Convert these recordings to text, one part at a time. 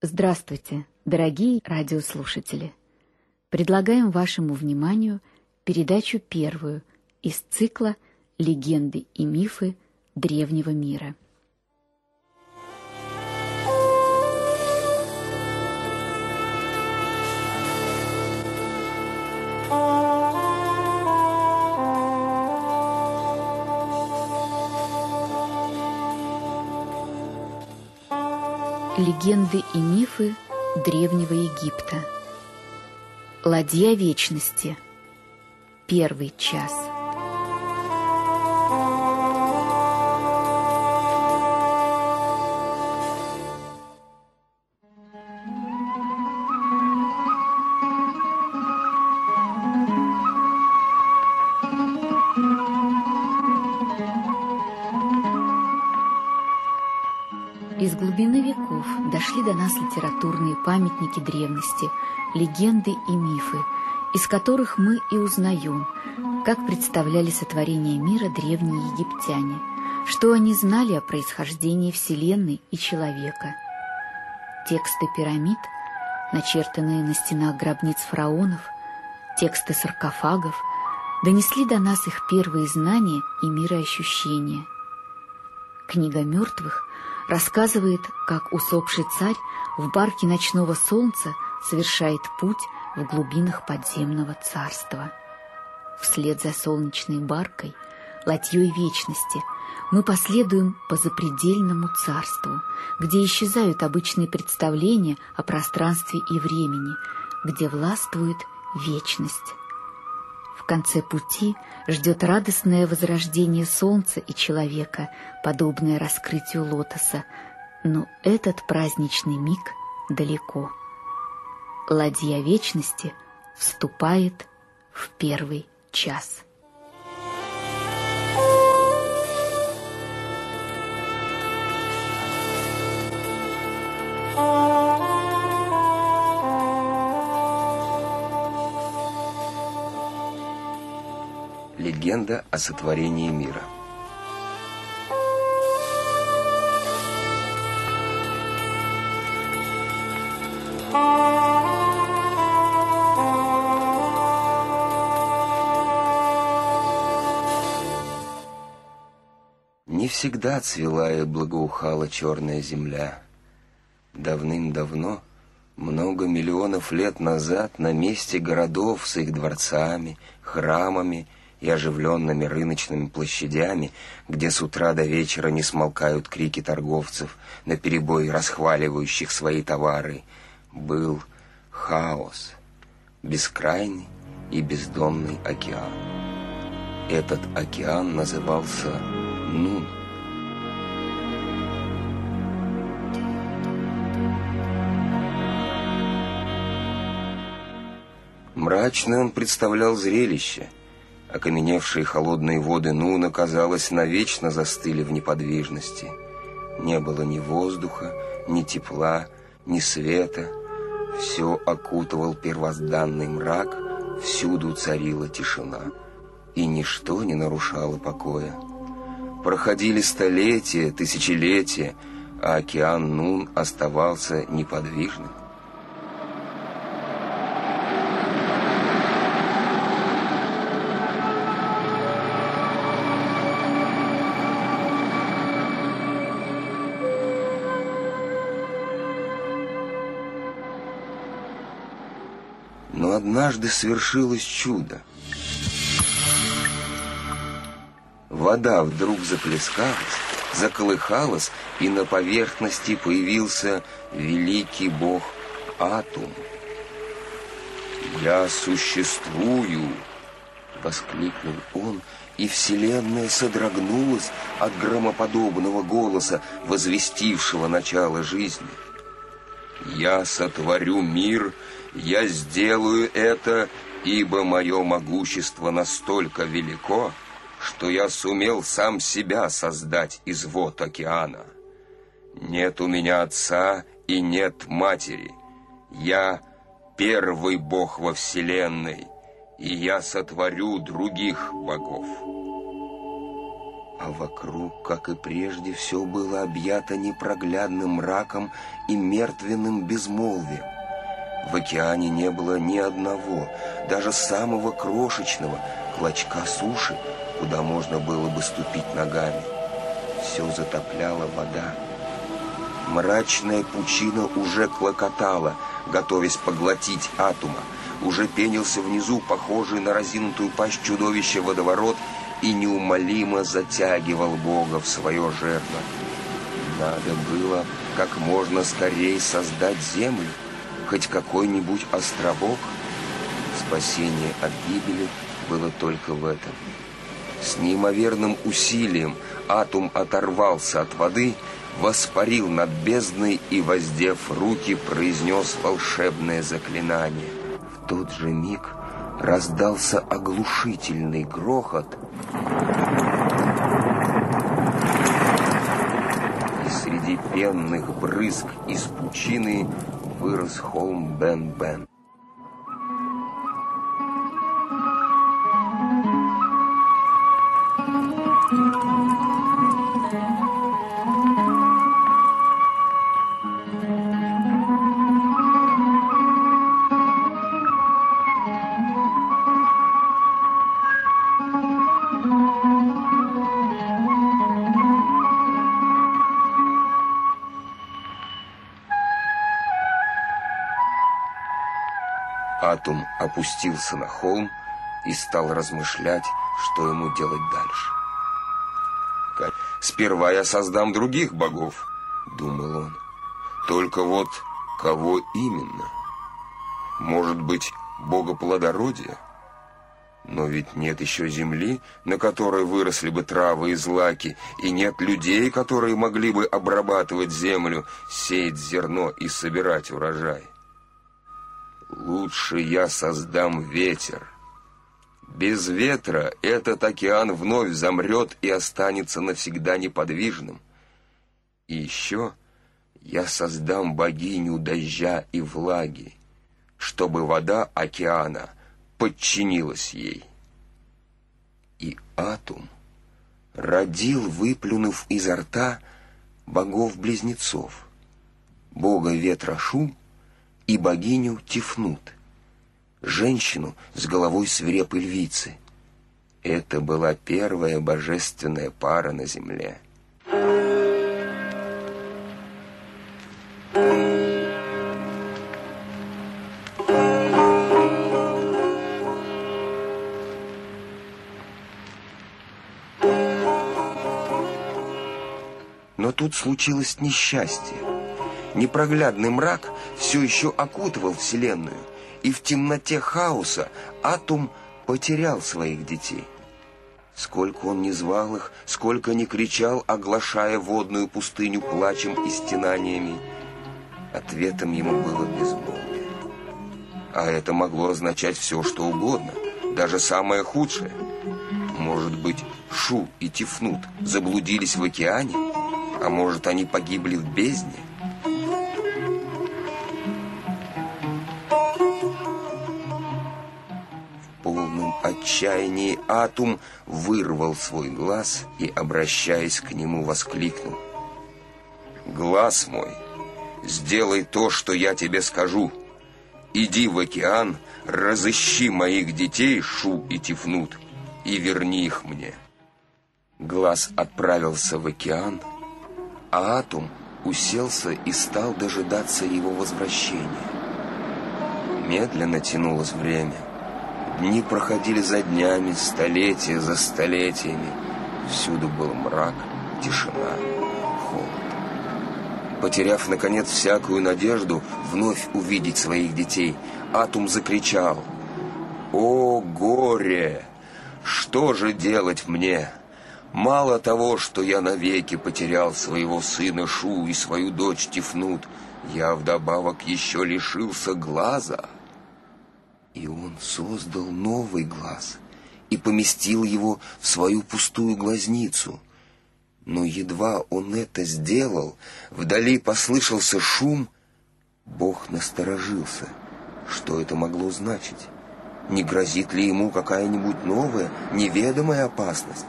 Здравствуйте, дорогие радиослушатели! Предлагаем вашему вниманию передачу первую из цикла «Легенды и мифы древнего мира». Легенды и мифы Древнего Египта. Ладья Вечности. Первый час. Памятники древности, легенды и мифы, из которых мы и узнаем, как представляли сотворение мира древние египтяне, что они знали о происхождении Вселенной и человека. Тексты пирамид, начертанные на стенах гробниц фараонов, тексты саркофагов донесли до нас их первые знания и мироощущения. Книга мертвых рассказывает, как усопший царь в барке ночного солнца совершает путь в глубинах подземного царства. Вслед за солнечной баркой, ладьей вечности, мы последуем по запредельному царству, где исчезают обычные представления о пространстве и времени, где властвует вечность. В конце пути ждет радостное возрождение солнца и человека, подобное раскрытию лотоса, но этот праздничный миг далеко. Ладья вечности вступает в первый час. Легенда о сотворении мира. Не всегда цвела и благоухала черная земля. Давным-давно, много миллионов лет назад, на месте городов с их дворцами, храмами и оживленными рыночными площадями, где с утра до вечера не смолкают крики торговцев, наперебой расхваливающих свои товары, был хаос, бескрайний и бездонный океан. Этот океан назывался Нун. Мрачно он представлял зрелище. Окаменевшие холодные воды Нуна, казалось, навечно застыли в неподвижности. Не было ни воздуха, ни тепла, ни света. Все окутывал первозданный мрак, всюду царила тишина, и ничто не нарушало покоя. Проходили столетия, тысячелетия, а океан Нун оставался неподвижным. Однажды свершилось чудо. Вода вдруг заплескалась, заколыхалась, и на поверхности появился великий бог Атум. «Я существую!» — воскликнул он, и вселенная содрогнулась от громоподобного голоса, возвестившего начало жизни. «Я сотворю мир, я сделаю это, ибо мое могущество настолько велико, что я сумел сам себя создать из вод океана. Нет у меня отца и нет матери. Я первый бог во вселенной, и я сотворю других богов. А вокруг, как и прежде, все было объято непроглядным мраком и мертвенным безмолвием. В океане не было ни одного, даже самого крошечного клочка суши, куда можно было бы ступить ногами. Все затопляла вода. Мрачная пучина уже клокотала, готовясь поглотить атома. Уже пенился внизу, похожий на разинутую пасть чудовища водоворот, и неумолимо затягивал Бога в свое жерло. Надо было как можно скорее создать землю, хоть какой-нибудь островок. Спасение от гибели было только в этом. С неимоверным усилием атом оторвался от воды, воспарил над бездной и, воздев руки, произнес волшебное заклинание. В тот же миг раздался оглушительный грохот, и среди пенных брызг из пучины вырос холм Бен-Бен. Опустился на холм и стал размышлять, что ему делать дальше. «Сперва я создам других богов», — думал он. «Только вот кого именно? Может быть, бога плодородия? Но ведь нет еще земли, на которой выросли бы травы и злаки, и нет людей, которые могли бы обрабатывать землю, сеять зерно и собирать урожай». Лучше я создам ветер. Без ветра этот океан вновь замрет и останется навсегда неподвижным. И еще я создам богиню дождя и влаги, чтобы вода океана подчинилась ей. И Атум родил, выплюнув изо рта богов-близнецов, бога ветра Шум и богиню Тифнут, женщину с головой свирепой львицы. Это была первая божественная пара на земле. Но тут случилось несчастье. Непроглядный мрак все еще окутывал Вселенную, и в темноте хаоса Атум потерял своих детей. Сколько он не звал их, сколько не кричал, оглашая водную пустыню плачем и стенаниями, ответом ему было безмолвие. А это могло означать все, что угодно, даже самое худшее. Может быть, Шу и Тифнут заблудились в океане, а может, они погибли в бездне? Отчаянии Атум вырвал свой глаз и, обращаясь к нему, воскликнул. «Глаз мой, сделай то, что я тебе скажу. Иди в океан, разыщи моих детей, Шу и Тифнут, и верни их мне». Глаз отправился в океан, а Атум уселся и стал дожидаться его возвращения. Медленно тянулось время. Дни проходили за днями, столетия за столетиями. Всюду был мрак, тишина, холод. Потеряв, наконец, всякую надежду вновь увидеть своих детей, Атум закричал. «О, горе! Что же делать мне? Мало того, что я навеки потерял своего сына Шу и свою дочь Тифнут, я вдобавок еще лишился глаза». И он создал новый глаз и поместил его в свою пустую глазницу. Но едва он это сделал, вдали послышался шум. Бог насторожился. Что это могло значить? Не грозит ли ему какая-нибудь новая, неведомая опасность?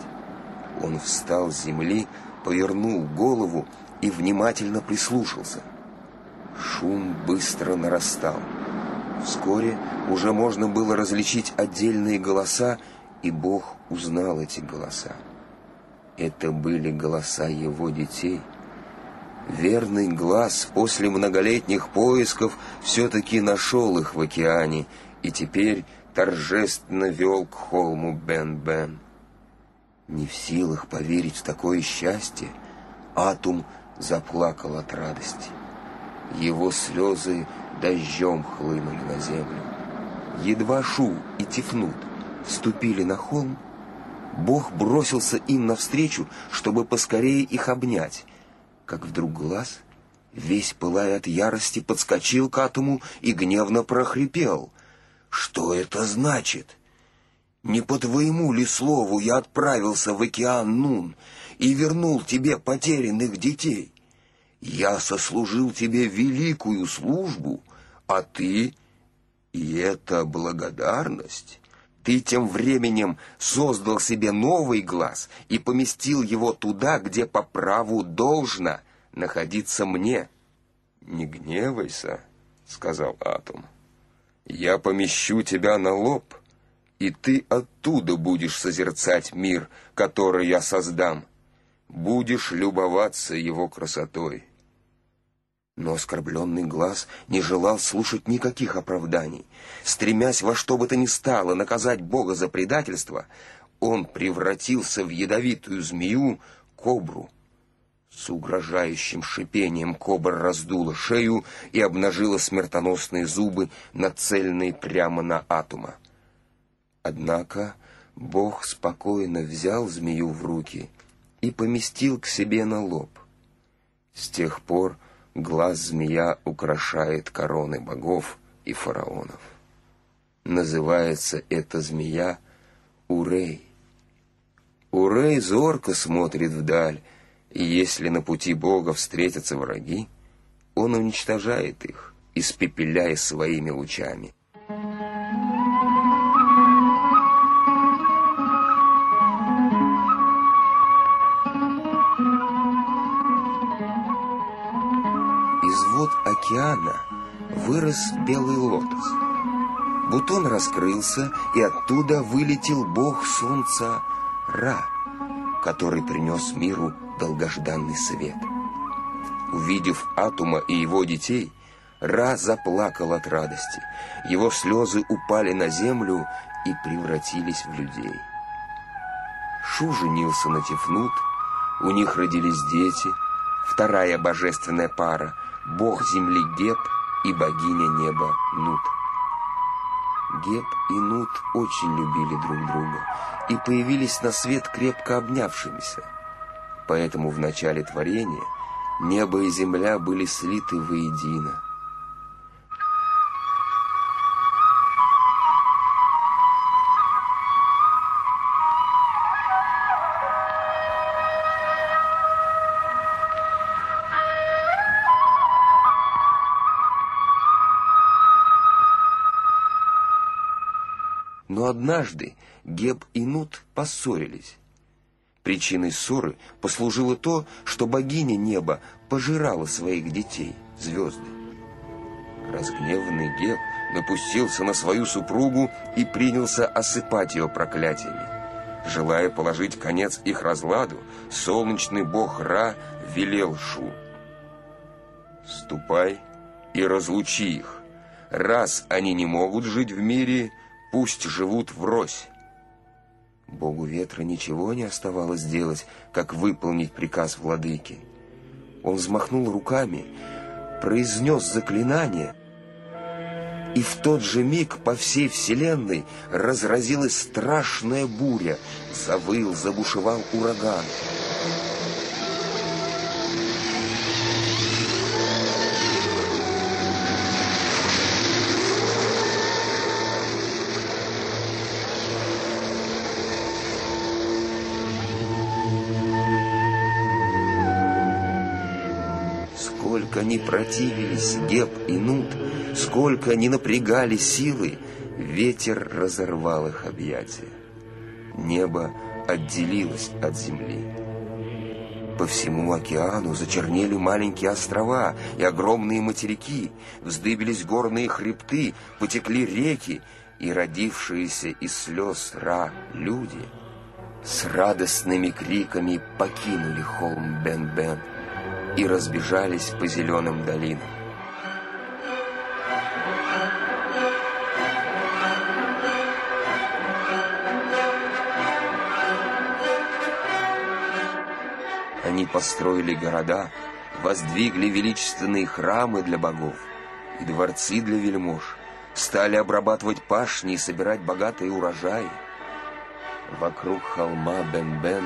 Он встал с земли, повернул голову и внимательно прислушался. Шум быстро нарастал. Вскоре уже можно было различить отдельные голоса, и Бог узнал эти голоса. Это были голоса его детей. Верный глаз после многолетних поисков все-таки нашел их в океане и теперь торжественно вел к холму Бен-Бен. Не в силах поверить в такое счастье, Атум заплакал от радости. Его слезы дождем хлынули на землю. Едва Шу и Тифнут ступили на холм, Бог бросился им навстречу, чтобы поскорее их обнять, как вдруг глаз, весь пылая от ярости, подскочил к Атому и гневно прохрипел. «Что это значит?» Не по твоему ли слову я отправился в океан Нун и вернул тебе потерянных детей? Я сослужил тебе великую службу, а ты... И это благодарность. Ты тем временем создал себе новый глаз и поместил его туда, где по праву должно находиться мне. «Не гневайся», — сказал Атом. «Я помещу тебя на лоб» и ты оттуда будешь созерцать мир, который я создам. Будешь любоваться его красотой. Но оскорбленный глаз не желал слушать никаких оправданий. Стремясь во что бы то ни стало наказать Бога за предательство, он превратился в ядовитую змею, кобру. С угрожающим шипением кобра раздула шею и обнажила смертоносные зубы, нацеленные прямо на атома. Однако Бог спокойно взял змею в руки и поместил к себе на лоб. С тех пор глаз змея украшает короны богов и фараонов. Называется эта змея Урей. Урей зорко смотрит вдаль, и если на пути Бога встретятся враги, он уничтожает их, испепеляя своими лучами. Океана вырос белый лотос. Бутон раскрылся, и оттуда вылетел бог солнца Ра, который принес миру долгожданный свет. Увидев Атума и его детей, Ра заплакал от радости. Его слезы упали на землю и превратились в людей. Шу женился на Тифнут, у них родились дети, вторая божественная пара — бог земли Геб и богиня неба Нут. Геб и Нут очень любили друг друга и появились на свет крепко обнявшимися. Поэтому в начале творения небо и земля были слиты воедино – однажды Геб и Нут поссорились. Причиной ссоры послужило то, что богиня неба пожирала своих детей, звезды. Разгневанный Геб напустился на свою супругу и принялся осыпать ее проклятиями. Желая положить конец их разладу, солнечный бог Ра велел Шу. «Ступай и разлучи их. Раз они не могут жить в мире, Пусть живут врозь. Богу ветра ничего не оставалось делать, как выполнить приказ владыки. Он взмахнул руками, произнес заклинание, и в тот же миг по всей вселенной разразилась страшная буря, завыл, забушевал ураган. Они противились, Геб и Нут, сколько они напрягали силы, ветер разорвал их объятия. Небо отделилась от земли. По всему океану зачернели маленькие острова и огромные материки, вздыбились горные хребты, потекли реки, и родившиеся из слез Ра люди с радостными криками покинули холм Бен-Бен и разбежались по зеленым долинам. Они построили города, воздвигли величественные храмы для богов и дворцы для вельмож, стали обрабатывать пашни и собирать богатые урожаи. Вокруг холма Бен-Бен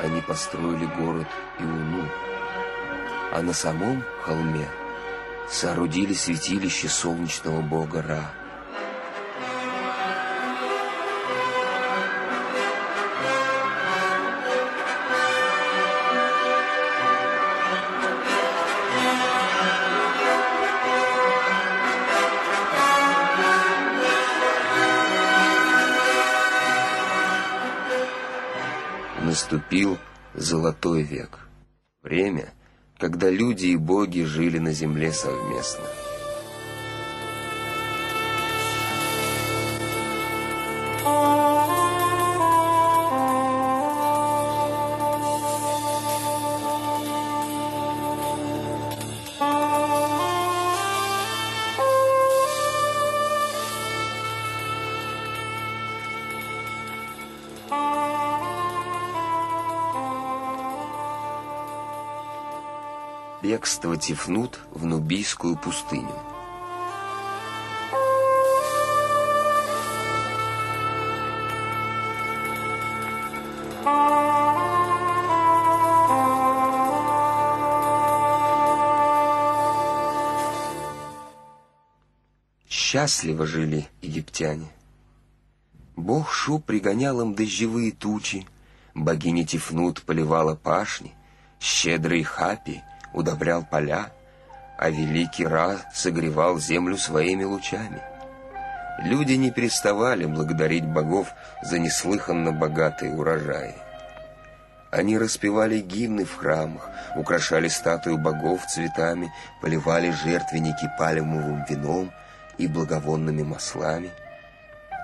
они построили город Иуну, а на самом холме соорудили святилище солнечного бога Ра. Наступил золотой век. Время, когда люди и боги жили на земле совместно. Бегство Тифнут в Нубийскую пустыню. Счастливо жили египтяне. Бог Шу пригонял им дождевые тучи, богиня Тифнут поливала пашни, щедрый Хапи удобрял поля, а великий Ра согревал землю своими лучами. Люди не переставали благодарить богов за неслыханно богатые урожаи. Они распевали гимны в храмах, украшали статую богов цветами, поливали жертвенники пальмовым вином и благовонными маслами.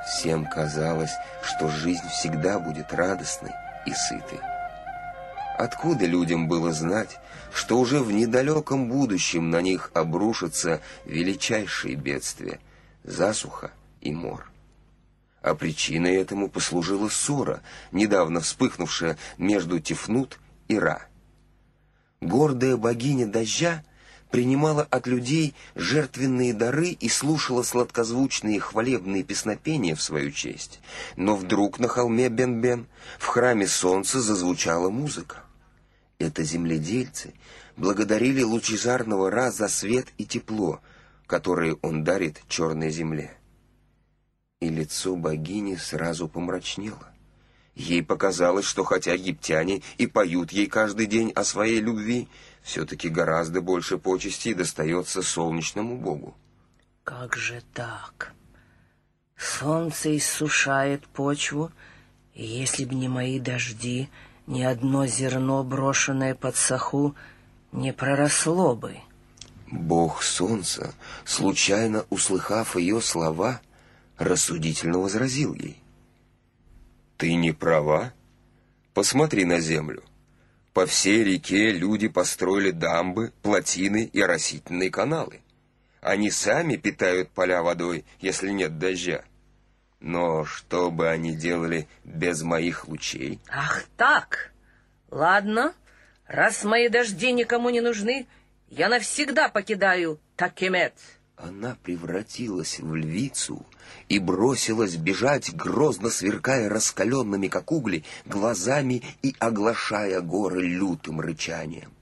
Всем казалось, что жизнь всегда будет радостной и сытой. Откуда людям было знать, что уже в недалеком будущем на них обрушатся величайшие бедствия — засуха и мор? А причиной этому послужила ссора, недавно вспыхнувшая между Тифнут и Ра. Гордая богиня дождя принимала от людей жертвенные дары и слушала сладкозвучные хвалебные песнопения в свою честь. Но вдруг на холме Бен-Бен в храме солнца зазвучала музыка. Это земледельцы благодарили лучезарного Ра за свет и тепло, которые он дарит черной земле. И лицо богини сразу помрачнело. Ей показалось, что хотя египтяне и поют ей каждый день о своей любви, все-таки гораздо больше почестей достается солнечному богу. Как же так? Солнце иссушает почву, и если б не мои дожди, ни одно зерно, брошенное под саху, не проросло бы. Бог солнца, случайно услыхав ее слова, рассудительно возразил ей. «Ты не права. Посмотри на землю. По всей реке люди построили дамбы, плотины и растительные каналы. Они сами питают поля водой, если нет дождя. Но что бы они делали без моих лучей? Ах так! Ладно, раз мои дожди никому не нужны, я навсегда покидаю Такемет. Она превратилась в львицу и бросилась бежать, грозно сверкая раскаленными, как угли, глазами и оглашая горы лютым рычанием.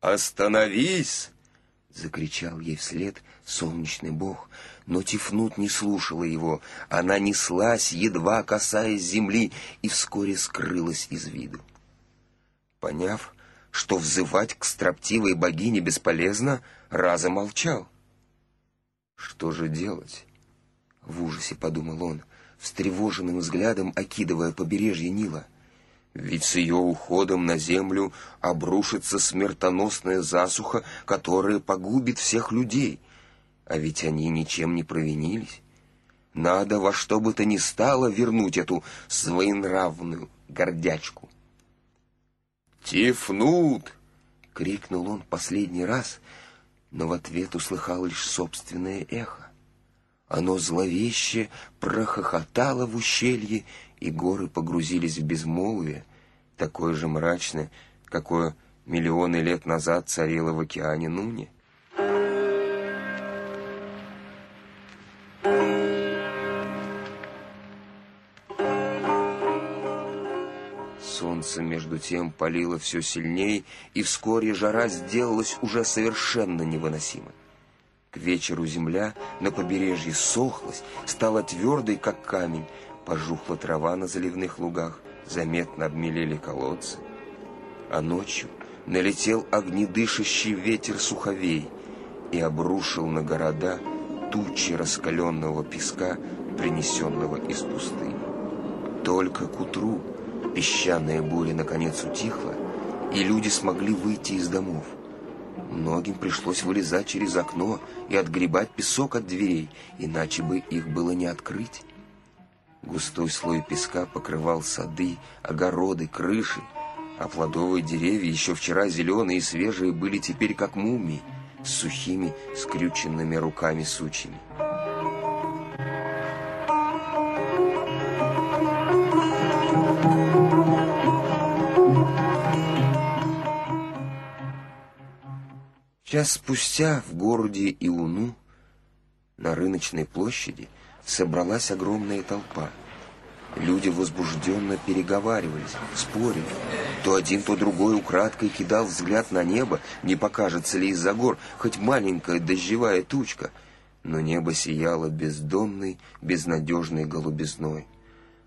«Остановись!» — закричал ей вслед солнечный бог, но Тифнут не слушала его. Она неслась, едва касаясь земли, и вскоре скрылась из виду. Поняв, что взывать к строптивой богине бесполезно, Раза молчал. Что же делать? В ужасе подумал он, встревоженным взглядом окидывая побережье Нила. Ведь с ее уходом на землю обрушится смертоносная засуха, которая погубит всех людей. А ведь они ничем не провинились. Надо во что бы то ни стало вернуть эту своенравную гордячку. «Тифнут!» — крикнул он последний раз, но в ответ услыхал лишь собственное эхо. Оно зловеще прохохотало в ущелье, и горы погрузились в безмолвие, такое же мрачное, какое миллионы лет назад царило в океане Нуне. Солнце, между тем, палило все сильней, и вскоре жара сделалась уже совершенно невыносимой. К вечеру земля на побережье сохлась, стала твердой, как камень, пожухла трава на заливных лугах, заметно обмелели колодцы. А ночью налетел огнедышащий ветер суховей и обрушил на города тучи раскаленного песка, принесенного из пустыни. Только к утру песчаная буря наконец утихла, и люди смогли выйти из домов. Многим пришлось вылезать через окно и отгребать песок от дверей, иначе бы их было не открыть. Густой слой песка покрывал сады, огороды, крыши, а плодовые деревья, еще вчера зеленые и свежие, были теперь как мумии, с сухими, скрюченными руками сучьями. Час спустя в городе Илуну на рыночной площади собралась огромная толпа. Люди возбужденно переговаривались, спорили. То один, то другой украдкой кидал взгляд на небо, не покажется ли из-за гор хоть маленькая дождевая тучка. Но небо сияло бездонной, безнадежной голубизной.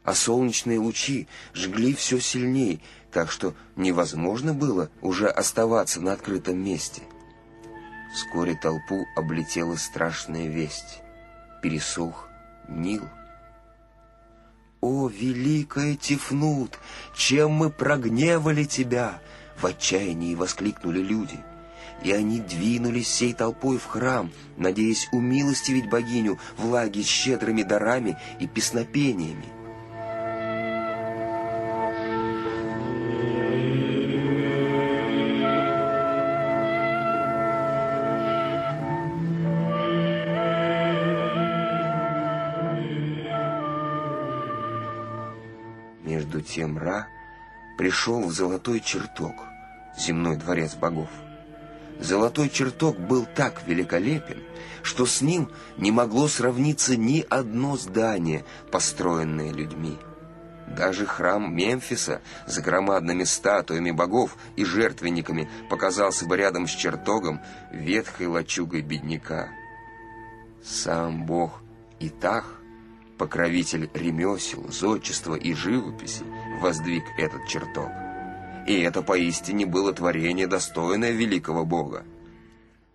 А солнечные лучи жгли все сильней, так что невозможно было уже оставаться на открытом месте. Вскоре толпу облетела страшная весть. Пересох Нил. «О, великая Тифнут, чем мы прогневали тебя!» В отчаянии воскликнули люди. И они двинулись всей толпой в храм, надеясь умилостивить богиню влаги щедрыми дарами и песнопениями. Тем Ра пришел в золотой чертог, земной дворец богов. Золотой чертог был так великолепен, что с ним не могло сравниться ни одно здание, построенное людьми. Даже храм Мемфиса с громадными статуями богов и жертвенниками показался бы рядом с чертогом ветхой лачугой бедняка. Сам бог Итах покровитель ремесел, зодчества и живописи, воздвиг этот чертог. И это поистине было творение, достойное великого бога.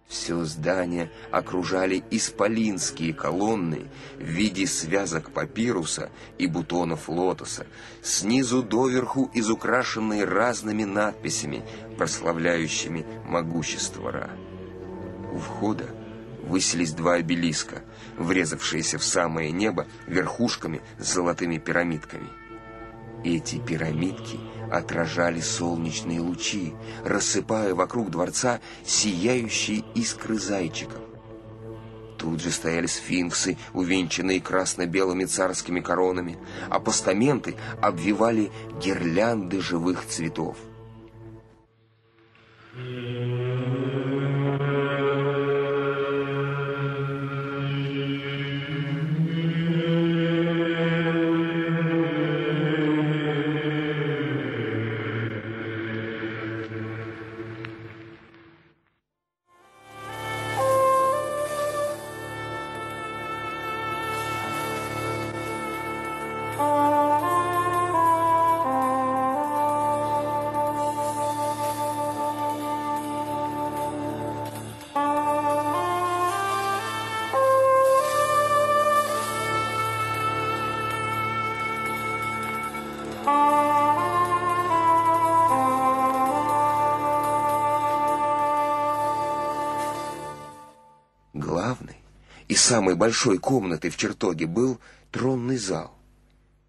Все здание окружали исполинские колонны в виде связок папируса и бутонов лотоса, снизу доверху изукрашенные разными надписями, прославляющими могущество Ра. У входа высились два обелиска, врезавшиеся в самое небо верхушками с золотыми пирамидками. Эти пирамидки отражали солнечные лучи, рассыпая вокруг дворца сияющие искры зайчиков. Тут же стояли сфинксы, увенчанные красно-белыми царскими коронами, а постаменты обвивали гирлянды живых цветов. и самой большой комнатой в чертоге был тронный зал.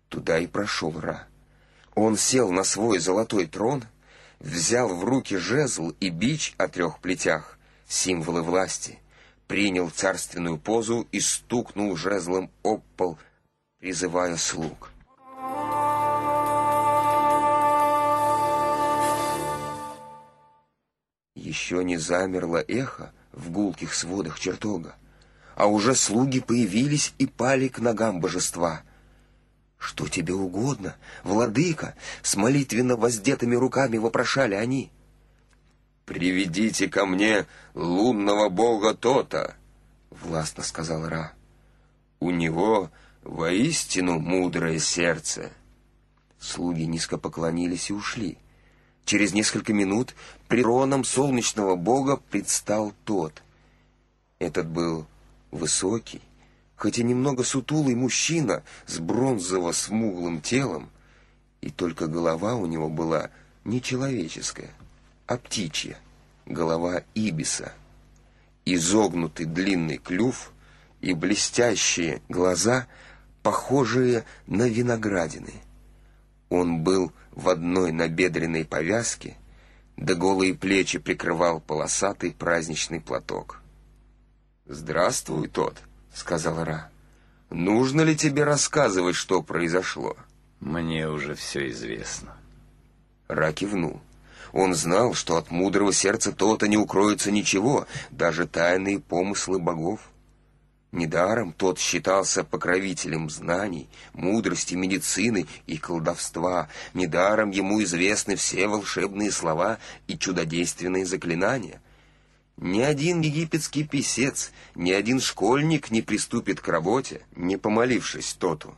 Туда и прошел Ра. Он сел на свой золотой трон, взял в руки жезл и бич о трех плетях, символы власти, принял царственную позу и стукнул жезлом об пол, призывая слуг. Еще не замерло эхо в гулких сводах чертога, а уже слуги появились и пали к ногам божества — «Что тебе угодно, владыка?» — с молитвенно воздетыми руками вопрошали они. «Приведите ко мне лунного бога Тота», — властно сказал Ра. «У него воистину мудрое сердце». Слуги низко поклонились и ушли. Через несколько минут прироном солнечного бога предстал тот. Этот был высокий, хоть и немного сутулый мужчина с бронзово-смуглым телом, и только голова у него была не человеческая, а птичья, голова ибиса. Изогнутый длинный клюв и блестящие глаза, похожие на виноградины. Он был в одной набедренной повязке, да голые плечи прикрывал полосатый праздничный платок. «Здравствуй, тот!» — сказал Ра. «Нужно ли тебе рассказывать, что произошло?» «Мне уже все известно». Ра кивнул. Он знал, что от мудрого сердца то-то не укроется ничего, даже тайные помыслы богов. Недаром тот считался покровителем знаний, мудрости, медицины и колдовства. Недаром ему известны все волшебные слова и чудодейственные заклинания — ни один египетский писец, ни один школьник не приступит к работе, не помолившись Тоту.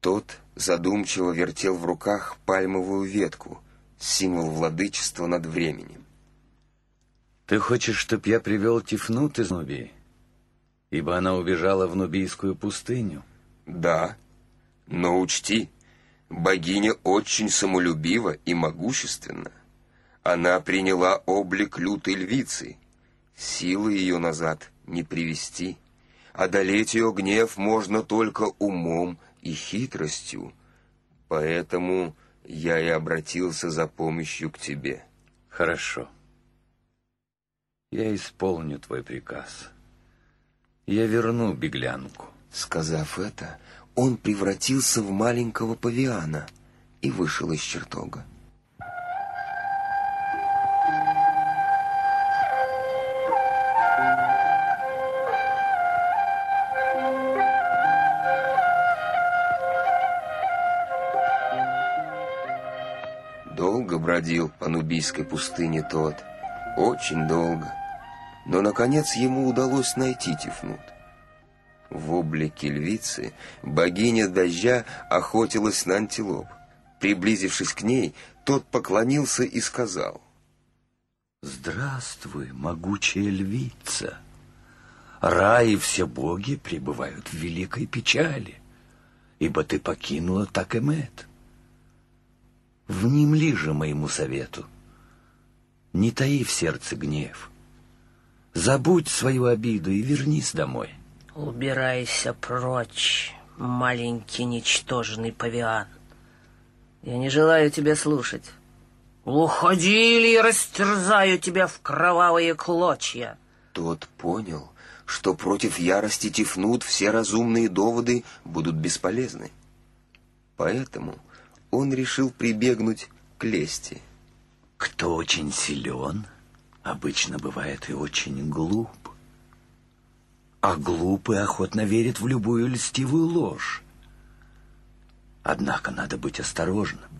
Тот задумчиво вертел в руках пальмовую ветку, символ владычества над временем. «Ты хочешь, чтоб я привел Тифнут из Нубии? Ибо она убежала в Нубийскую пустыню?» «Да, но учти, богиня очень самолюбива и могущественна. Она приняла облик лютой львицы. Силы ее назад не привести. Одолеть ее гнев можно только умом и хитростью. Поэтому я и обратился за помощью к тебе. Хорошо. Я исполню твой приказ. Я верну беглянку. Сказав это, он превратился в маленького павиана и вышел из чертога. Бродил по Нубийской пустыне тот. Очень долго. Но, наконец, ему удалось найти Тифнут. В облике львицы богиня дождя охотилась на антилоп. Приблизившись к ней, тот поклонился и сказал. «Здравствуй, могучая львица! Рай и все боги пребывают в великой печали, ибо ты покинула Такемет». Внемли же моему совету. Не таи в сердце гнев. Забудь свою обиду и вернись домой. Убирайся прочь, маленький ничтожный павиан. Я не желаю тебя слушать. Уходи, или я растерзаю тебя в кровавые клочья. Тот понял, что против ярости Тифнут все разумные доводы будут бесполезны. Поэтому он решил прибегнуть к лести. Кто очень силен, обычно бывает и очень глуп. А глупый охотно верит в любую льстивую ложь. Однако надо быть осторожным.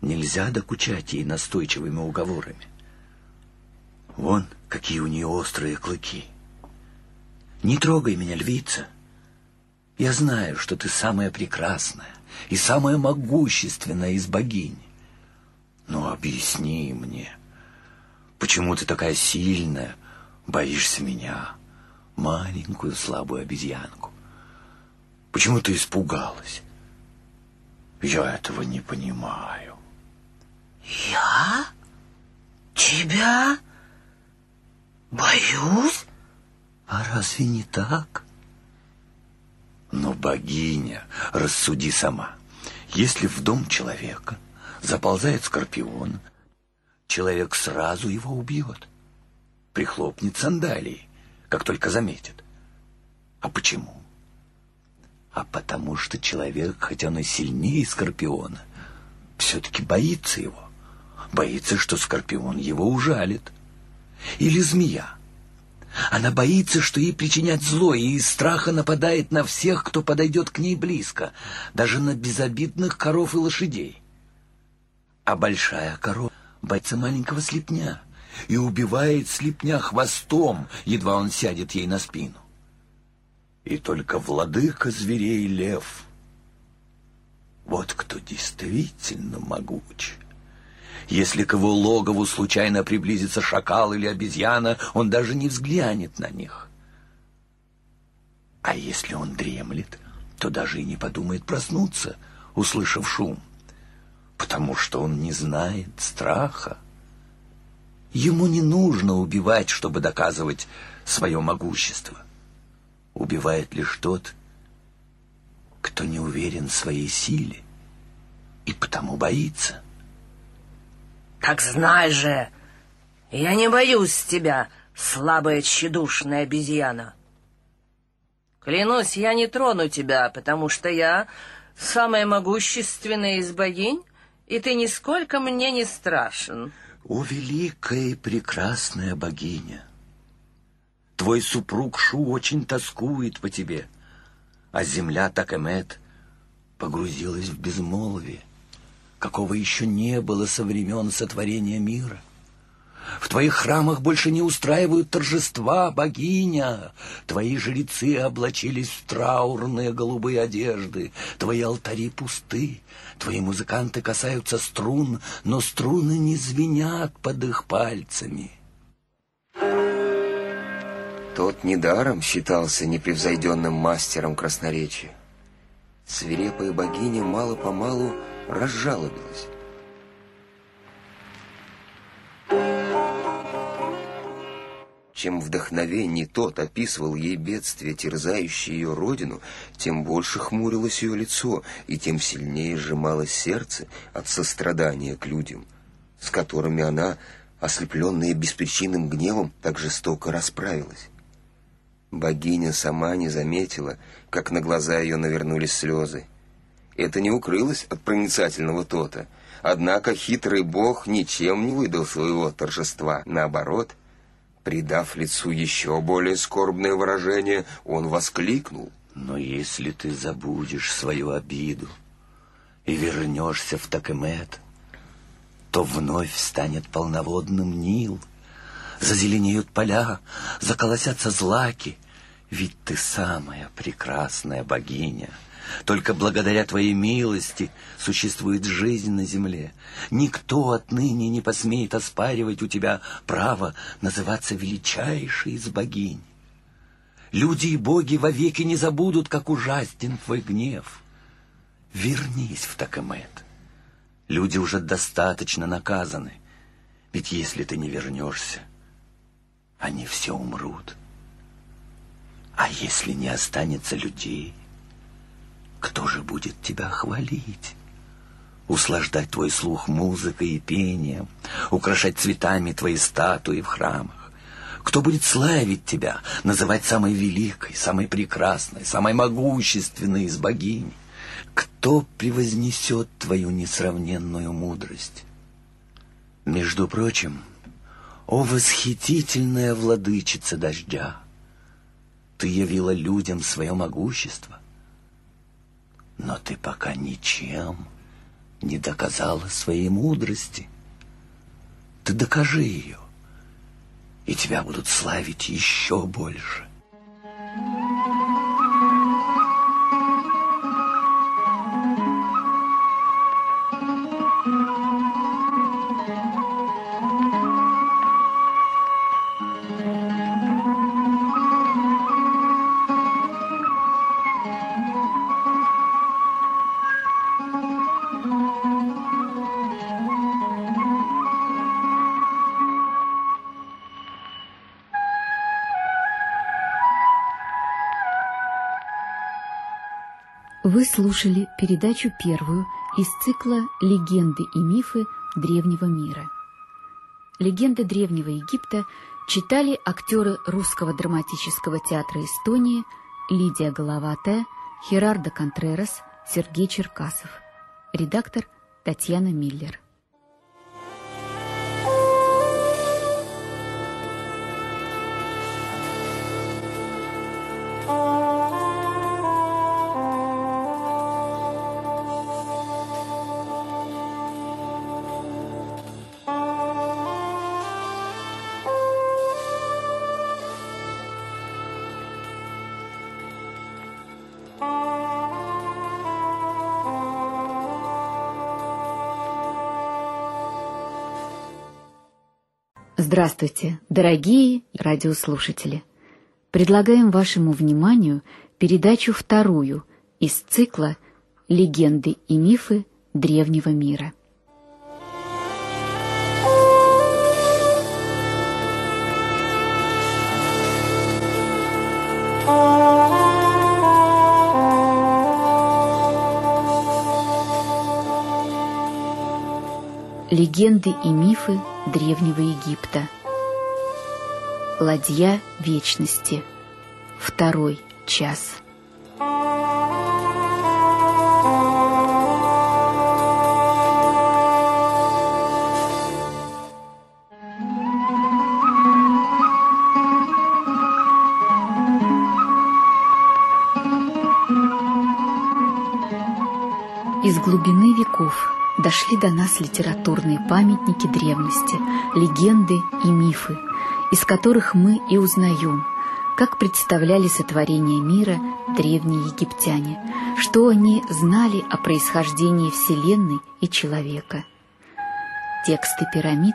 Нельзя докучать ей настойчивыми уговорами. Вон, какие у нее острые клыки. Не трогай меня, львица. Я знаю, что ты самая прекрасная, и самая могущественная из богинь. Но объясни мне, почему ты такая сильная, боишься меня, маленькую слабую обезьянку? Почему ты испугалась? Я этого не понимаю. Я? Тебя? Боюсь? А разве не так? Но, богиня, рассуди сама. Если в дом человека заползает скорпион, человек сразу его убьет. Прихлопнет сандалии, как только заметит. А почему? А потому что человек, хотя он и сильнее скорпиона, все-таки боится его. Боится, что скорпион его ужалит. Или змея. Она боится, что ей причинят зло, и из страха нападает на всех, кто подойдет к ней близко, даже на безобидных коров и лошадей. А большая корова боится маленького слепня и убивает слепня хвостом, едва он сядет ей на спину. И только владыка зверей лев, вот кто действительно могуч. Если к его логову случайно приблизится шакал или обезьяна, он даже не взглянет на них. А если он дремлет, то даже и не подумает проснуться, услышав шум, потому что он не знает страха. Ему не нужно убивать, чтобы доказывать свое могущество. Убивает лишь тот, кто не уверен в своей силе и потому боится. Так знай же, я не боюсь тебя, слабая тщедушная обезьяна. Клянусь, я не трону тебя, потому что я самая могущественная из богинь, и ты нисколько мне не страшен. О, великая и прекрасная богиня! Твой супруг Шу очень тоскует по тебе, а земля Такэмет погрузилась в безмолвие, какого еще не было со времен сотворения мира. В твоих храмах больше не устраивают торжества, богиня. Твои жрецы облачились в траурные голубые одежды. Твои алтари пусты. Твои музыканты касаются струн, но струны не звенят под их пальцами. Тот недаром считался непревзойденным мастером красноречия. Свирепая богиня мало-помалу разжалобилась. Чем вдохновенней тот описывал ей бедствие, терзающее ее родину, тем больше хмурилось ее лицо, и тем сильнее сжималось сердце от сострадания к людям, с которыми она, ослепленная беспричинным гневом, так жестоко расправилась. Богиня сама не заметила, как на глаза ее навернулись слезы. Это не укрылось от проницательного Тота. Однако хитрый бог ничем не выдал своего торжества. Наоборот, придав лицу еще более скорбное выражение, он воскликнул. «Но если ты забудешь свою обиду и вернешься в Такемет, то вновь станет полноводным Нил, зазеленеют поля, заколосятся злаки, ведь ты самая прекрасная богиня. Только благодаря твоей милости существует жизнь на земле. Никто отныне не посмеет оспаривать у тебя право называться величайшей из богинь. Люди и боги вовеки не забудут, как ужастен твой гнев. Вернись в Такамет. Люди уже достаточно наказаны. Ведь если ты не вернешься, они все умрут. А если не останется людей, кто же будет тебя хвалить? Услаждать твой слух музыкой и пением, украшать цветами твои статуи в храмах. Кто будет славить тебя, называть самой великой, самой прекрасной, самой могущественной из богинь? Кто превознесет твою несравненную мудрость? Между прочим, о восхитительная владычица дождя! Ты явила людям свое могущество, но ты пока ничем не доказала своей мудрости. Ты докажи ее, и тебя будут славить еще больше. Вы слушали передачу первую из цикла «Легенды и мифы древнего мира». Легенды древнего Египта читали актеры Русского драматического театра Эстонии Лидия Головатая, Херардо Контрерас, Сергей Черкасов. Редактор Татьяна Миллер. Здравствуйте, дорогие радиослушатели! Предлагаем вашему вниманию передачу вторую из цикла «Легенды и мифы древнего мира». Легенды и мифы Древнего Египта. Ладья Вечности. Второй час. Дошли до нас литературные памятники древности, легенды и мифы, из которых мы и узнаем, как представляли сотворение мира древние египтяне, что они знали о происхождении Вселенной и человека. Тексты пирамид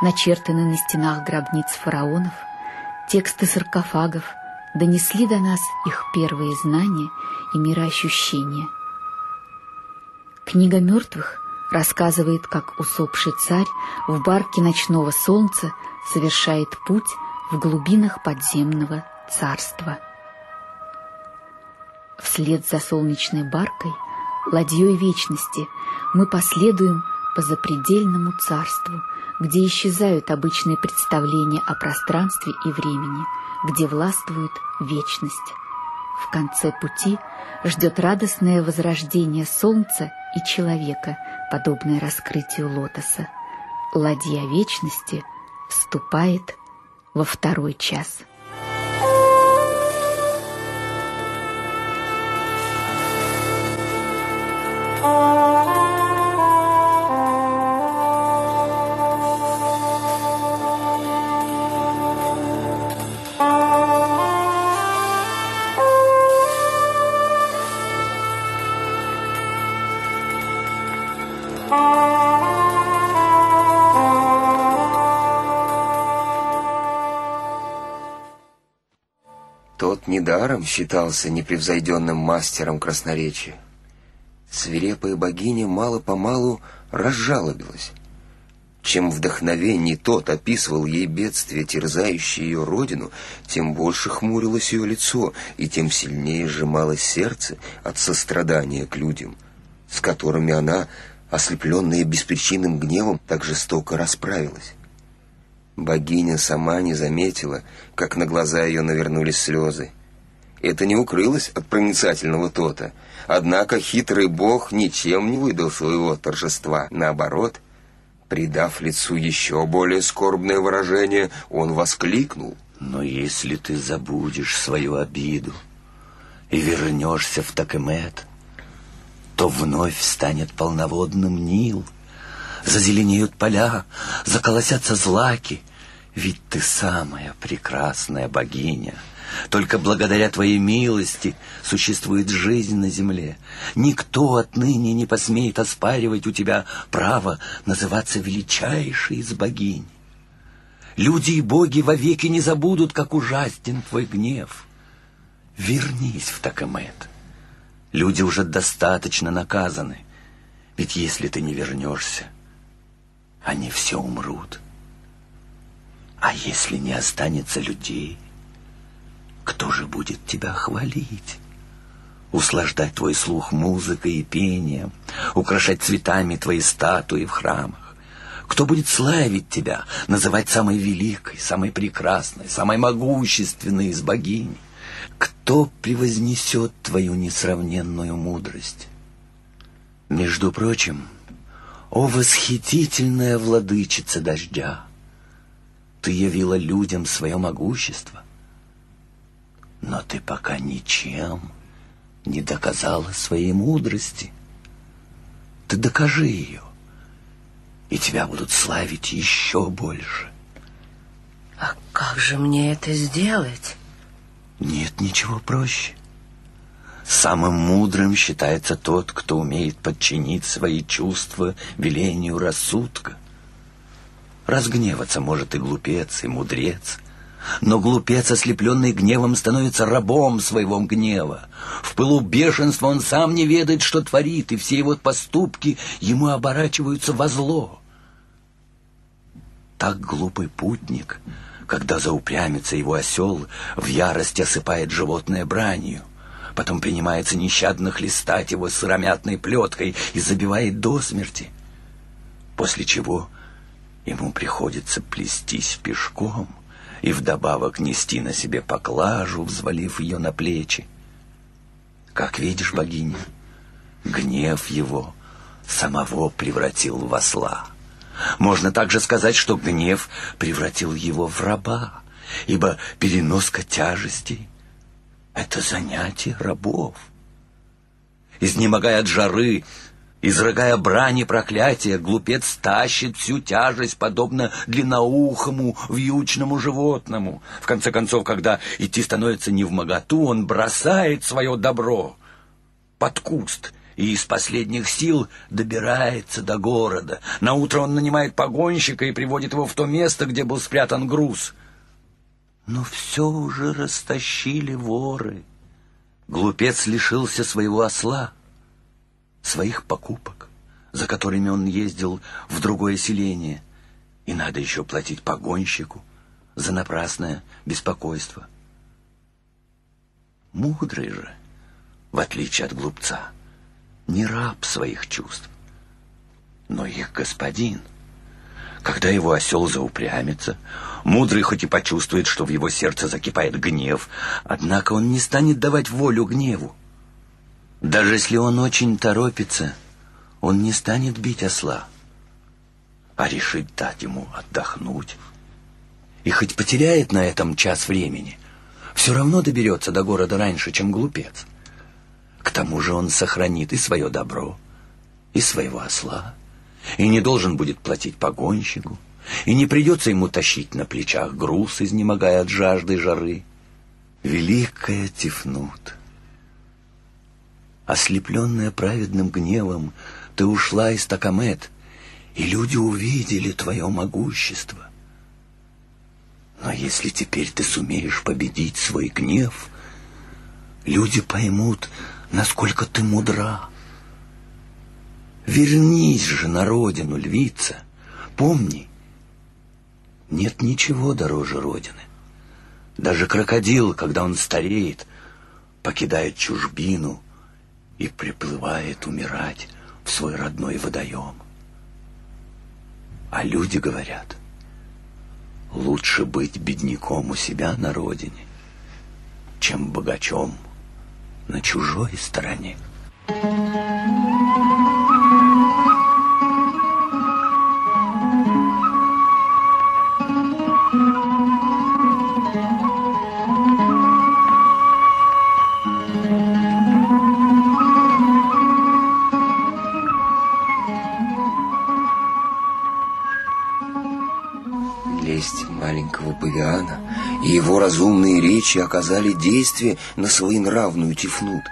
начертаны на стенах гробниц фараонов, тексты саркофагов донесли до нас их первые знания и мироощущения. Книга мертвых рассказывает, как усопший царь в барке ночного солнца совершает путь в глубинах подземного царства. Вслед за солнечной баркой, ладьей вечности, мы последуем по запредельному царству, где исчезают обычные представления о пространстве и времени, где властвует вечность. В конце пути ждет радостное возрождение солнца и человека, подобное раскрытию лотоса. Ладья вечности вступает во второй час. Недаром считался непревзойденным мастером красноречия. Свирепая богиня мало-помалу разжалобилась. Чем вдохновенней тот описывал ей бедствие, терзающее ее родину, тем больше хмурилось ее лицо, и тем сильнее сжималось сердце от сострадания к людям, с которыми она, ослепленная беспричинным гневом, так жестоко расправилась. Богиня сама не заметила, как на глаза ее навернулись слезы. Это не укрылось от проницательного Тота. Однако хитрый бог ничем не выдал своего торжества. Наоборот, придав лицу еще более скорбное выражение, он воскликнул. Но если ты забудешь свою обиду и вернешься в Такемет, то вновь станет полноводным Нил, зазеленеют поля, заколосятся злаки, ведь ты самая прекрасная богиня. Только благодаря твоей милости существует жизнь на земле. Никто отныне не посмеет оспаривать у тебя право называться величайшей из богинь. Люди и боги вовеки не забудут, как ужасен твой гнев. Вернись в Такамет. Люди уже достаточно наказаны. Ведь если ты не вернешься, они все умрут. А если не останется людей, кто же будет тебя хвалить? услаждать твой слух музыкой и пением, украшать цветами твои статуи в храмах? Кто будет славить тебя, называть самой великой, самой прекрасной, самой могущественной из богинь? Кто превознесет твою несравненную мудрость? Между прочим, о восхитительная владычица дождя! Ты явила людям свое могущество, но ты пока ничем не доказала своей мудрости. Ты докажи ее, и тебя будут славить еще больше. А как же мне это сделать? Нет ничего проще. Самым мудрым считается тот, кто умеет подчинить свои чувства велению рассудка. Разгневаться может и глупец, и мудрец, но глупец, ослепленный гневом, становится рабом своего гнева. В пылу бешенства он сам не ведает, что творит, и все его поступки ему оборачиваются во зло. Так глупый путник, когда заупрямится его осел, в ярости осыпает животное бранью. Потом принимается нещадно хлестать его сыромятной плеткой и забивает до смерти. После чего ему приходится плестись пешком — и вдобавок нести на себе поклажу, взвалив ее на плечи. Как видишь, богиня, гнев его самого превратил в осла. Можно также сказать, что гнев превратил его в раба, ибо переноска тяжестей — это занятие рабов. Изнемогая от жары, Изрыгая брани проклятия, глупец тащит всю тяжесть, подобно длинноухому вьючному животному. В конце концов, когда идти становится не в моготу, он бросает свое добро под куст и из последних сил добирается до города. На утро он нанимает погонщика и приводит его в то место, где был спрятан груз. Но все уже растащили воры. Глупец лишился своего осла — своих покупок, за которыми он ездил в другое селение, и надо еще платить погонщику за напрасное беспокойство. Мудрый же, в отличие от глупца, не раб своих чувств, но их господин. Когда его осел заупрямится, мудрый хоть и почувствует, что в его сердце закипает гнев, однако он не станет давать волю гневу. Даже если он очень торопится, он не станет бить осла, а решит дать ему отдохнуть. И хоть потеряет на этом час времени, все равно доберется до города раньше, чем глупец. К тому же он сохранит и свое добро, и своего осла, и не должен будет платить погонщику, и не придется ему тащить на плечах груз, изнемогая от жажды жары. Великая Тифнут — Ослепленная праведным гневом, ты ушла из Такамет, и люди увидели твое могущество. Но если теперь ты сумеешь победить свой гнев, люди поймут, насколько ты мудра. Вернись же на родину, львица. Помни, нет ничего дороже родины. Даже крокодил, когда он стареет, покидает чужбину — и приплывает умирать в свой родной водоем. А люди говорят, лучше быть бедняком у себя на родине, чем богачом на чужой стороне. Thank you. Разумные речи оказали действие на своенравную Тифнут.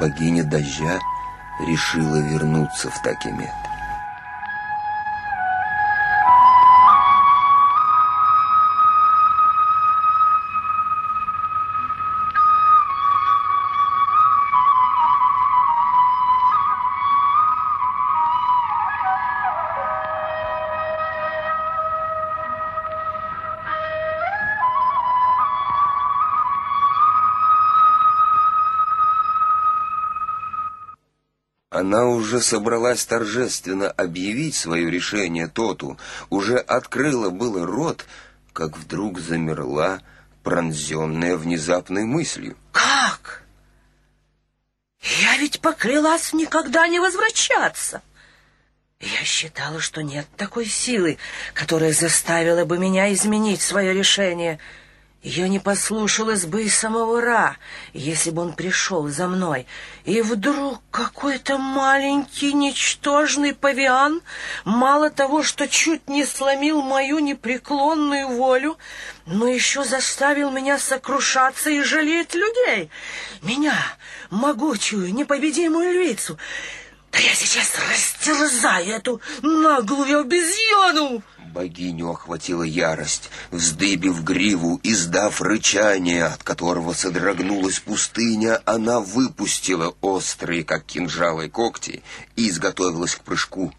Богиня дождя решила вернуться в Такемет. Уже собралась торжественно объявить свое решение Тоту, уже открыла было рот, как вдруг замерла, пронзенная внезапной мыслью. «Как? Я ведь поклялась никогда не возвращаться!» Я считала, что нет такой силы, которая заставила бы меня изменить свое решение — я не послушалась бы и самого Ра, если бы он пришел за мной. И вдруг какой-то маленький, ничтожный павиан, мало того, что чуть не сломил мою непреклонную волю, но еще заставил меня сокрушаться и жалеть людей. Меня, могучую, непобедимую львицу. Да я сейчас растерзаю эту наглую обезьяну!» Богиню охватила ярость, вздыбив гриву, издав рычание, от которого содрогнулась пустыня, она выпустила острые, как кинжалы, когти и изготовилась к прыжку.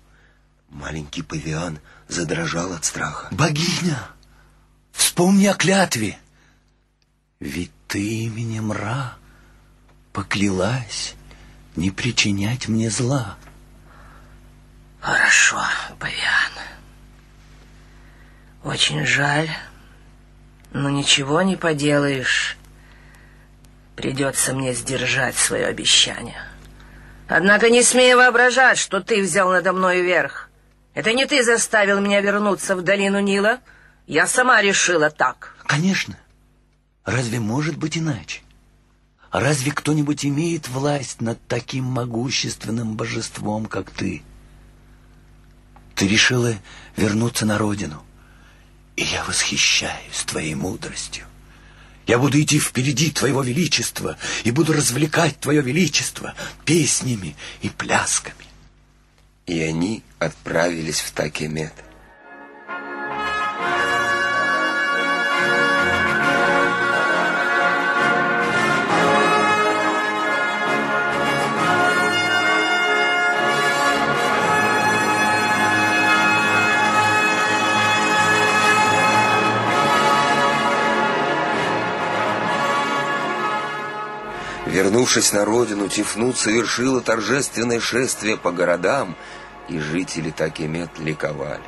Маленький павиан задрожал от страха. «Богиня, вспомни о клятве! Ведь ты именем Ра поклялась не причинять мне зла». «Хорошо, павиан». Очень жаль, но ничего не поделаешь. Придется мне сдержать свое обещание. Однако не смей воображать, что ты взял надо мной верх. Это не ты заставил меня вернуться в долину Нила. Я сама решила так. Конечно. Разве может быть иначе? Разве кто-нибудь имеет власть над таким могущественным божеством, как ты? Ты решила вернуться на родину. И я восхищаюсь твоей мудростью. Я буду идти впереди Твоего Величества и буду развлекать Твое Величество песнями и плясками. И они отправились в Такемет. Вернувшись на родину, Тифнут совершила торжественное шествие по городам, и жители Такемет ликовали.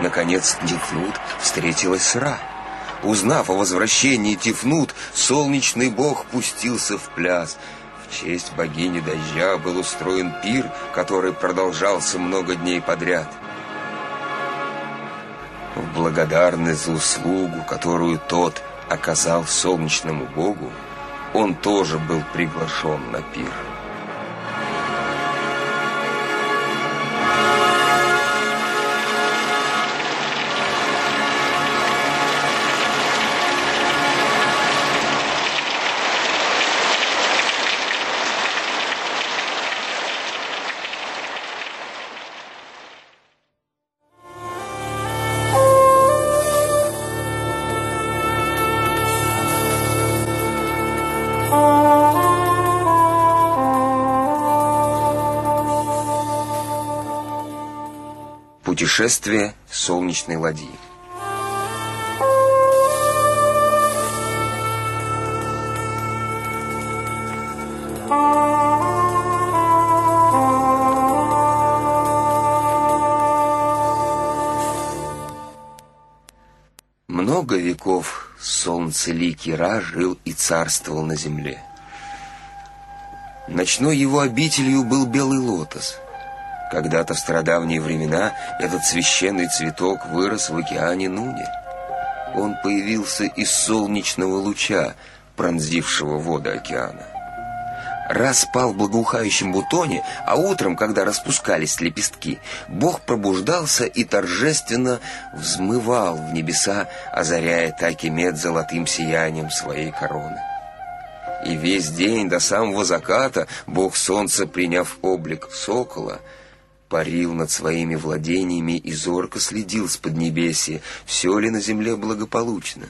Наконец Тифнут встретилась с Ра. Узнав о возвращении Тифнут, солнечный бог пустился в пляс. В честь богини дождя был устроен пир, который продолжался много дней подряд. В благодарность за услугу, которую тот оказал солнечному богу, он тоже был приглашен на пир. Путешествие солнечной ладьи. Много веков солнцеликий Ра жил и царствовал на земле. Ночной его обителью был белый лотос — когда-то в стародавние времена этот священный цветок вырос в океане Нуне. Он появился из солнечного луча, пронзившего воды океана. Раз спал в благоухающем бутоне, а утром, когда распускались лепестки, Бог пробуждался и торжественно взмывал в небеса, озаряя Такимед золотым сиянием своей короны. И весь день до самого заката Бог Солнца, приняв облик сокола, парил над своими владениями и зорко следил с поднебесья, все ли на земле благополучно.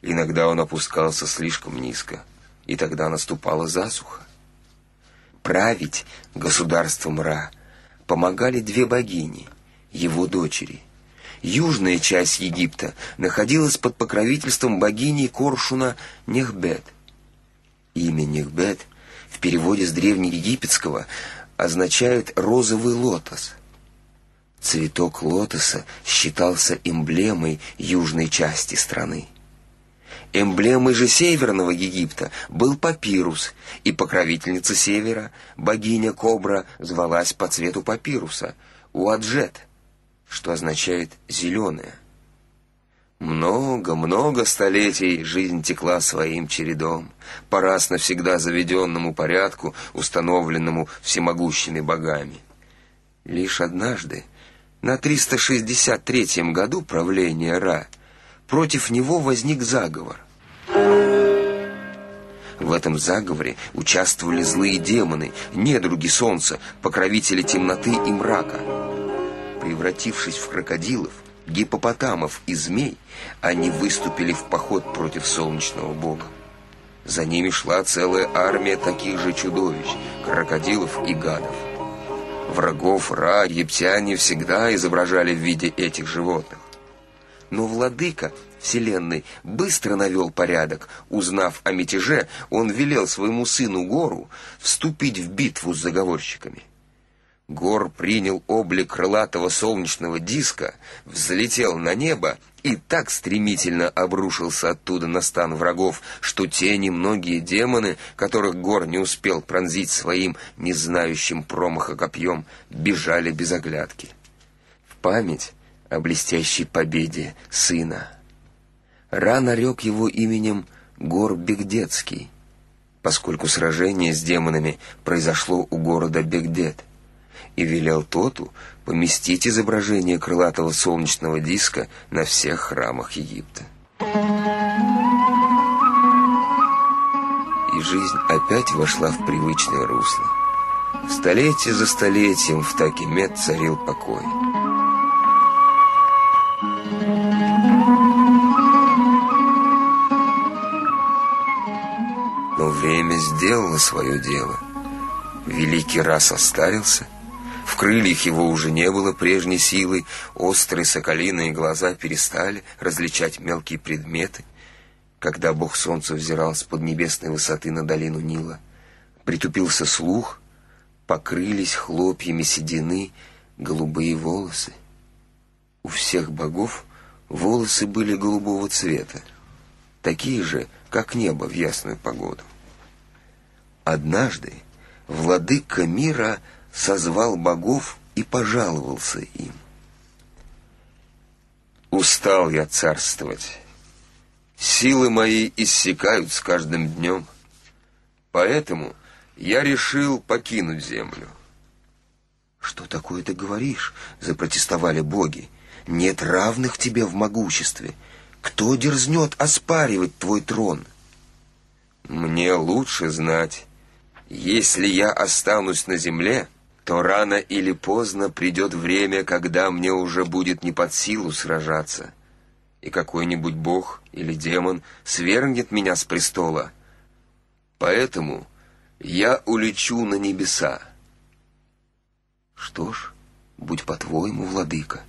Иногда он опускался слишком низко, и тогда наступала засуха. Править государством Ра помогали две богини, его дочери. Южная часть Египта находилась под покровительством богини Коршуна Нехбет. Имя Нихбет в переводе с древнеегипетского означает «розовый лотос». Цветок лотоса считался эмблемой южной части страны. Эмблемой же северного Египта был папирус, и покровительница севера, богиня Кобра, звалась по цвету папируса – Уаджет, что означает «зеленая». Много-много столетий жизнь текла своим чередом, по раз навсегда заведенному порядку, установленному всемогущими богами. Лишь однажды, на 363-м году правления Ра, против него возник заговор. В этом заговоре участвовали злые демоны, недруги солнца, покровители темноты и мрака. Превратившись в крокодилов, гипопотамов и змей, они выступили в поход против солнечного бога. За ними шла целая армия таких же чудовищ, крокодилов и гадов. Врагов Ра египтяне всегда изображали в виде этих животных. Но владыка Вселенной быстро навел порядок. Узнав о мятеже, он велел своему сыну Гору вступить в битву с заговорщиками. Гор принял облик крылатого солнечного диска, взлетел на небо и так стремительно обрушился оттуда на стан врагов, что те немногие демоны, которых Гор не успел пронзить своим не знающим промаха копьем, бежали без оглядки. В память о блестящей победе сына. Ра нарек его именем Гор Бегдетский, поскольку сражение с демонами произошло у города Бегдет и велел Тоту поместить изображение крылатого солнечного диска на всех храмах Египта. И жизнь опять вошла в привычное русло. Столетие за столетием в Такимет царил покой. Но время сделало свое дело. Великий раз остарился — в крыльях его уже не было прежней силы, острые соколиные глаза перестали различать мелкие предметы. Когда бог солнца взирал с поднебесной высоты на долину Нила, притупился слух, покрылись хлопьями седины голубые волосы. У всех богов волосы были голубого цвета, такие же, как небо в ясную погоду. Однажды владыка мира — созвал богов и пожаловался им. Устал я царствовать. Силы мои иссякают с каждым днем. Поэтому я решил покинуть землю. «Что такое ты говоришь?» — запротестовали боги. «Нет равных тебе в могуществе. Кто дерзнет оспаривать твой трон?» «Мне лучше знать, если я останусь на земле...» то рано или поздно придет время, когда мне уже будет не под силу сражаться, и какой-нибудь бог или демон свергнет меня с престола. Поэтому я улечу на небеса. Что ж, будь по-твоему, владыка,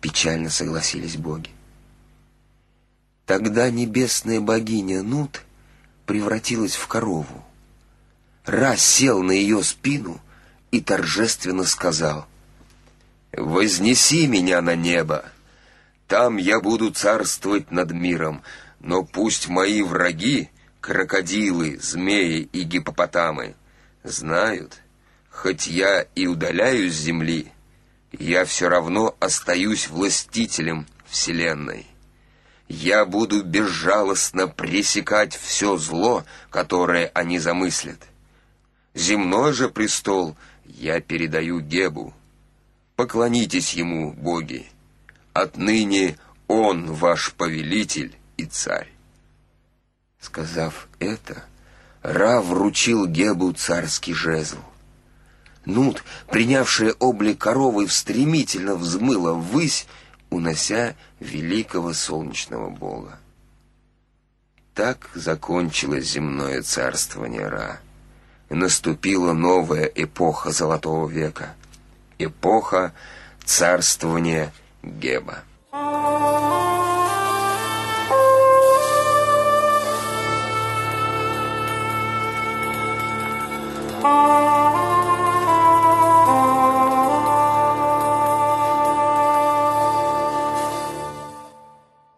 печально согласились боги. Тогда небесная богиня Нут превратилась в корову. Ра сел на ее спину — и торжественно сказал, «Вознеси меня на небо, там я буду царствовать над миром, но пусть мои враги, крокодилы, змеи и гипопотамы, знают, хоть я и удаляюсь с земли, я все равно остаюсь властителем Вселенной. Я буду безжалостно пресекать все зло, которое они замыслят. Земной же престол — я передаю Гебу. Поклонитесь ему, боги. Отныне он ваш повелитель и царь. Сказав это, Ра вручил Гебу царский жезл. Нут, принявшая облик коровы, стремительно взмыла ввысь, унося великого солнечного бога. Так закончилось земное царствование Ра наступила новая эпоха Золотого века, эпоха царствования Геба.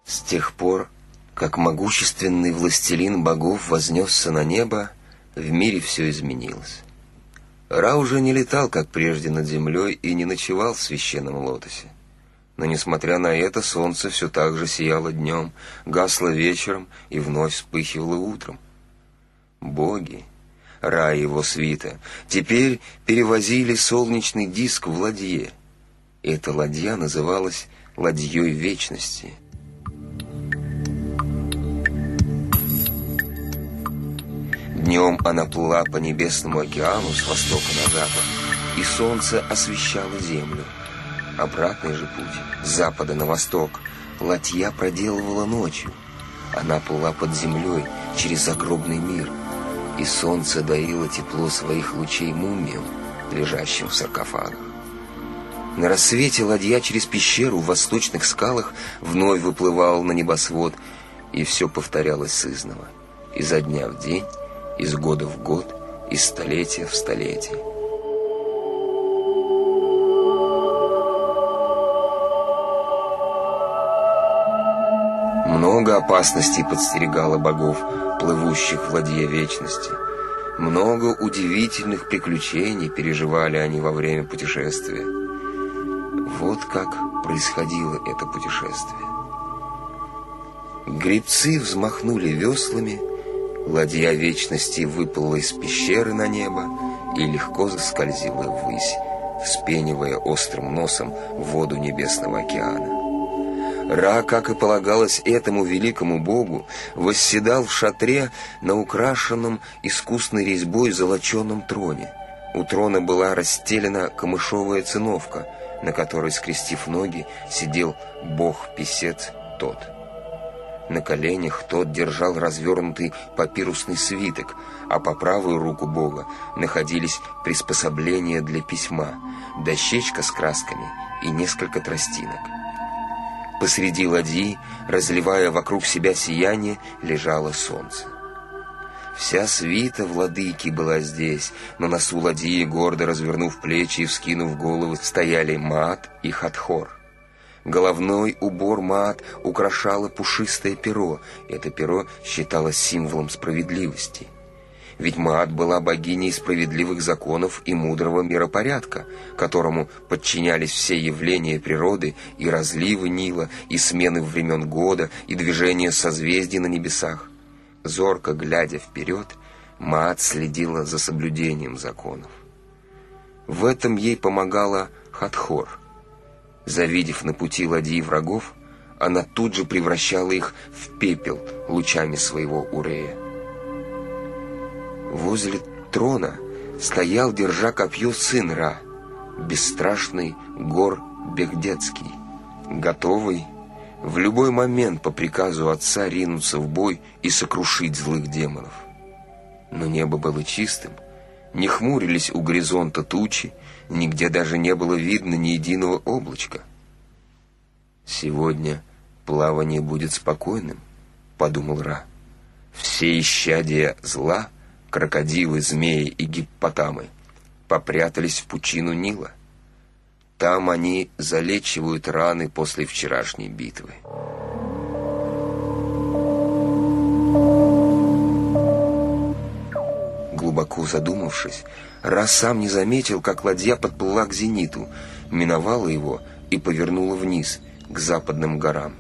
С тех пор, как могущественный властелин богов вознесся на небо, в мире все изменилось. Ра уже не летал, как прежде, над землей и не ночевал в священном лотосе. Но, несмотря на это, солнце все так же сияло днем, гасло вечером и вновь вспыхивало утром. Боги, Ра и его свита, теперь перевозили солнечный диск в ладье. Эта ладья называлась «ладьей вечности». Днем она плыла по небесному океану с востока на запад, и солнце освещало землю. Обратный же путь, с запада на восток, ладья проделывала ночью. Она плыла под землей через загробный мир, и солнце дарило тепло своих лучей мумиям, лежащим в саркофагах. На рассвете ладья через пещеру в восточных скалах вновь выплывала на небосвод, и все повторялось сызново, изо дня в день, из года в год, из столетия в столетие. Много опасностей подстерегало богов, плывущих в ладье вечности. Много удивительных приключений переживали они во время путешествия. Вот как происходило это путешествие. Гребцы взмахнули веслами, Ладья вечности выплыла из пещеры на небо и легко заскользила ввысь, вспенивая острым носом воду небесного океана. Ра, как и полагалось этому великому богу, восседал в шатре на украшенном искусной резьбой золоченом троне. У трона была расстелена камышовая циновка, на которой, скрестив ноги, сидел бог-писец тот — на коленях тот держал развернутый папирусный свиток, а по правую руку Бога находились приспособления для письма, дощечка с красками и несколько тростинок. Посреди ладьи, разливая вокруг себя сияние, лежало солнце. Вся свита владыки была здесь. На носу ладьи, гордо развернув плечи и вскинув головы, стояли Мат и Хатхор — Головной убор мат украшало пушистое перо. Это перо считалось символом справедливости. Ведь Маат была богиней справедливых законов и мудрого миропорядка, которому подчинялись все явления природы и разливы Нила, и смены времен года, и движения созвездий на небесах. Зорко глядя вперед, Маат следила за соблюдением законов. В этом ей помогала Хатхор — Завидев на пути ладьи врагов, она тут же превращала их в пепел лучами своего урея. Возле трона стоял, держа копье, сын Ра, бесстрашный гор Бегдецкий, готовый в любой момент по приказу отца ринуться в бой и сокрушить злых демонов. Но небо было чистым, не хмурились у горизонта тучи, Нигде даже не было видно ни единого облачка. «Сегодня плавание будет спокойным», — подумал Ра. «Все исчадия зла, крокодилы, змеи и гиппотамы, попрятались в пучину Нила. Там они залечивают раны после вчерашней битвы». Глубоко задумавшись, раз сам не заметил, как ладья подплыла к зениту, миновала его и повернула вниз, к западным горам.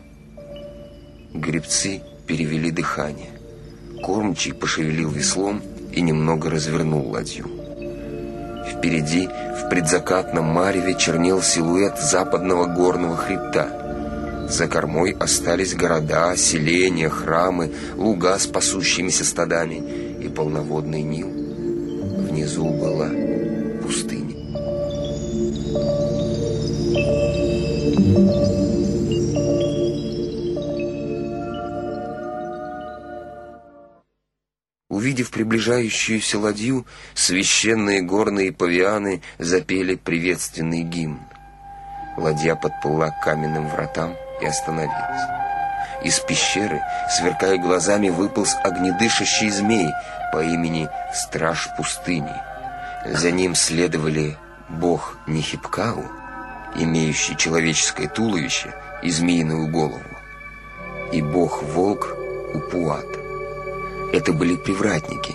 Гребцы перевели дыхание. Кормчий пошевелил веслом и немного развернул ладью. Впереди, в предзакатном мареве, чернел силуэт западного горного хребта. За кормой остались города, селения, храмы, луга с пасущимися стадами и полноводный Нил внизу была пустыня. Увидев приближающуюся ладью, священные горные павианы запели приветственный гимн. Ладья подплыла к каменным вратам и остановилась. Из пещеры, сверкая глазами, выполз огнедышащий змей по имени Страж пустыни. За ним следовали бог Нихипкау, имеющий человеческое туловище и змеиную голову, и бог-волк Упуат. Это были привратники,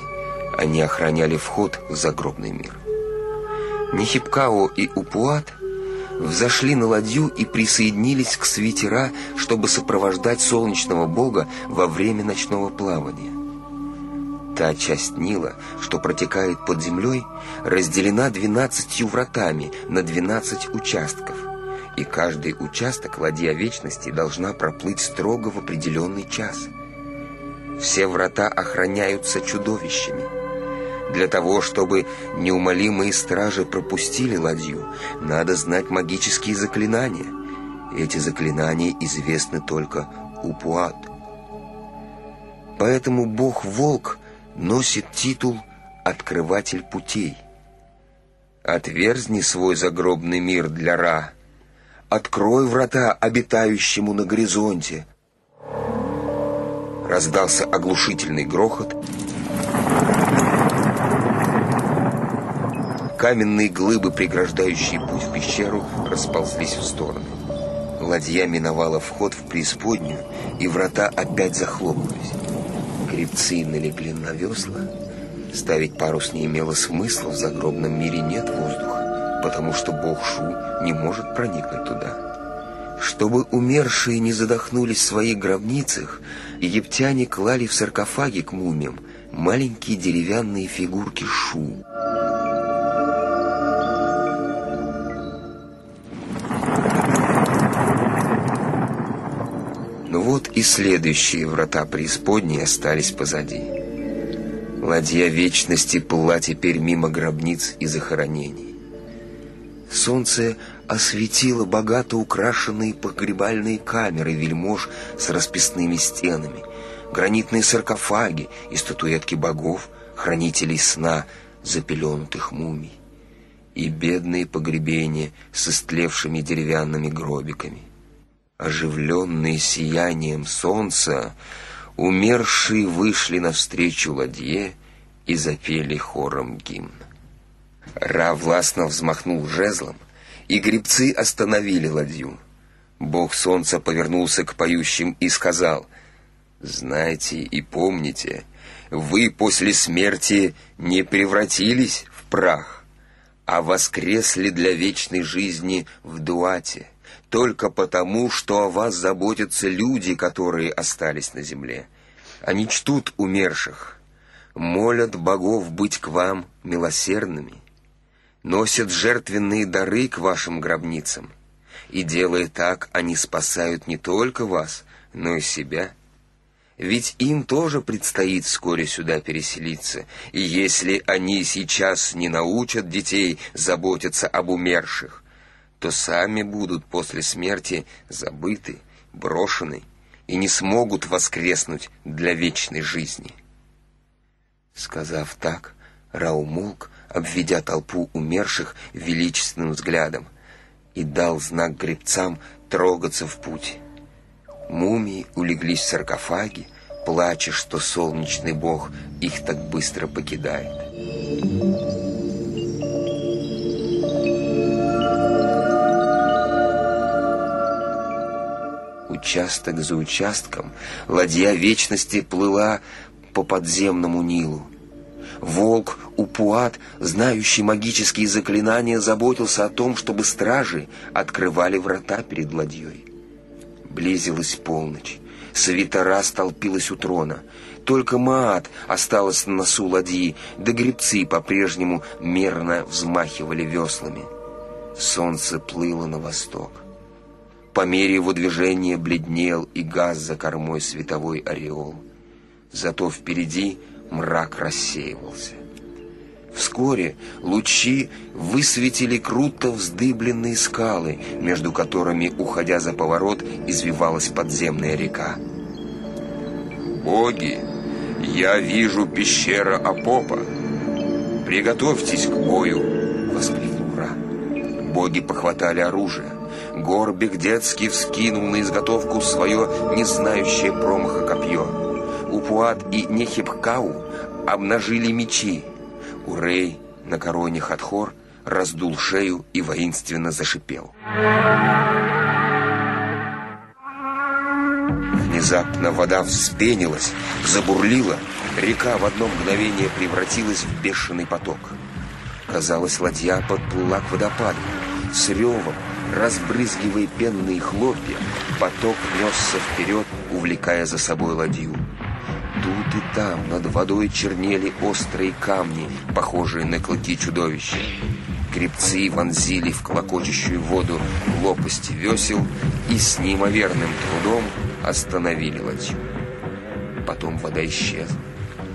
они охраняли вход в загробный мир. Нихипкао и Упуат взошли на ладью и присоединились к свитера, чтобы сопровождать солнечного бога во время ночного плавания. Та часть Нила, что протекает под землей, разделена двенадцатью вратами на двенадцать участков, и каждый участок ладья вечности должна проплыть строго в определенный час. Все врата охраняются чудовищами. Для того, чтобы неумолимые стражи пропустили ладью, надо знать магические заклинания. Эти заклинания известны только Упуат. Поэтому бог-волк носит титул «Открыватель путей». Отверзни свой загробный мир для Ра. Открой врата обитающему на горизонте. Раздался оглушительный грохот. Каменные глыбы, преграждающие путь в пещеру, расползлись в стороны. Ладья миновала вход в преисподнюю, и врата опять захлопнулись. Гребцы налегли на весла. Ставить парус не имело смысла, в загробном мире нет воздуха, потому что бог Шу не может проникнуть туда. Чтобы умершие не задохнулись в своих гробницах, египтяне клали в саркофаги к мумиям маленькие деревянные фигурки Шу. Вот и следующие врата преисподней остались позади. Ладья вечности плыла теперь мимо гробниц и захоронений. Солнце осветило богато украшенные погребальные камеры вельмож с расписными стенами, гранитные саркофаги и статуэтки богов, хранителей сна, запеленутых мумий, и бедные погребения с истлевшими деревянными гробиками. Оживленные сиянием солнца, умершие вышли навстречу ладье и запели хором гимн. Ра властно взмахнул жезлом, и гребцы остановили ладью. Бог солнца повернулся к поющим и сказал, «Знайте и помните, вы после смерти не превратились в прах, а воскресли для вечной жизни в дуате» только потому, что о вас заботятся люди, которые остались на земле. Они чтут умерших, молят богов быть к вам милосердными, носят жертвенные дары к вашим гробницам, и, делая так, они спасают не только вас, но и себя. Ведь им тоже предстоит вскоре сюда переселиться, и если они сейчас не научат детей заботиться об умерших, то сами будут после смерти забыты, брошены и не смогут воскреснуть для вечной жизни. Сказав так, Раумулк, обведя толпу умерших величественным взглядом, и дал знак гребцам трогаться в путь. Мумии улеглись в саркофаги, плача, что солнечный бог их так быстро покидает. Участок за участком ладья вечности плыла по подземному Нилу. Волк Упуат, знающий магические заклинания, заботился о том, чтобы стражи открывали врата перед ладьей. Близилась полночь. Свитера столпилась у трона. Только Маат осталась на носу ладьи, да гребцы по-прежнему мерно взмахивали веслами. Солнце плыло на восток. По мере его движения бледнел и газ за кормой световой ореол. Зато впереди мрак рассеивался. Вскоре лучи высветили круто вздыбленные скалы, между которыми, уходя за поворот, извивалась подземная река. «Боги, я вижу пещера Апопа! Приготовьтесь к бою!» — воскликнул Ра. Боги похватали оружие. Горбик детский вскинул на изготовку свое не знающее промаха копье. Упуат и Нехипкау обнажили мечи. Урей на короне Хатхор раздул шею и воинственно зашипел. Внезапно вода вспенилась, забурлила, река в одно мгновение превратилась в бешеный поток. Казалось, ладья подплыла к водопаду. С ревом, разбрызгивая пенные хлопья, поток несся вперед, увлекая за собой ладью. Тут и там над водой чернели острые камни, похожие на клыки чудовища. Гребцы вонзили в клокочущую воду лопасти весел и с неимоверным трудом остановили ладью. Потом вода исчезла.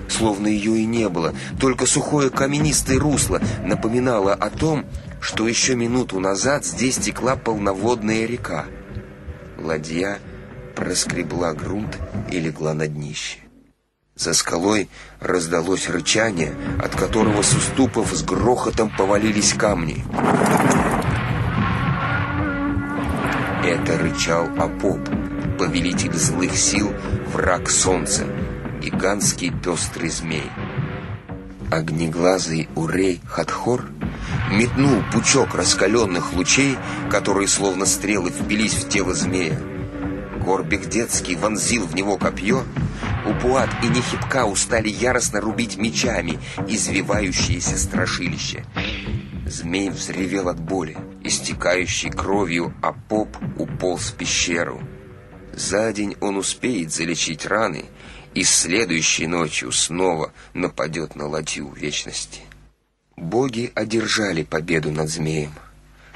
Словно ее и не было, только сухое каменистое русло напоминало о том, что еще минуту назад здесь текла полноводная река. Ладья проскребла грунт и легла на днище. За скалой раздалось рычание, от которого с уступов с грохотом повалились камни. Это рычал Апоп, повелитель злых сил, враг солнца, гигантский пестрый змей. Огнеглазый Урей Хатхор метнул пучок раскаленных лучей, которые словно стрелы впились в тело змея. Горбик детский вонзил в него копье. Упуат и Нехипка устали яростно рубить мечами извивающееся страшилище. Змей взревел от боли, истекающий кровью, а поп уполз в пещеру. За день он успеет залечить раны и следующей ночью снова нападет на ладью вечности. Боги одержали победу над змеем.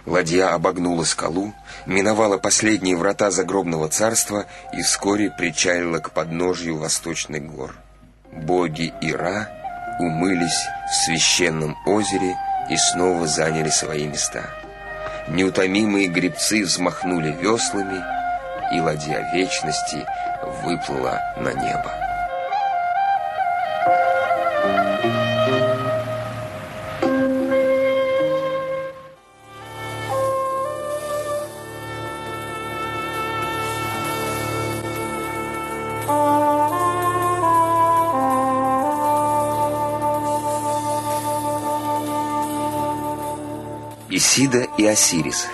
Ладья обогнула скалу, миновала последние врата загробного царства и вскоре причалила к подножью восточных гор. Боги Ира умылись в священном озере и снова заняли свои места. Неутомимые гребцы взмахнули веслами, и ладья вечности выплыла на небо. Исида и Осирис.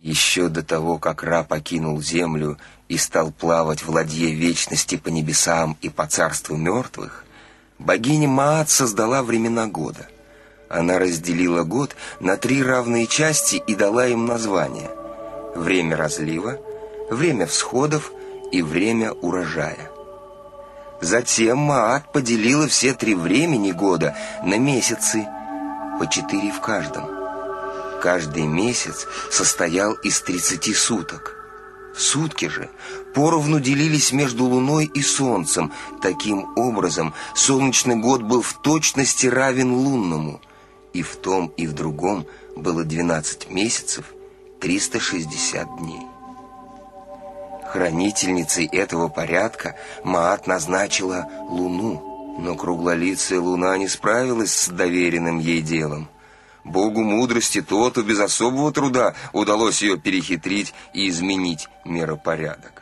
Еще до того, как Ра покинул землю и стал плавать в ладье вечности по небесам и по царству мертвых, богиня Маат создала времена года. Она разделила год на три равные части и дала им названия. Время разлива, время всходов и время урожая. Затем Маат поделила все три времени года на месяцы, по четыре в каждом. Каждый месяц состоял из 30 суток. Сутки же поровну делились между Луной и Солнцем. Таким образом, солнечный год был в точности равен лунному – и в том, и в другом было 12 месяцев, 360 дней. Хранительницей этого порядка Маат назначила Луну, но круглолицая Луна не справилась с доверенным ей делом. Богу мудрости тоту без особого труда удалось ее перехитрить и изменить миропорядок.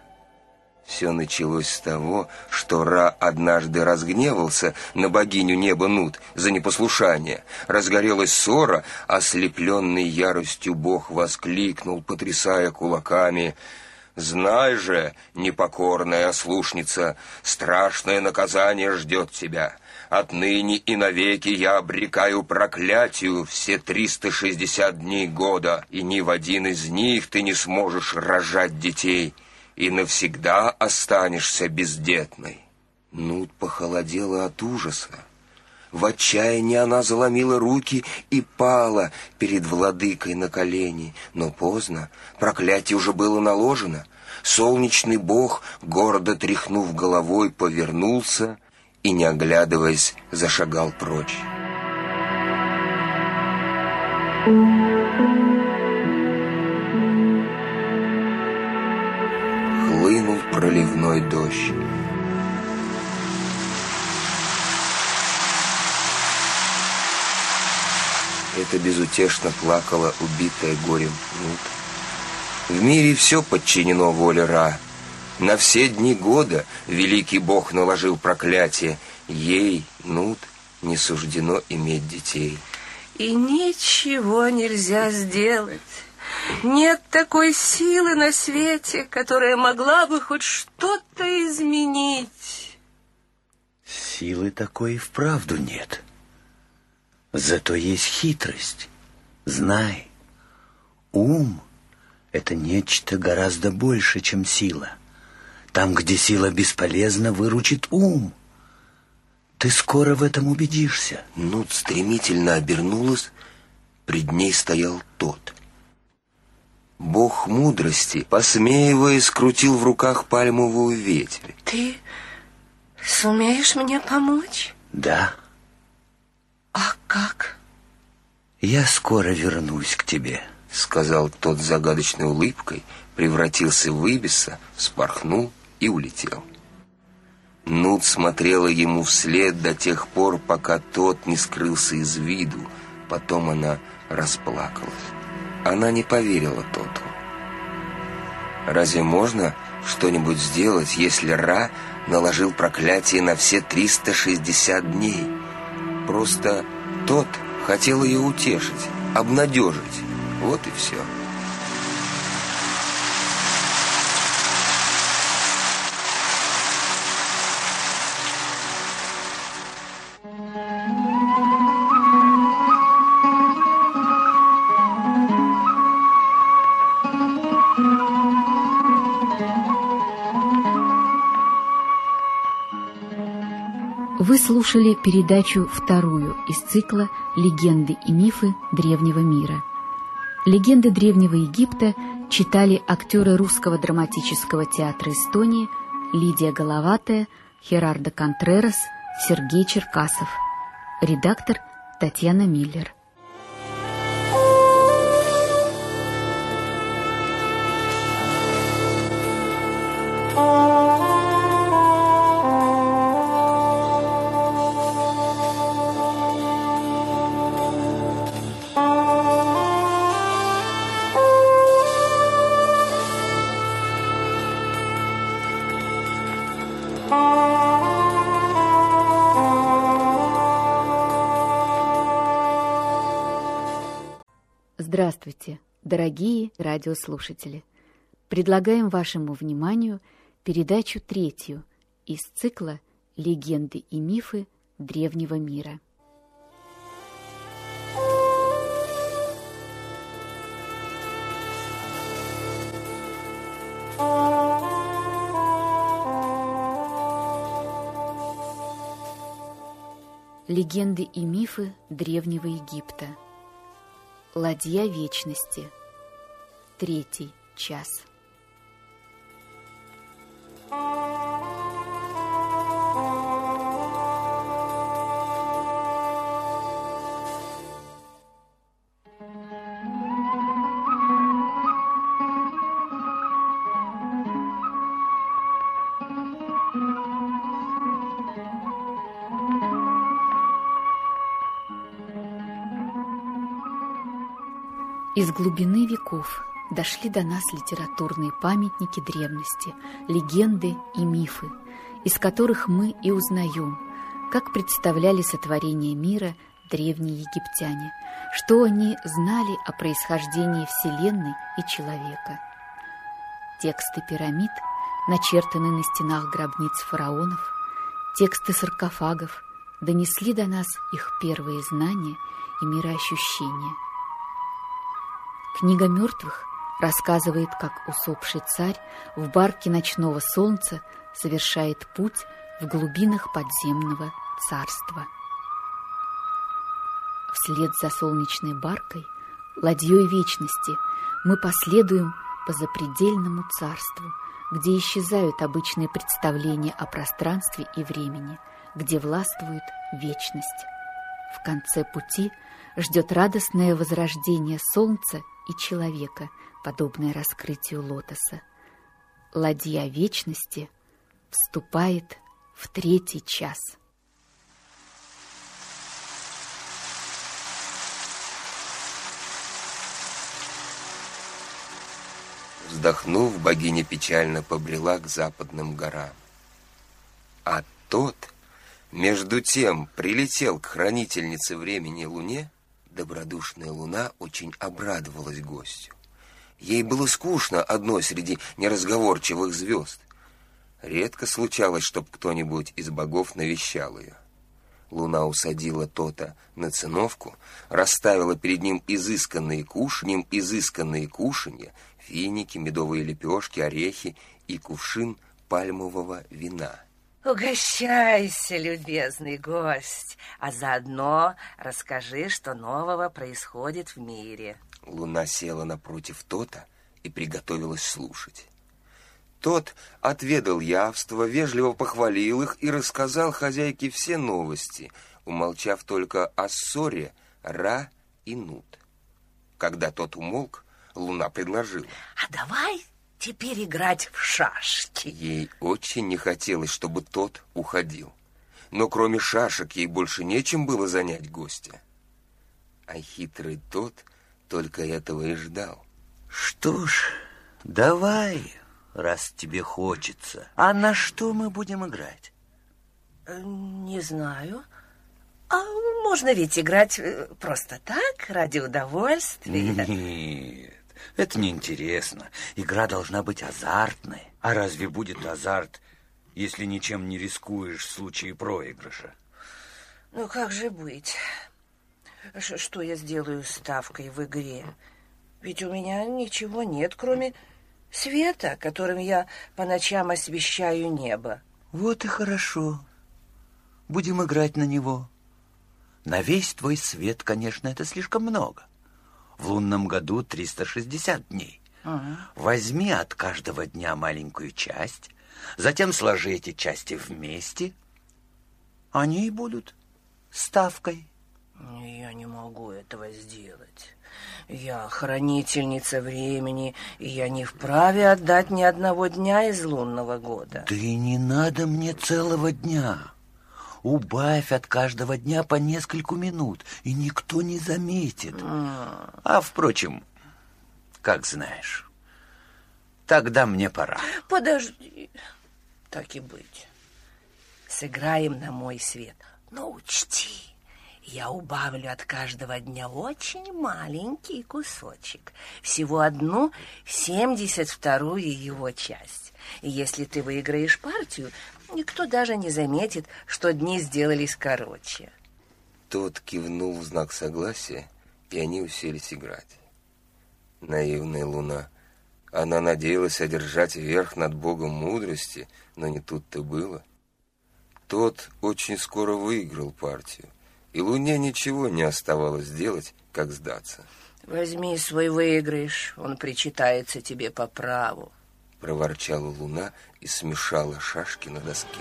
Все началось с того, что Ра однажды разгневался на богиню неба Нут за непослушание. Разгорелась ссора, ослепленный яростью бог воскликнул, потрясая кулаками «Знай же, непокорная ослушница, страшное наказание ждет тебя». Отныне и навеки я обрекаю проклятию все 360 дней года, и ни в один из них ты не сможешь рожать детей и навсегда останешься бездетной. Нут похолодела от ужаса. В отчаянии она заломила руки и пала перед владыкой на колени. Но поздно, проклятие уже было наложено. Солнечный бог, гордо тряхнув головой, повернулся и, не оглядываясь, зашагал прочь. Проливной дождь. Это безутешно плакала убитая горем Нут. В мире все подчинено воле Ра. На все дни года великий бог наложил проклятие. Ей, Нут, не суждено иметь детей. И ничего нельзя сделать. Нет такой силы на свете, которая могла бы хоть что-то изменить. Силы такой и вправду нет. Зато есть хитрость. Знай, ум — это нечто гораздо больше, чем сила. Там, где сила бесполезна, выручит ум. Ты скоро в этом убедишься. Нут стремительно обернулась, пред ней стоял тот. Бог мудрости, посмеиваясь, скрутил в руках пальмовую ветвь. Ты сумеешь мне помочь? Да. А как? Я скоро вернусь к тебе, сказал тот с загадочной улыбкой, превратился в ибиса, вспорхнул и улетел. Нут смотрела ему вслед до тех пор, пока тот не скрылся из виду. Потом она расплакалась. Она не поверила Тоту. Разве можно что-нибудь сделать, если Ра наложил проклятие на все 360 дней? Просто тот хотел ее утешить, обнадежить. Вот и все. Слушали передачу вторую из цикла «Легенды и мифы древнего мира». Легенды древнего Египта читали актеры русского драматического театра Эстонии Лидия Головатая, Херардо Контрерас, Сергей Черкасов. Редактор Татьяна Миллер. Здравствуйте, дорогие радиослушатели! Предлагаем вашему вниманию передачу третью из цикла «Легенды и мифы древнего мира». Легенды и мифы древнего Египта – Ладья вечности. Третий час. Из глубины веков дошли до нас литературные памятники древности, легенды и мифы, из которых мы и узнаем, как представляли сотворение мира древние египтяне, что они знали о происхождении Вселенной и человека. Тексты пирамид, начертанные на стенах гробниц фараонов, тексты саркофагов донесли до нас их первые знания и мироощущения – Книга мертвых рассказывает, как усопший царь в барке ночного солнца совершает путь в глубинах подземного царства. Вслед за солнечной баркой, ладьей вечности, мы последуем по запредельному царству, где исчезают обычные представления о пространстве и времени, где властвует вечность. В конце пути ждет радостное возрождение солнца и человека, подобное раскрытию лотоса. Ладья вечности вступает в третий час. Вздохнув, богиня печально побрела к западным горам. А тот, между тем, прилетел к хранительнице времени Луне — Добродушная Луна очень обрадовалась гостю. Ей было скучно одной среди неразговорчивых звезд. Редко случалось, чтоб кто-нибудь из богов навещал ее. Луна усадила то-то на циновку, расставила перед ним изысканные кушаньем изысканные кушанья, финики, медовые лепешки, орехи и кувшин пальмового вина. Угощайся, любезный гость, а заодно расскажи, что нового происходит в мире. Луна села напротив Тота и приготовилась слушать. Тот отведал явство, вежливо похвалил их и рассказал хозяйке все новости, умолчав только о ссоре Ра и Нут. Когда тот умолк, Луна предложила. А давай теперь играть в шашки. Ей очень не хотелось, чтобы тот уходил. Но кроме шашек ей больше нечем было занять гостя. А хитрый тот только этого и ждал. Что ж, давай, раз тебе хочется. А на что мы будем играть? Э, не знаю. А можно ведь играть э, просто так, ради удовольствия? Нет, это неинтересно. Игра должна быть азартной. А разве будет азарт, если ничем не рискуешь в случае проигрыша? Ну, как же быть? Ш что я сделаю ставкой в игре? Ведь у меня ничего нет, кроме света, которым я по ночам освещаю небо. Вот и хорошо. Будем играть на него. На весь твой свет, конечно, это слишком много. В лунном году 360 дней. Ага. Возьми от каждого дня маленькую часть, затем сложи эти части вместе. Они и будут ставкой. Я не могу этого сделать. Я хранительница времени, и я не вправе отдать ни одного дня из лунного года. Да и не надо мне целого дня. Убавь от каждого дня по нескольку минут, и никто не заметит. А, а впрочем, как знаешь, тогда мне пора. Подожди, так и быть. Сыграем на мой свет, но учти я убавлю от каждого дня очень маленький кусочек, всего одну семьдесят вторую его часть. И если ты выиграешь партию, никто даже не заметит, что дни сделались короче. Тот кивнул в знак согласия, и они уселись играть. Наивная луна. Она надеялась одержать верх над богом мудрости, но не тут-то было. Тот очень скоро выиграл партию и Луне ничего не оставалось делать, как сдаться. «Возьми свой выигрыш, он причитается тебе по праву», — проворчала Луна и смешала шашки на доске.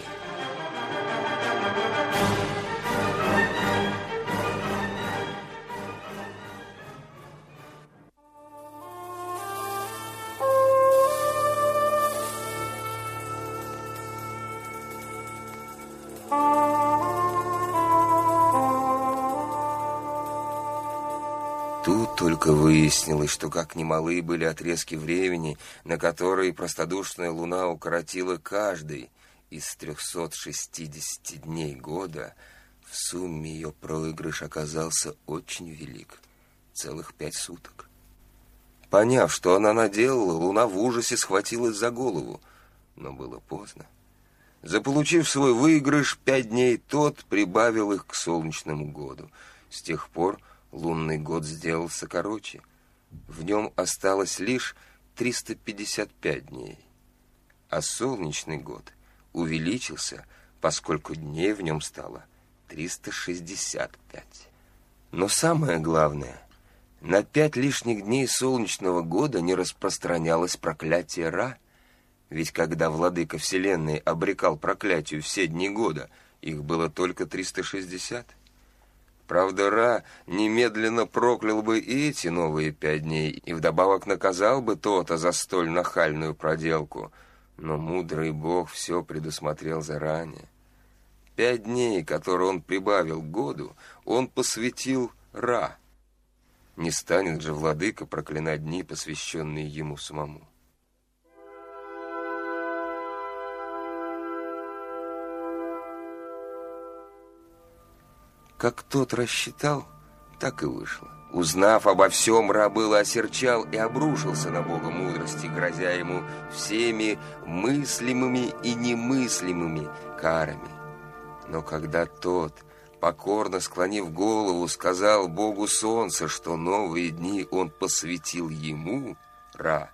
Выяснилось, что как немалы были отрезки времени, на которые простодушная луна укоротила каждый из 360 дней года, в сумме ее проигрыш оказался очень велик. Целых пять суток. Поняв, что она наделала, луна в ужасе схватилась за голову. Но было поздно. Заполучив свой выигрыш пять дней, тот прибавил их к солнечному году. С тех пор лунный год сделался короче. В нем осталось лишь 355 дней. А солнечный год увеличился, поскольку дней в нем стало 365. Но самое главное, на пять лишних дней солнечного года не распространялось проклятие Ра, ведь когда владыка Вселенной обрекал проклятию все дни года, их было только 360. Правда, Ра немедленно проклял бы и эти новые пять дней, и вдобавок наказал бы то-то за столь нахальную проделку. Но мудрый бог все предусмотрел заранее. Пять дней, которые он прибавил к году, он посвятил Ра. Не станет же владыка проклинать дни, посвященные ему самому. Как тот рассчитал, так и вышло. Узнав обо всем, Ра было осерчал и обрушился на Бога мудрости, грозя ему всеми мыслимыми и немыслимыми карами. Но когда тот, покорно склонив голову, сказал Богу Солнца, что новые дни он посвятил ему, Ра,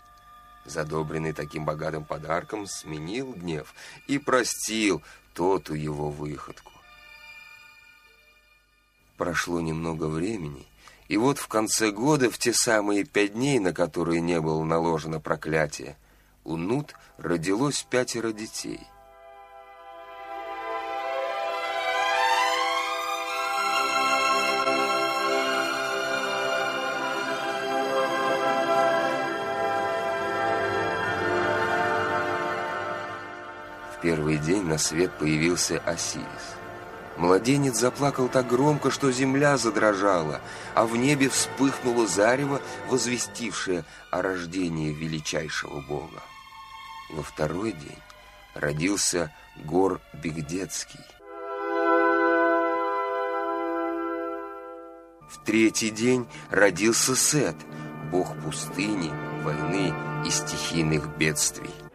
задобренный таким богатым подарком, сменил гнев и простил тоту его выходку. Прошло немного времени, и вот в конце года, в те самые пять дней, на которые не было наложено проклятие, у Нут родилось пятеро детей. В первый день на свет появился Осирис. Младенец заплакал так громко, что земля задрожала, а в небе вспыхнуло зарево, возвестившее о рождении величайшего бога. Во второй день родился Гор Бигдецкий. В третий день родился Сет, бог пустыни, войны и стихийных бедствий.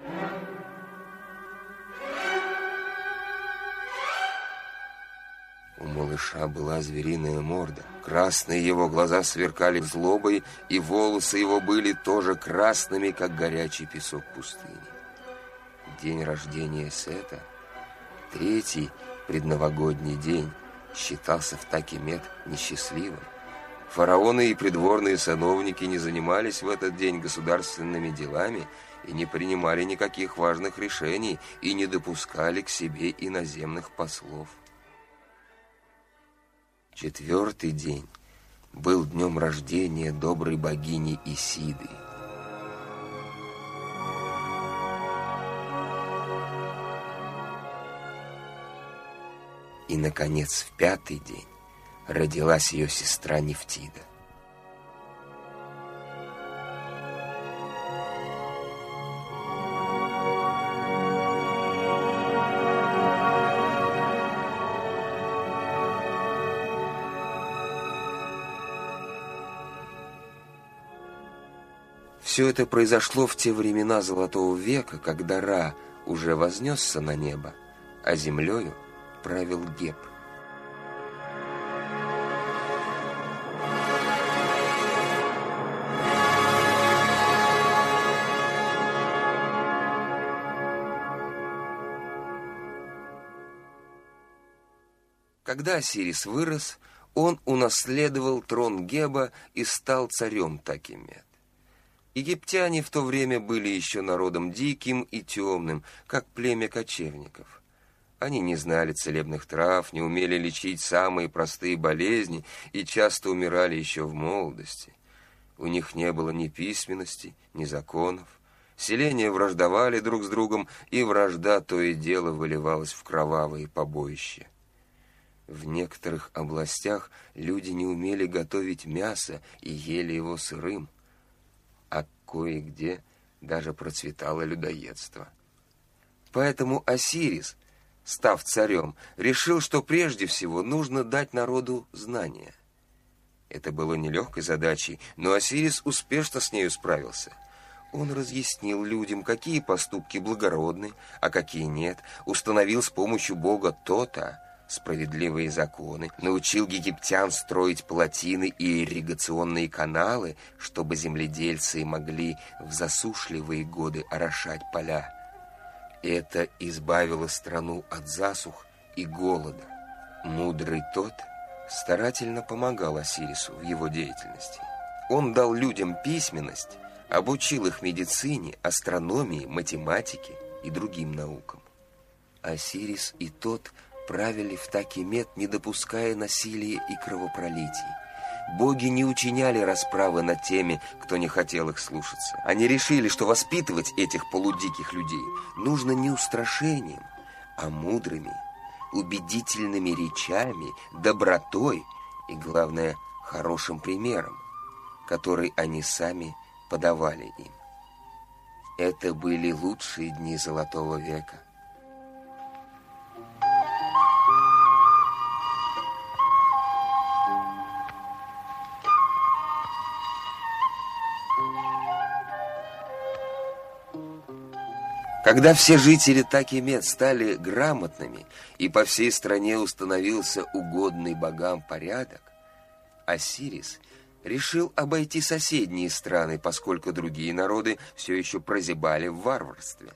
Малыша была звериная морда. Красные его глаза сверкали злобой, и волосы его были тоже красными, как горячий песок пустыни. День рождения Сета, третий предновогодний день, считался в Такимет несчастливым. Фараоны и придворные сановники не занимались в этот день государственными делами и не принимали никаких важных решений и не допускали к себе иноземных послов. Четвертый день был днем рождения доброй богини Исиды. И, наконец, в пятый день родилась ее сестра Нефтида. Все это произошло в те времена Золотого века, когда Ра уже вознесся на небо, а землею правил Геб. Когда Осирис вырос, он унаследовал трон Геба и стал царем Такимет. Египтяне в то время были еще народом диким и темным, как племя кочевников. Они не знали целебных трав, не умели лечить самые простые болезни и часто умирали еще в молодости. У них не было ни письменности, ни законов. Селения враждовали друг с другом, и вражда то и дело выливалась в кровавые побоища. В некоторых областях люди не умели готовить мясо и ели его сырым кое-где даже процветало людоедство. Поэтому Осирис, став царем, решил, что прежде всего нужно дать народу знания. Это было нелегкой задачей, но Осирис успешно с нею справился. Он разъяснил людям, какие поступки благородны, а какие нет, установил с помощью Бога то-то, справедливые законы, научил египтян строить плотины и ирригационные каналы, чтобы земледельцы могли в засушливые годы орошать поля. Это избавило страну от засух и голода. Мудрый тот старательно помогал Осирису в его деятельности. Он дал людям письменность, обучил их медицине, астрономии, математике и другим наукам. Осирис и тот – правили в Такимет, не допуская насилия и кровопролитий. Боги не учиняли расправы над теми, кто не хотел их слушаться. Они решили, что воспитывать этих полудиких людей нужно не устрашением, а мудрыми, убедительными речами, добротой и, главное, хорошим примером, который они сами подавали им. Это были лучшие дни Золотого века – Когда все жители Такимет стали грамотными и по всей стране установился угодный богам порядок, Осирис решил обойти соседние страны, поскольку другие народы все еще прозябали в варварстве.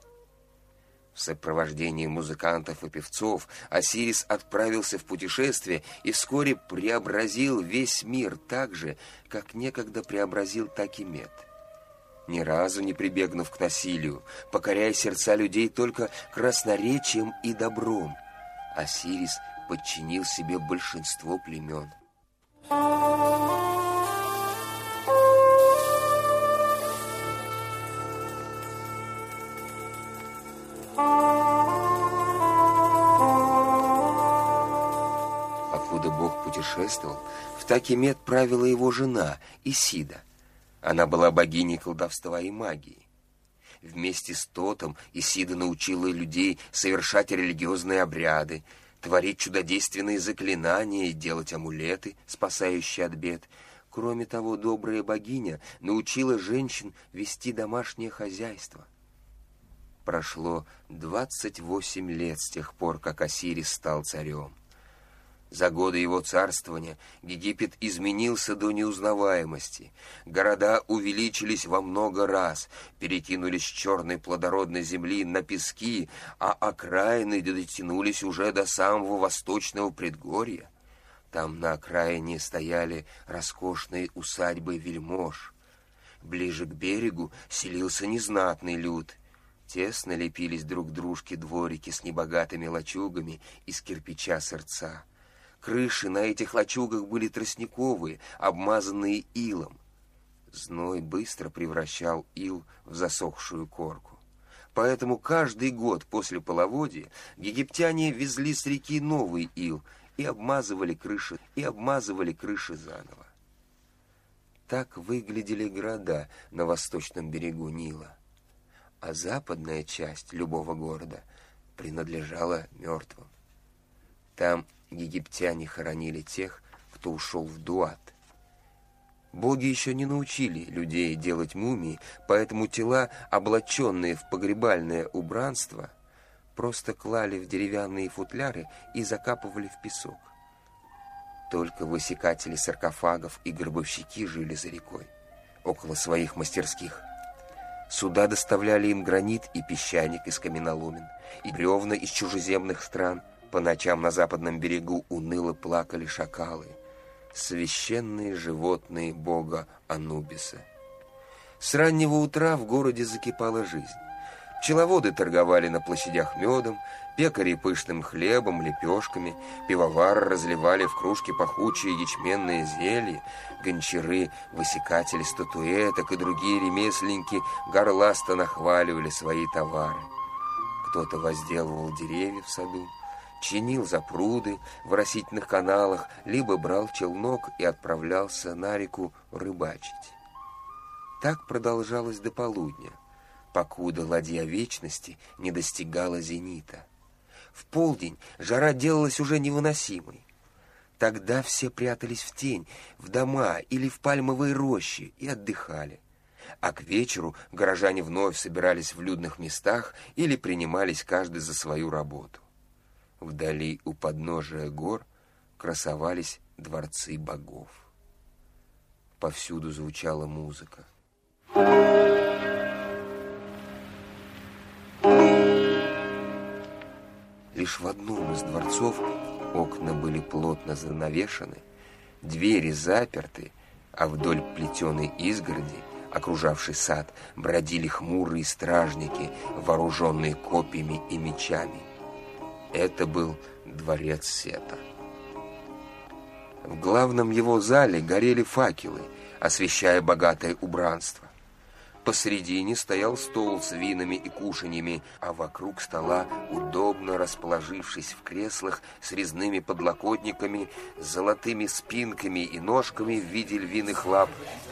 В сопровождении музыкантов и певцов Осирис отправился в путешествие и вскоре преобразил весь мир так же, как некогда преобразил Такимет – ни разу не прибегнув к насилию, покоряя сердца людей только красноречием и добром. Осирис подчинил себе большинство племен. Покуда Бог путешествовал, в Такимет правила его жена Исида – она была богиней колдовства и магии. Вместе с Тотом Исида научила людей совершать религиозные обряды, творить чудодейственные заклинания и делать амулеты, спасающие от бед. Кроме того, добрая богиня научила женщин вести домашнее хозяйство. Прошло 28 лет с тех пор, как Осирис стал царем. За годы его царствования Египет изменился до неузнаваемости. Города увеличились во много раз, перекинулись с черной плодородной земли на пески, а окраины дотянулись уже до самого восточного предгорья. Там на окраине стояли роскошные усадьбы вельмож. Ближе к берегу селился незнатный люд. Тесно лепились друг дружке дворики с небогатыми лачугами из кирпича сердца. Крыши на этих лачугах были тростниковые, обмазанные илом. Зной быстро превращал ил в засохшую корку. Поэтому каждый год после половодья египтяне везли с реки новый ил и обмазывали крыши, и обмазывали крыши заново. Так выглядели города на восточном берегу Нила, а западная часть любого города принадлежала мертвым. Там египтяне хоронили тех, кто ушел в Дуат. Боги еще не научили людей делать мумии, поэтому тела, облаченные в погребальное убранство, просто клали в деревянные футляры и закапывали в песок. Только высекатели саркофагов и гробовщики жили за рекой, около своих мастерских. Сюда доставляли им гранит и песчаник из каменоломен, и бревна из чужеземных стран – по ночам на западном берегу уныло плакали шакалы, священные животные бога Анубиса. С раннего утра в городе закипала жизнь. Пчеловоды торговали на площадях медом, пекари пышным хлебом, лепешками, пивовары разливали в кружки пахучие ячменные зелья, гончары, высекатели статуэток и другие ремесленники горласто нахваливали свои товары. Кто-то возделывал деревья в саду, чинил запруды в растительных каналах, либо брал челнок и отправлялся на реку рыбачить. Так продолжалось до полудня, покуда ладья вечности не достигала зенита. В полдень жара делалась уже невыносимой. Тогда все прятались в тень, в дома или в пальмовые рощи и отдыхали. А к вечеру горожане вновь собирались в людных местах или принимались каждый за свою работу. Вдали у подножия гор красовались дворцы богов. Повсюду звучала музыка. Лишь в одном из дворцов окна были плотно занавешены, двери заперты, а вдоль плетеной изгороди, окружавшей сад, бродили хмурые стражники, вооруженные копьями и мечами. Это был дворец Сета. В главном его зале горели факелы, освещая богатое убранство. Посредине стоял стол с винами и кушаньями, а вокруг стола, удобно расположившись в креслах с резными подлокотниками, золотыми спинками и ножками в виде львиных лап,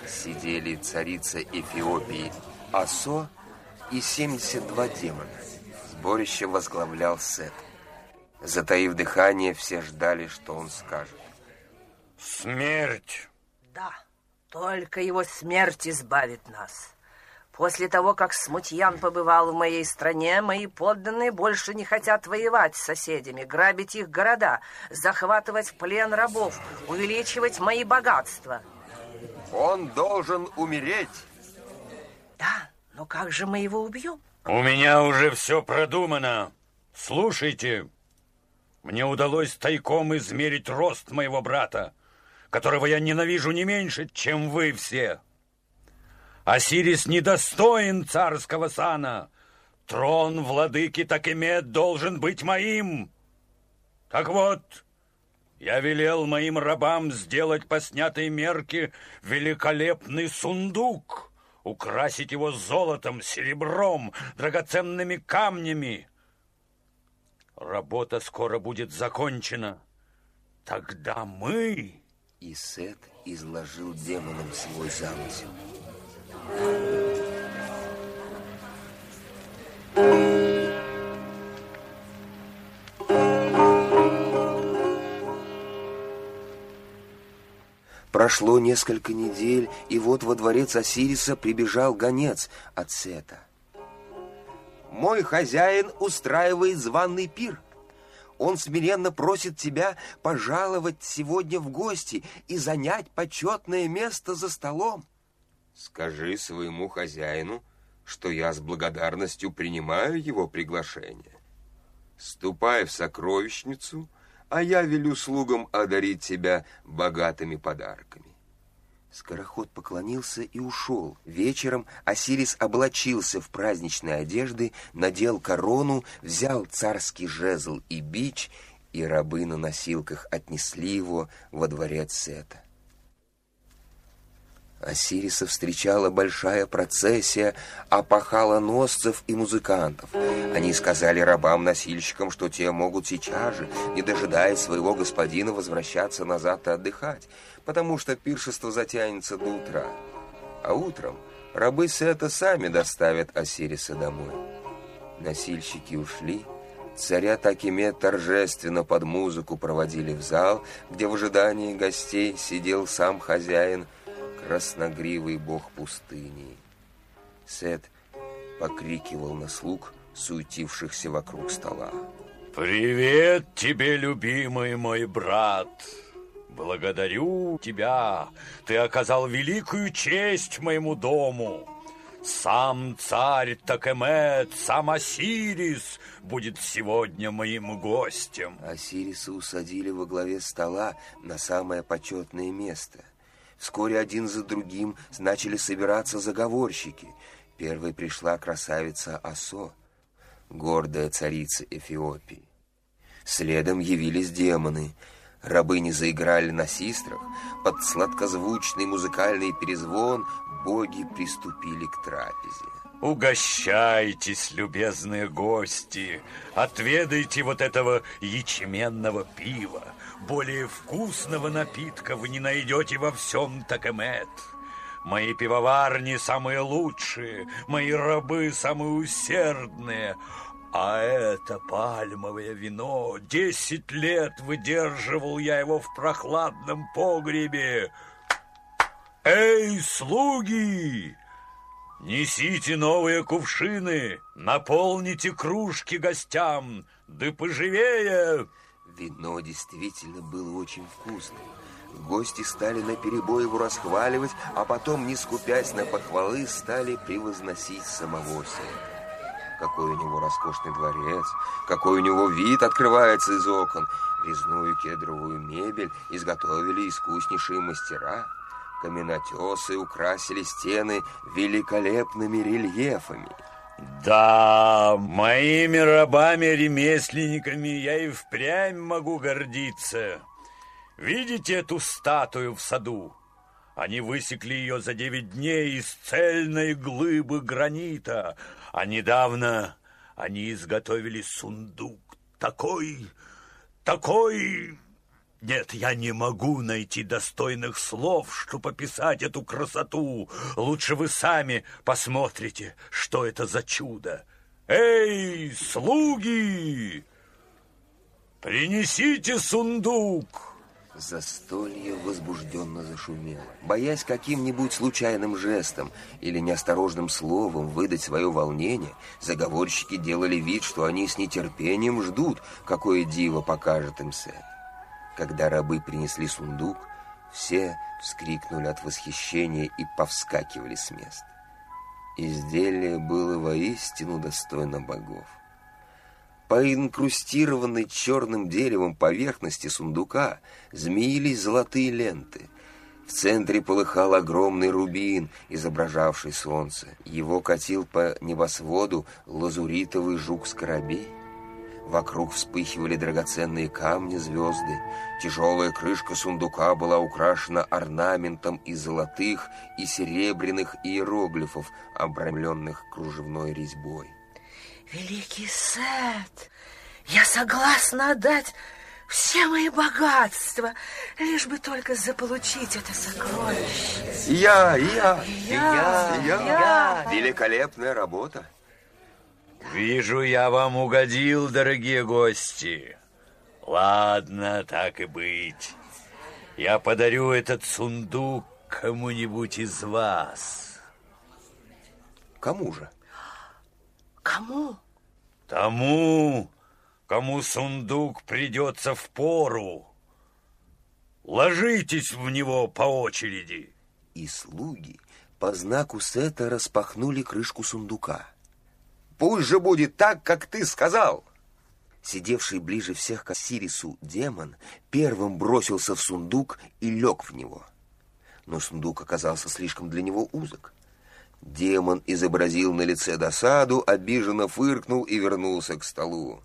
сидели царица Эфиопии Асо и 72 демона. Сборище возглавлял Сет. Затаив дыхание, все ждали, что он скажет. Смерть! Да, только его смерть избавит нас. После того, как Смутьян побывал в моей стране, мои подданные больше не хотят воевать с соседями, грабить их города, захватывать в плен рабов, увеличивать мои богатства. Он должен умереть. Да, но как же мы его убьем? У меня уже все продумано. Слушайте, мне удалось тайком измерить рост моего брата, которого я ненавижу не меньше, чем вы все. Осирис недостоин царского сана. Трон владыки Такемет должен быть моим. Так вот, я велел моим рабам сделать по снятой мерке великолепный сундук, украсить его золотом, серебром, драгоценными камнями. Работа скоро будет закончена. Тогда мы... И Сет изложил демонам свой замысел. Прошло несколько недель, и вот во дворец Осириса прибежал гонец от Сета. «Мой хозяин устраивает званый пир. Он смиренно просит тебя пожаловать сегодня в гости и занять почетное место за столом». Скажи своему хозяину, что я с благодарностью принимаю его приглашение. Ступай в сокровищницу, а я велю слугам одарить тебя богатыми подарками. Скороход поклонился и ушел. Вечером Осирис облачился в праздничные одежды, надел корону, взял царский жезл и бич, и рабы на носилках отнесли его во дворец Сета. Осириса встречала большая процессия опахалоносцев и музыкантов. Они сказали рабам-носильщикам, что те могут сейчас же, не дожидаясь своего господина, возвращаться назад и отдыхать, потому что пиршество затянется до утра. А утром рабы Сета сами доставят Осириса домой. Носильщики ушли, Царя Такиме торжественно под музыку проводили в зал, где в ожидании гостей сидел сам хозяин – красногривый бог пустыни. Сет покрикивал на слуг, суетившихся вокруг стола. «Привет тебе, любимый мой брат! Благодарю тебя! Ты оказал великую честь моему дому!» Сам царь Такемет, сам Осирис будет сегодня моим гостем. Осириса усадили во главе стола на самое почетное место. Вскоре один за другим начали собираться заговорщики. Первой пришла красавица Асо, гордая царица Эфиопии. Следом явились демоны. Рабыни заиграли на систрах. Под сладкозвучный музыкальный перезвон боги приступили к трапезе. Угощайтесь, любезные гости, отведайте вот этого ячменного пива. Более вкусного напитка вы не найдете во всем Такемет. Мои пивоварни самые лучшие, мои рабы самые усердные, а это пальмовое вино. Десять лет выдерживал я его в прохладном погребе. Эй, слуги! Несите новые кувшины, наполните кружки гостям, да поживее!» Вино действительно было очень вкусным. Гости стали наперебой его расхваливать, а потом, не скупясь на похвалы, стали превозносить самого себя. Какой у него роскошный дворец, какой у него вид открывается из окон. Резную кедровую мебель изготовили искуснейшие мастера – Каменотесы украсили стены великолепными рельефами. Да, моими рабами-ремесленниками я и впрямь могу гордиться. Видите эту статую в саду? Они высекли ее за девять дней из цельной глыбы гранита, а недавно они изготовили сундук такой, такой нет, я не могу найти достойных слов, чтобы описать эту красоту. Лучше вы сами посмотрите, что это за чудо. Эй, слуги! Принесите сундук! Застолье возбужденно зашумело. Боясь каким-нибудь случайным жестом или неосторожным словом выдать свое волнение, заговорщики делали вид, что они с нетерпением ждут, какое диво покажет им Сет. Когда рабы принесли сундук, все вскрикнули от восхищения и повскакивали с мест. Изделие было воистину достойно богов. По инкрустированной черным деревом поверхности сундука змеились золотые ленты. В центре полыхал огромный рубин, изображавший солнце. Его катил по небосводу лазуритовый жук-скоробей. Вокруг вспыхивали драгоценные камни, звезды. Тяжелая крышка сундука была украшена орнаментом из золотых и серебряных иероглифов, обрамленных кружевной резьбой. Великий Сет, я согласна отдать все мои богатства, лишь бы только заполучить это сокровище. Я, я, я, я, я. Великолепная работа. Вижу, я вам угодил, дорогие гости. Ладно, так и быть. Я подарю этот сундук кому-нибудь из вас. Кому же? Кому? Тому, кому сундук придется в пору. Ложитесь в него по очереди. И слуги по знаку Сета распахнули крышку сундука. Пусть же будет так, как ты сказал. Сидевший ближе всех к Сирису демон первым бросился в сундук и лег в него. Но сундук оказался слишком для него узок. Демон изобразил на лице досаду, обиженно фыркнул и вернулся к столу.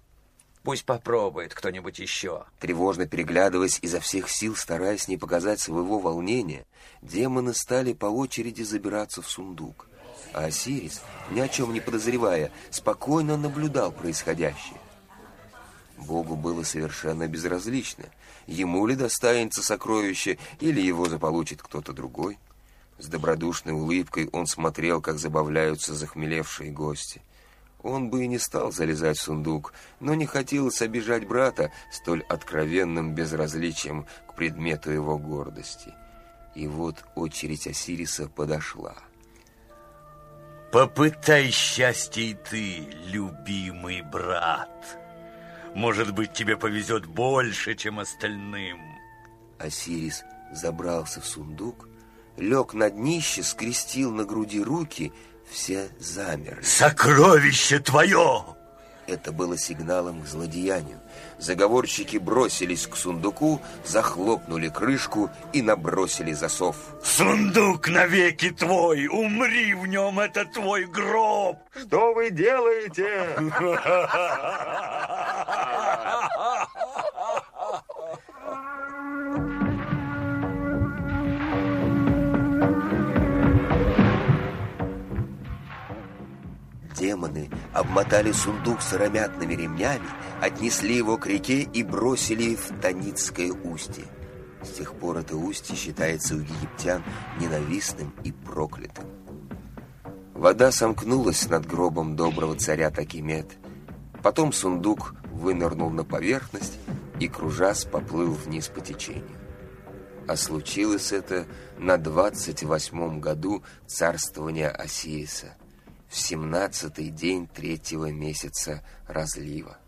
Пусть попробует кто-нибудь еще. Тревожно переглядываясь изо всех сил, стараясь не показать своего волнения, демоны стали по очереди забираться в сундук. А Осирис, ни о чем не подозревая, спокойно наблюдал происходящее. Богу было совершенно безразлично, ему ли достанется сокровище или его заполучит кто-то другой. С добродушной улыбкой он смотрел, как забавляются захмелевшие гости. Он бы и не стал залезать в сундук, но не хотелось обижать брата столь откровенным безразличием к предмету его гордости. И вот очередь Осириса подошла. Попытай счастье и ты, любимый брат. Может быть, тебе повезет больше, чем остальным. Осирис забрался в сундук, лег на днище, скрестил на груди руки, все замерли. Сокровище твое! Это было сигналом к злодеянию. Заговорщики бросились к сундуку, захлопнули крышку и набросили засов. Сундук навеки твой, умри в нем, это твой гроб. Что вы делаете? Демоны обмотали сундук сыромятными ремнями, отнесли его к реке и бросили в Таницкое устье. С тех пор это устье считается у египтян ненавистным и проклятым. Вода сомкнулась над гробом доброго царя Такимет. Потом сундук вынырнул на поверхность и, кружась, поплыл вниз по течению. А случилось это на двадцать восьмом году царствования Осириса – в семнадцатый день третьего месяца разлива.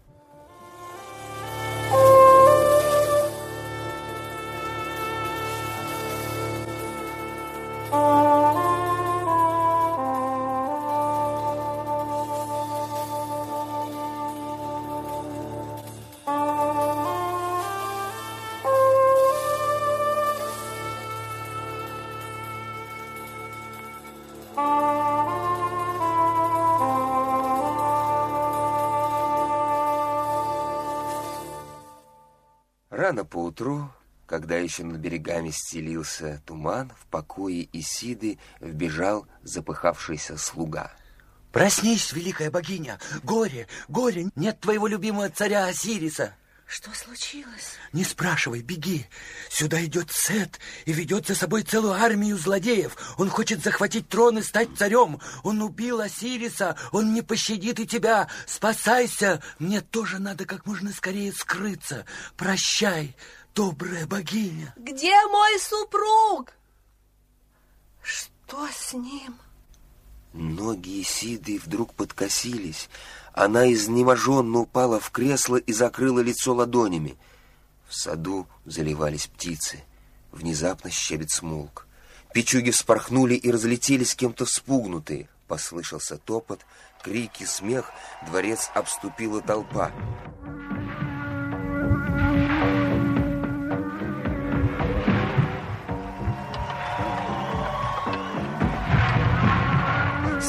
Еще над берегами стелился туман, в покое Исиды вбежал запыхавшийся слуга. Проснись, великая богиня! Горе, горе! Нет твоего любимого царя Осириса! Что случилось? Не спрашивай, беги. Сюда идет Сет и ведет за собой целую армию злодеев. Он хочет захватить трон и стать царем. Он убил Осириса, он не пощадит и тебя. Спасайся, мне тоже надо как можно скорее скрыться. Прощай, добрая богиня. Где мой супруг? Что с ним? Ноги Исиды вдруг подкосились. Она изнеможенно упала в кресло и закрыла лицо ладонями. В саду заливались птицы. Внезапно щебет смолк. Печуги вспорхнули и разлетелись кем-то вспугнутые. Послышался топот, крики, смех. Дворец обступила толпа.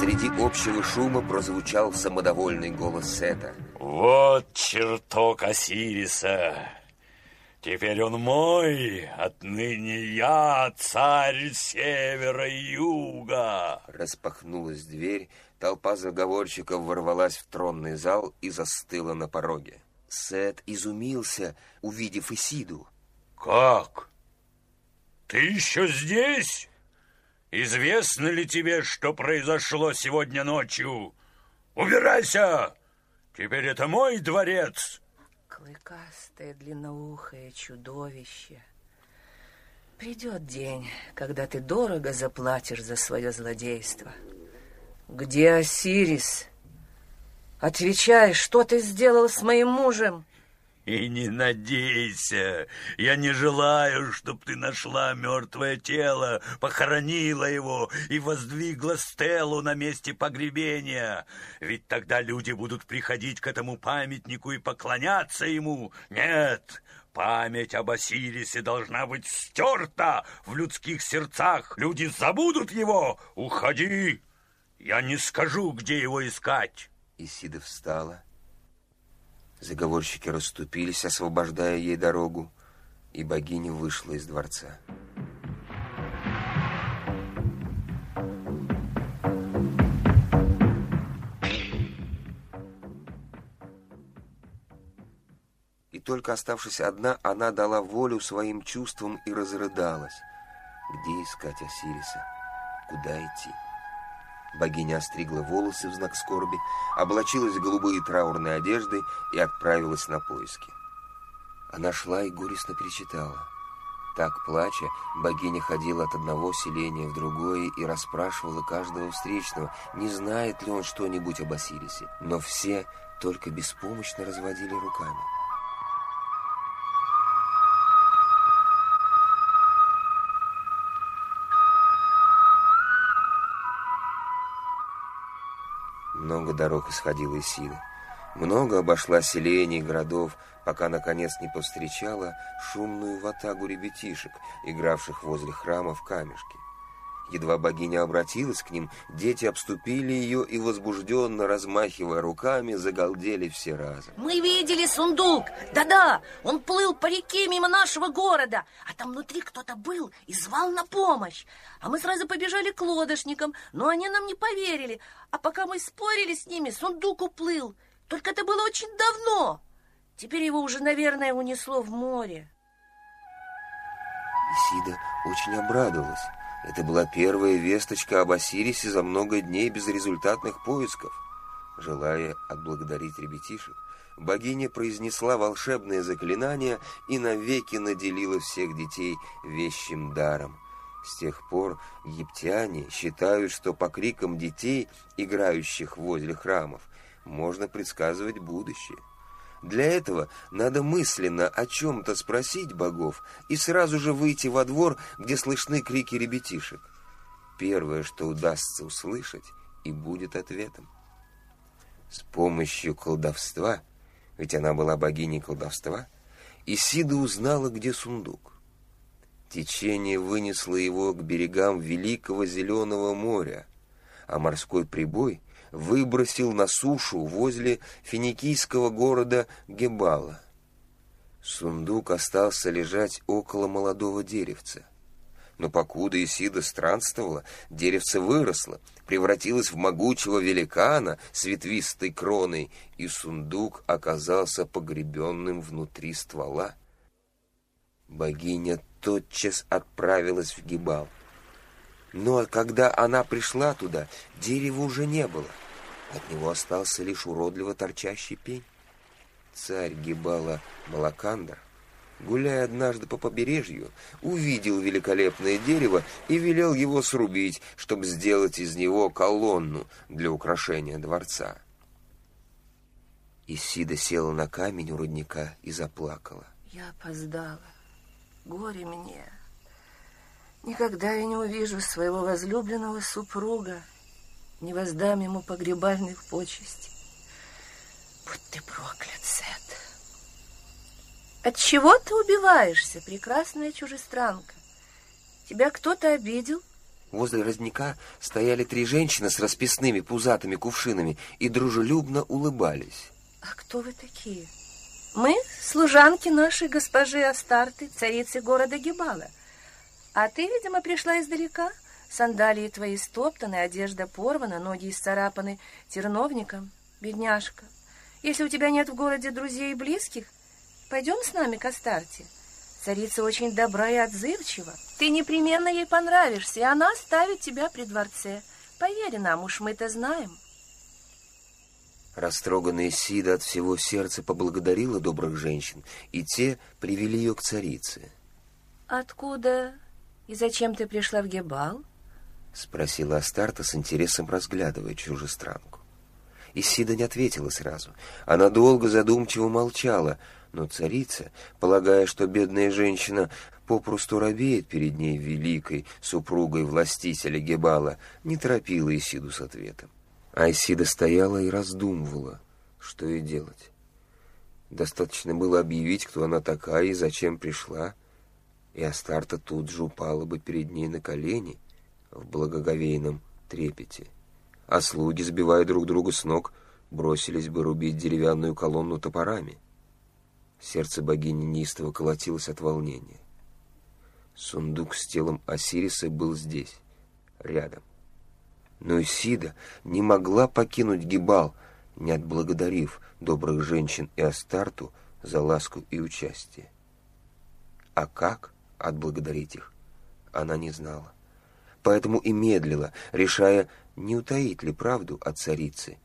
Среди общего шума прозвучал самодовольный голос Сета. Вот чертог Осириса. Теперь он мой, отныне я царь севера и юга. Распахнулась дверь, толпа заговорщиков ворвалась в тронный зал и застыла на пороге. Сет изумился, увидев Исиду. Как? Ты еще здесь? Известно ли тебе, что произошло сегодня ночью? Убирайся! Теперь это мой дворец. Клыкастое, длинноухое чудовище. Придет день, когда ты дорого заплатишь за свое злодейство. Где Осирис? Отвечай, что ты сделал с моим мужем? И не надейся, я не желаю, чтоб ты нашла мертвое тело, похоронила его и воздвигла стелу на месте погребения. Ведь тогда люди будут приходить к этому памятнику и поклоняться ему. Нет, память об Осирисе должна быть стерта в людских сердцах. Люди забудут его. Уходи, я не скажу, где его искать. Исида встала Заговорщики расступились, освобождая ей дорогу, и богиня вышла из дворца. И только оставшись одна, она дала волю своим чувствам и разрыдалась. Где искать Осириса? Куда идти? Богиня остригла волосы в знак скорби, облачилась в голубые траурные одежды и отправилась на поиски. Она шла и горестно причитала. Так, плача, богиня ходила от одного селения в другое и расспрашивала каждого встречного, не знает ли он что-нибудь об Осирисе. Но все только беспомощно разводили руками. Много дорог исходила из Сиды. Много обошла селений и городов, пока, наконец, не повстречала шумную ватагу ребятишек, игравших возле храма в камешке. Едва богиня обратилась к ним, дети обступили ее и, возбужденно размахивая руками, загалдели все разом. Мы видели сундук! Да-да, он плыл по реке мимо нашего города, а там внутри кто-то был и звал на помощь. А мы сразу побежали к лодочникам, но они нам не поверили. А пока мы спорили с ними, сундук уплыл. Только это было очень давно. Теперь его уже, наверное, унесло в море. Исида очень обрадовалась. Это была первая весточка об Осирисе за много дней безрезультатных поисков. Желая отблагодарить ребятишек, богиня произнесла волшебное заклинание и навеки наделила всех детей вещим даром. С тех пор египтяне считают, что по крикам детей, играющих возле храмов, можно предсказывать будущее. Для этого надо мысленно о чем-то спросить богов и сразу же выйти во двор, где слышны крики ребятишек. Первое, что удастся услышать, и будет ответом. С помощью колдовства, ведь она была богиней колдовства, Исида узнала, где сундук. Течение вынесло его к берегам Великого Зеленого моря, а морской прибой — выбросил на сушу возле финикийского города Гебала. Сундук остался лежать около молодого деревца. Но покуда Исида странствовала, деревце выросло, превратилось в могучего великана с ветвистой кроной, и сундук оказался погребенным внутри ствола. Богиня тотчас отправилась в Гибал. Но когда она пришла туда, дерева уже не было. От него остался лишь уродливо торчащий пень. Царь Гибала Малакандр гуляя однажды по побережью, увидел великолепное дерево и велел его срубить, чтобы сделать из него колонну для украшения дворца. Исида села на камень у родника и заплакала. Я опоздала. Горе мне. Никогда я не увижу своего возлюбленного супруга, не воздам ему погребальных почестей. Будь ты проклят, Сет. От чего ты убиваешься, прекрасная чужестранка? Тебя кто-то обидел? Возле родника стояли три женщины с расписными пузатыми кувшинами и дружелюбно улыбались. А кто вы такие? Мы служанки нашей госпожи Астарты, царицы города Гибала. А ты, видимо, пришла издалека. Сандалии твои стоптаны, одежда порвана, ноги исцарапаны терновником. Бедняжка, если у тебя нет в городе друзей и близких, пойдем с нами к Астарте. Царица очень добра и отзывчива. Ты непременно ей понравишься, и она оставит тебя при дворце. Поверь нам, уж мы-то знаем. Растроганная Сида от всего сердца поблагодарила добрых женщин, и те привели ее к царице. «Откуда и зачем ты пришла в Гебал?» — спросила Астарта с интересом, разглядывая чужестранку. Исида не ответила сразу. Она долго задумчиво молчала, но царица, полагая, что бедная женщина попросту робеет перед ней великой супругой властителя Гебала, не торопила Исиду с ответом. Айсида стояла и раздумывала, что ей делать. Достаточно было объявить, кто она такая и зачем пришла, и Астарта тут же упала бы перед ней на колени в благоговейном трепете. А слуги, сбивая друг друга с ног, бросились бы рубить деревянную колонну топорами. Сердце богини неистово колотилось от волнения. Сундук с телом Осириса был здесь, рядом. Но Исида не могла покинуть Гибал, не отблагодарив добрых женщин и Астарту за ласку и участие. А как отблагодарить их, она не знала. Поэтому и медлила, решая, не утаить ли правду от царицы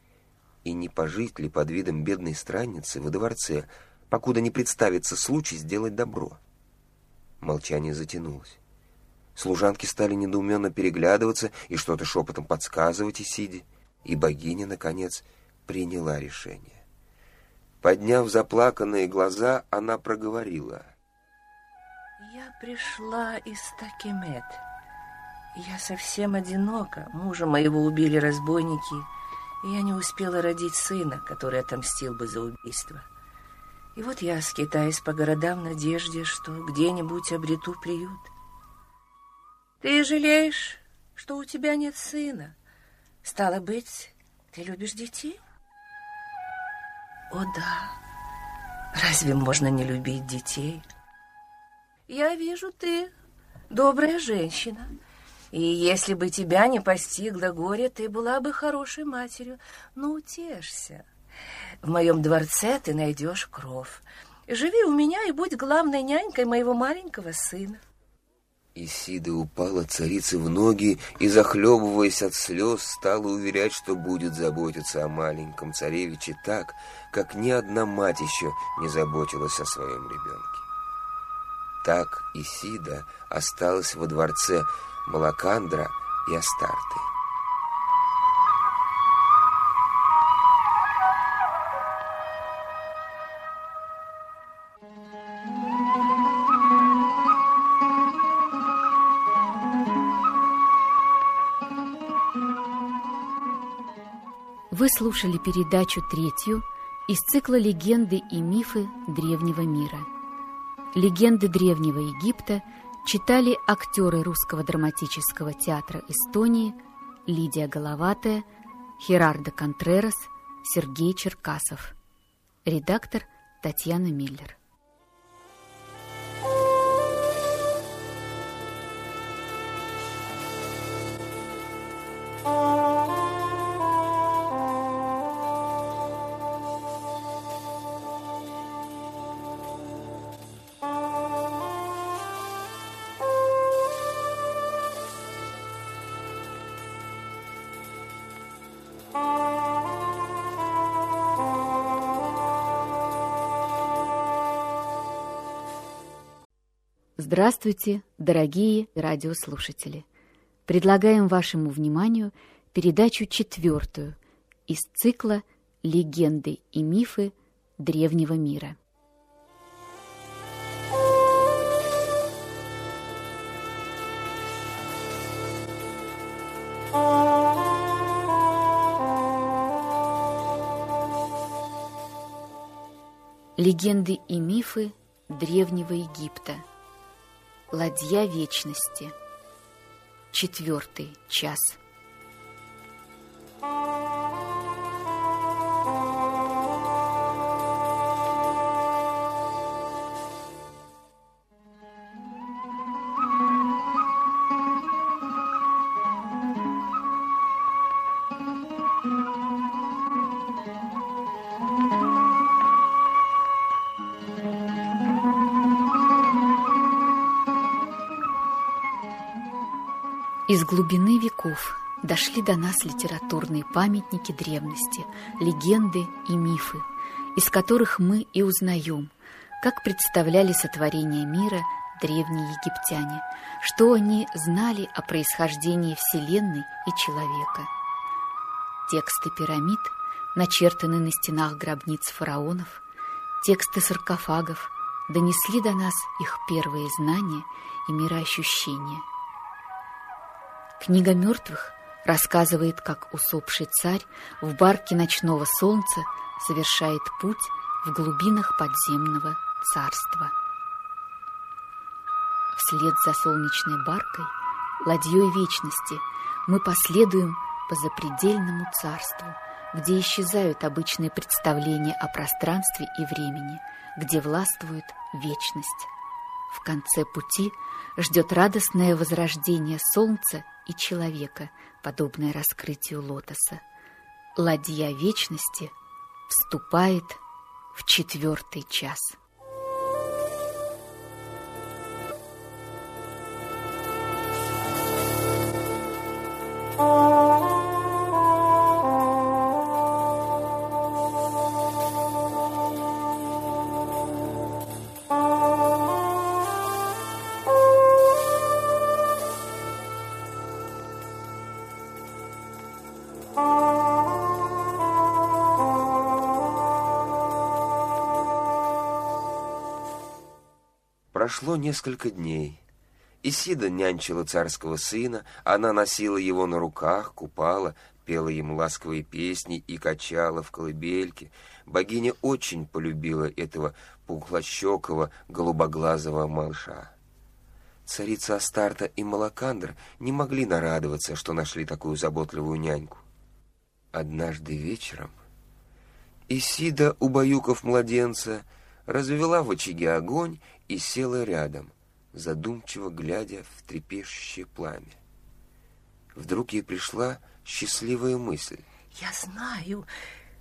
и не пожить ли под видом бедной странницы во дворце, покуда не представится случай сделать добро. Молчание затянулось. Служанки стали недоуменно переглядываться и что-то шепотом подсказывать Исиде, и богиня, наконец, приняла решение. Подняв заплаканные глаза, она проговорила. «Я пришла из Такемет. Я совсем одинока. Мужа моего убили разбойники, и я не успела родить сына, который отомстил бы за убийство. И вот я скитаюсь по городам в надежде, что где-нибудь обрету приют». Ты жалеешь, что у тебя нет сына? Стало быть, ты любишь детей? О да, разве можно не любить детей? Я вижу, ты добрая женщина. И если бы тебя не постигло горе, ты была бы хорошей матерью. Ну, утешься. В моем дворце ты найдешь кров. Живи у меня и будь главной нянькой моего маленького сына. Исида упала царице в ноги и, захлебываясь от слез, стала уверять, что будет заботиться о маленьком царевиче так, как ни одна мать еще не заботилась о своем ребенке. Так Исида осталась во дворце Малакандра и Астарты. Вы слушали передачу третью из цикла «Легенды и мифы древнего мира». Легенды древнего Египта читали актеры Русского драматического театра Эстонии Лидия Головатая, Херардо Контрерас, Сергей Черкасов. Редактор Татьяна Миллер. Здравствуйте, дорогие радиослушатели! Предлагаем вашему вниманию передачу четвертую из цикла «Легенды и мифы древнего мира». Легенды и мифы древнего Египта. Ладья вечности. Четвертый час. Из глубины веков дошли до нас литературные памятники древности, легенды и мифы, из которых мы и узнаем, как представляли сотворение мира древние египтяне, что они знали о происхождении Вселенной и человека. Тексты пирамид, начертанные на стенах гробниц фараонов, тексты саркофагов донесли до нас их первые знания и мироощущения – Книга мертвых рассказывает, как усопший царь в барке ночного солнца совершает путь в глубинах подземного царства. Вслед за солнечной баркой, ладьей вечности, мы последуем по запредельному царству, где исчезают обычные представления о пространстве и времени, где властвует вечность. В конце пути ждет радостное возрождение солнца и человека, подобное раскрытию лотоса. Ладья вечности вступает в четвертый час. Прошло несколько дней. Исида нянчила царского сына, она носила его на руках, купала, пела ему ласковые песни и качала в колыбельке. Богиня очень полюбила этого пухлощекого, голубоглазого малыша. Царица Астарта и Малакандр не могли нарадоваться, что нашли такую заботливую няньку. Однажды вечером Исида, убаюкав младенца, развела в очаге огонь и села рядом, задумчиво глядя в трепещущее пламя. Вдруг ей пришла счастливая мысль. Я знаю,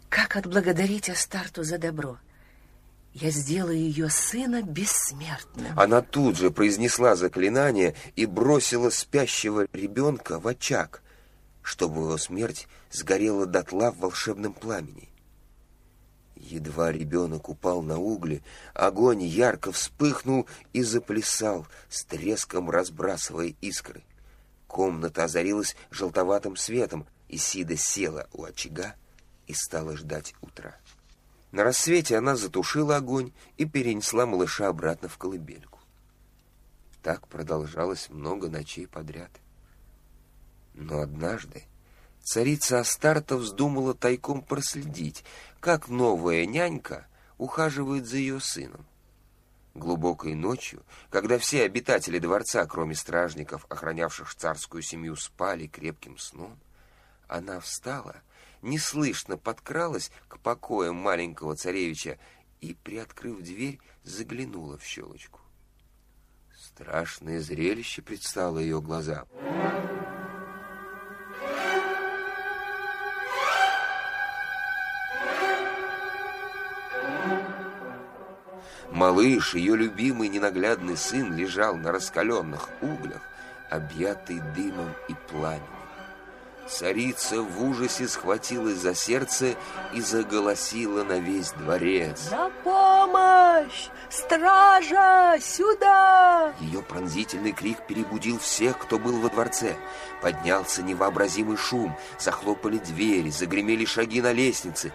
как отблагодарить Астарту за добро. Я сделаю ее сына бессмертным. Она тут же произнесла заклинание и бросила спящего ребенка в очаг, чтобы его смерть сгорела дотла в волшебном пламени. Едва ребенок упал на угли, огонь ярко вспыхнул и заплясал, с треском разбрасывая искры. Комната озарилась желтоватым светом, и Сида села у очага и стала ждать утра. На рассвете она затушила огонь и перенесла малыша обратно в колыбельку. Так продолжалось много ночей подряд. Но однажды царица Астарта вздумала тайком проследить, как новая нянька ухаживает за ее сыном. Глубокой ночью, когда все обитатели дворца, кроме стражников, охранявших царскую семью, спали крепким сном, она встала, неслышно подкралась к покоям маленького царевича и, приоткрыв дверь, заглянула в щелочку. Страшное зрелище предстало ее глазам. Малыш, ее любимый ненаглядный сын, лежал на раскаленных углях, объятый дымом и пламенем. Царица в ужасе схватилась за сердце и заголосила на весь дворец. «На помощь! Стража! Сюда!» Ее пронзительный крик перебудил всех, кто был во дворце. Поднялся невообразимый шум, захлопали двери, загремели шаги на лестнице.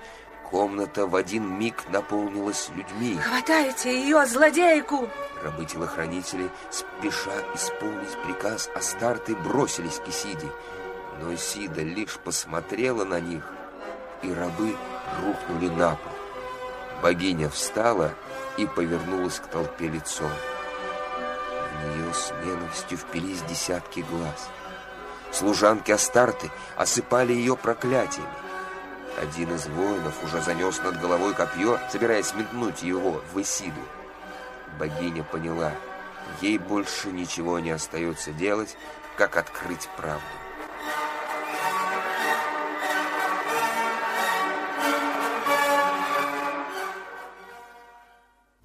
Комната в один миг наполнилась людьми. «Хватайте ее, злодейку!» Рабы-телохранители, спеша исполнить приказ Астарты, бросились к Исиде. Но Исида лишь посмотрела на них, и рабы рухнули на пол. Богиня встала и повернулась к толпе лицом. В нее с ненавистью впились десятки глаз. Служанки Астарты осыпали ее проклятиями. Один из воинов уже занес над головой копье, собираясь метнуть его в Исиду. Богиня поняла, ей больше ничего не остается делать, как открыть правду.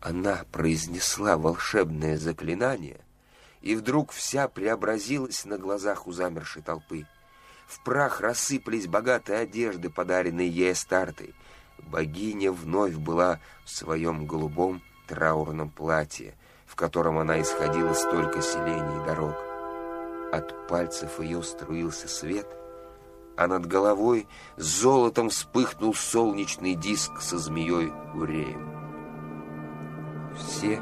Она произнесла волшебное заклинание, и вдруг вся преобразилась на глазах у замершей толпы. В прах рассыпались богатые одежды, подаренные ей Астартой. Богиня вновь была в своем голубом траурном платье, в котором она исходила столько селений и дорог. От пальцев ее струился свет, а над головой золотом вспыхнул солнечный диск со змеей Уреем. Все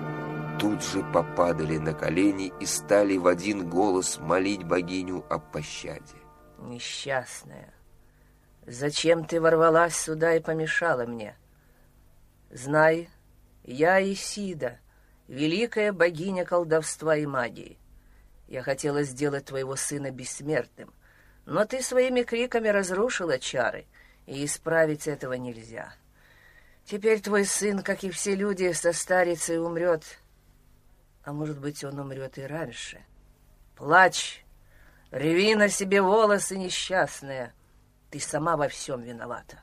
тут же попадали на колени и стали в один голос молить богиню о пощаде. Несчастная, зачем ты ворвалась сюда и помешала мне? Знай, я Исида, великая богиня колдовства и магии. Я хотела сделать твоего сына бессмертным, но ты своими криками разрушила чары, и исправить этого нельзя. Теперь твой сын, как и все люди, состарится и умрет. А может быть, он умрет и раньше. Плачь, реви на себе волосы несчастная. Ты сама во всем виновата.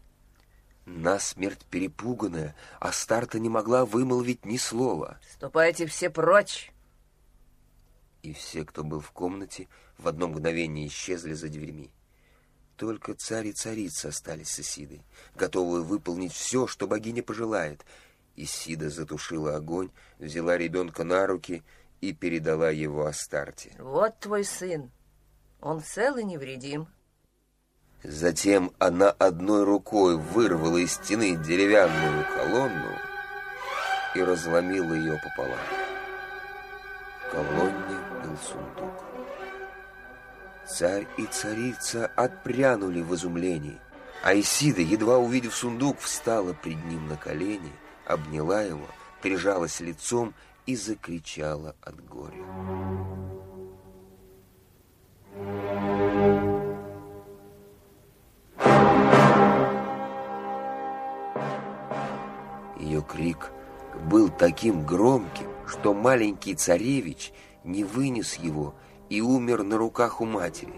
Насмерть перепуганная, Астарта не могла вымолвить ни слова. Ступайте все прочь. И все, кто был в комнате, в одно мгновение исчезли за дверьми. Только царь и царица остались с Исидой, готовые выполнить все, что богиня пожелает. Исида затушила огонь, взяла ребенка на руки и передала его Астарте. Вот твой сын. Он цел и невредим. Затем она одной рукой вырвала из стены деревянную колонну и разломила ее пополам. В колонне был сундук. Царь и царица отпрянули в изумлении, а Исида, едва увидев сундук, встала пред ним на колени, обняла его, прижалась лицом и закричала от горя. Ее крик был таким громким, что маленький царевич не вынес его и умер на руках у матери.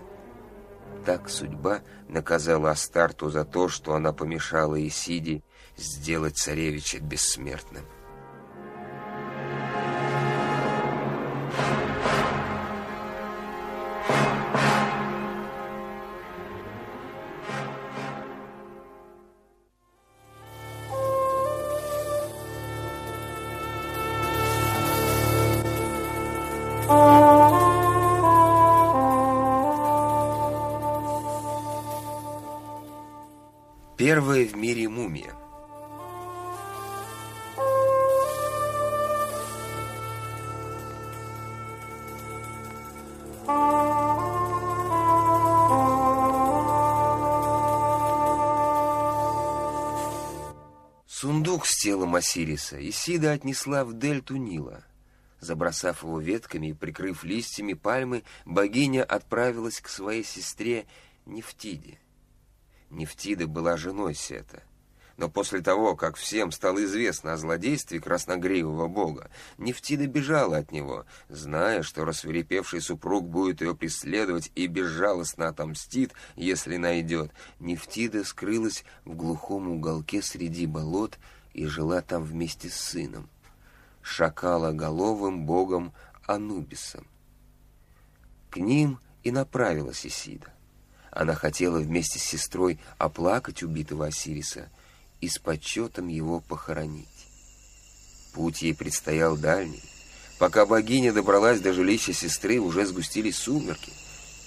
Так судьба наказала Астарту за то, что она помешала Исиде сделать царевича бессмертным. Осириса Исида отнесла в дельту Нила. Забросав его ветками и прикрыв листьями пальмы, богиня отправилась к своей сестре Нефтиде. Нефтида была женой Сета. Но после того, как всем стало известно о злодействе красногривого бога, Нефтида бежала от него, зная, что рассверепевший супруг будет ее преследовать и безжалостно отомстит, если найдет. Нефтида скрылась в глухом уголке среди болот и жила там вместе с сыном, шакалоголовым богом Анубисом. К ним и направилась Исида. Она хотела вместе с сестрой оплакать убитого Осириса и с почетом его похоронить. Путь ей предстоял дальний. Пока богиня добралась до жилища сестры, уже сгустились сумерки.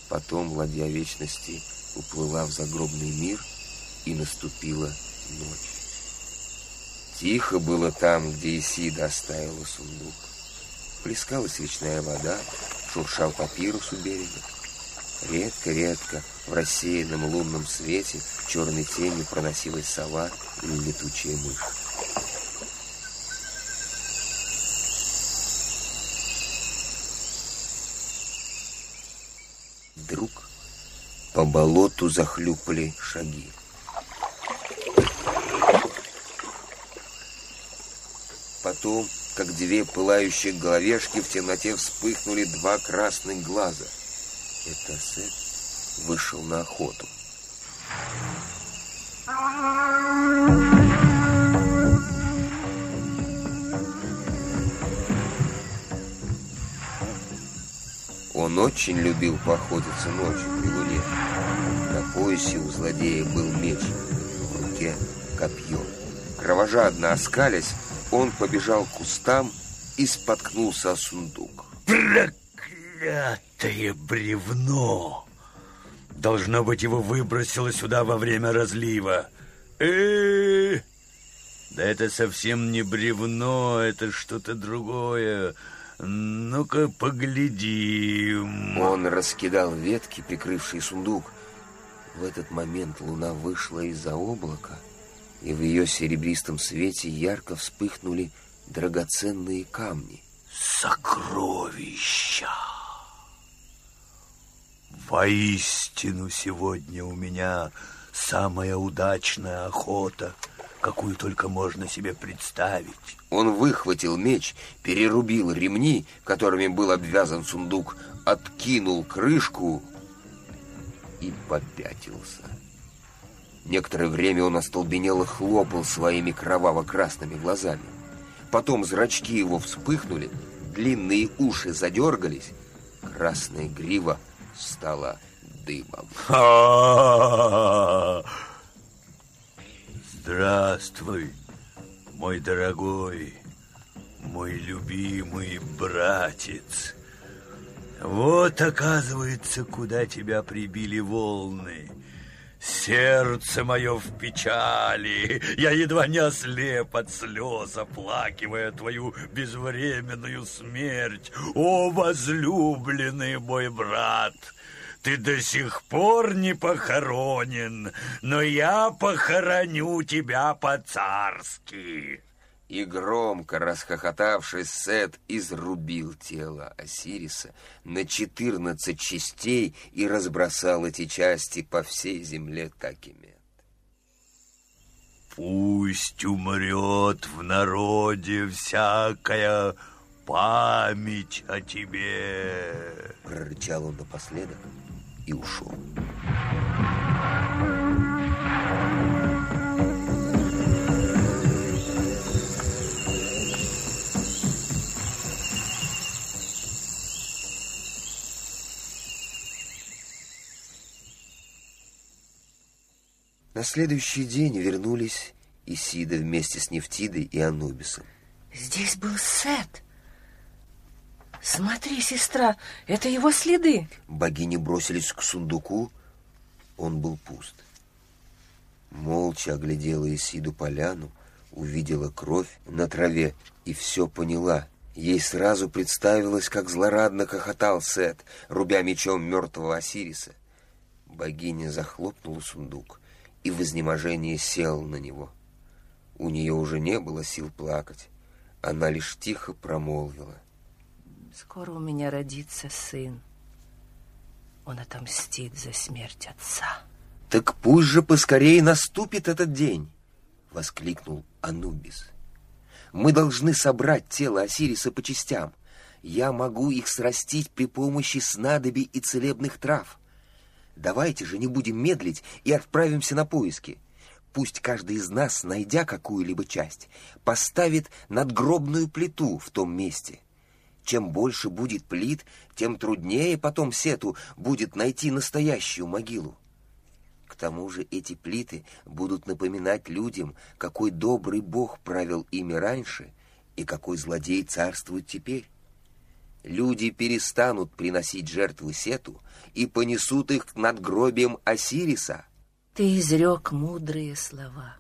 Потом ладья вечности уплыла в загробный мир, и наступила ночь. Тихо было там, где Исида оставила сундук. Плескалась речная вода, шуршал папирус у берега. Редко-редко в рассеянном лунном свете черной тенью проносилась сова или летучая мышь. Вдруг по болоту захлюпали шаги. Потом, как две пылающие головешки, в темноте вспыхнули два красных глаза. Это Сет вышел на охоту. Он очень любил поохотиться ночью при луне. На поясе у злодея был меч, в руке копье. Кровожадно оскалясь, он побежал к кустам и споткнулся о сундук. Проклятое бревно! Должно быть, его выбросило сюда во время разлива. Э, да это совсем не бревно, это что-то другое. Ну-ка, поглядим. Он раскидал ветки, прикрывшие сундук. В этот момент луна вышла из-за облака, и в ее серебристом свете ярко вспыхнули драгоценные камни. Сокровища! Воистину сегодня у меня самая удачная охота, какую только можно себе представить. Он выхватил меч, перерубил ремни, которыми был обвязан сундук, откинул крышку и попятился. Некоторое время он остолбенело хлопал своими кроваво-красными глазами. Потом зрачки его вспыхнули, длинные уши задергались, красная грива стала дымом. Здравствуй, мой дорогой, мой любимый братец. Вот, оказывается, куда тебя прибили волны. Сердце мое в печали, я едва не ослеп от слез, оплакивая твою безвременную смерть. О, возлюбленный мой брат! Ты до сих пор не похоронен, но я похороню тебя по-царски. И громко расхохотавшись, Сет изрубил тело Осириса на четырнадцать частей и разбросал эти части по всей земле Такимет. Пусть умрет в народе всякая память о тебе. Прорычал он напоследок и ушел. На следующий день вернулись Исида вместе с Нефтидой и Анубисом. Здесь был Сет. Смотри, сестра, это его следы. Богини бросились к сундуку, он был пуст. Молча оглядела Исиду поляну, увидела кровь на траве и все поняла. Ей сразу представилось, как злорадно хохотал Сет, рубя мечом мертвого Осириса. Богиня захлопнула сундук и в изнеможении села на него. У нее уже не было сил плакать. Она лишь тихо промолвила. Скоро у меня родится сын. Он отомстит за смерть отца. Так пусть же поскорее наступит этот день, воскликнул Анубис. Мы должны собрать тело Осириса по частям. Я могу их срастить при помощи снадобий и целебных трав. Давайте же не будем медлить и отправимся на поиски. Пусть каждый из нас, найдя какую-либо часть, поставит надгробную плиту в том месте. Чем больше будет плит, тем труднее потом Сету будет найти настоящую могилу. К тому же эти плиты будут напоминать людям, какой добрый бог правил ими раньше и какой злодей царствует теперь. Люди перестанут приносить жертвы Сету и понесут их к надгробиям Осириса. Ты изрек мудрые слова.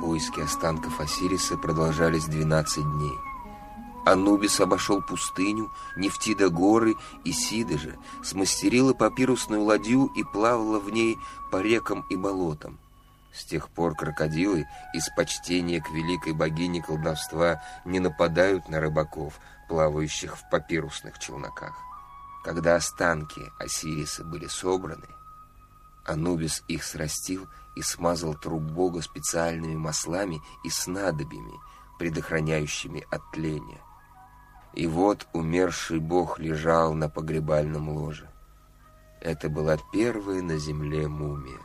Поиски останков Осириса продолжались 12 дней. Анубис обошел пустыню, Нефтида горы, и Сида же смастерила папирусную ладью и плавала в ней по рекам и болотам. С тех пор крокодилы из почтения к великой богине колдовства не нападают на рыбаков, плавающих в папирусных челноках. Когда останки Осириса были собраны, Анубис их срастил и смазал труп бога специальными маслами и снадобьями, предохраняющими от тления. И вот умерший бог лежал на погребальном ложе. Это была первая на земле мумия.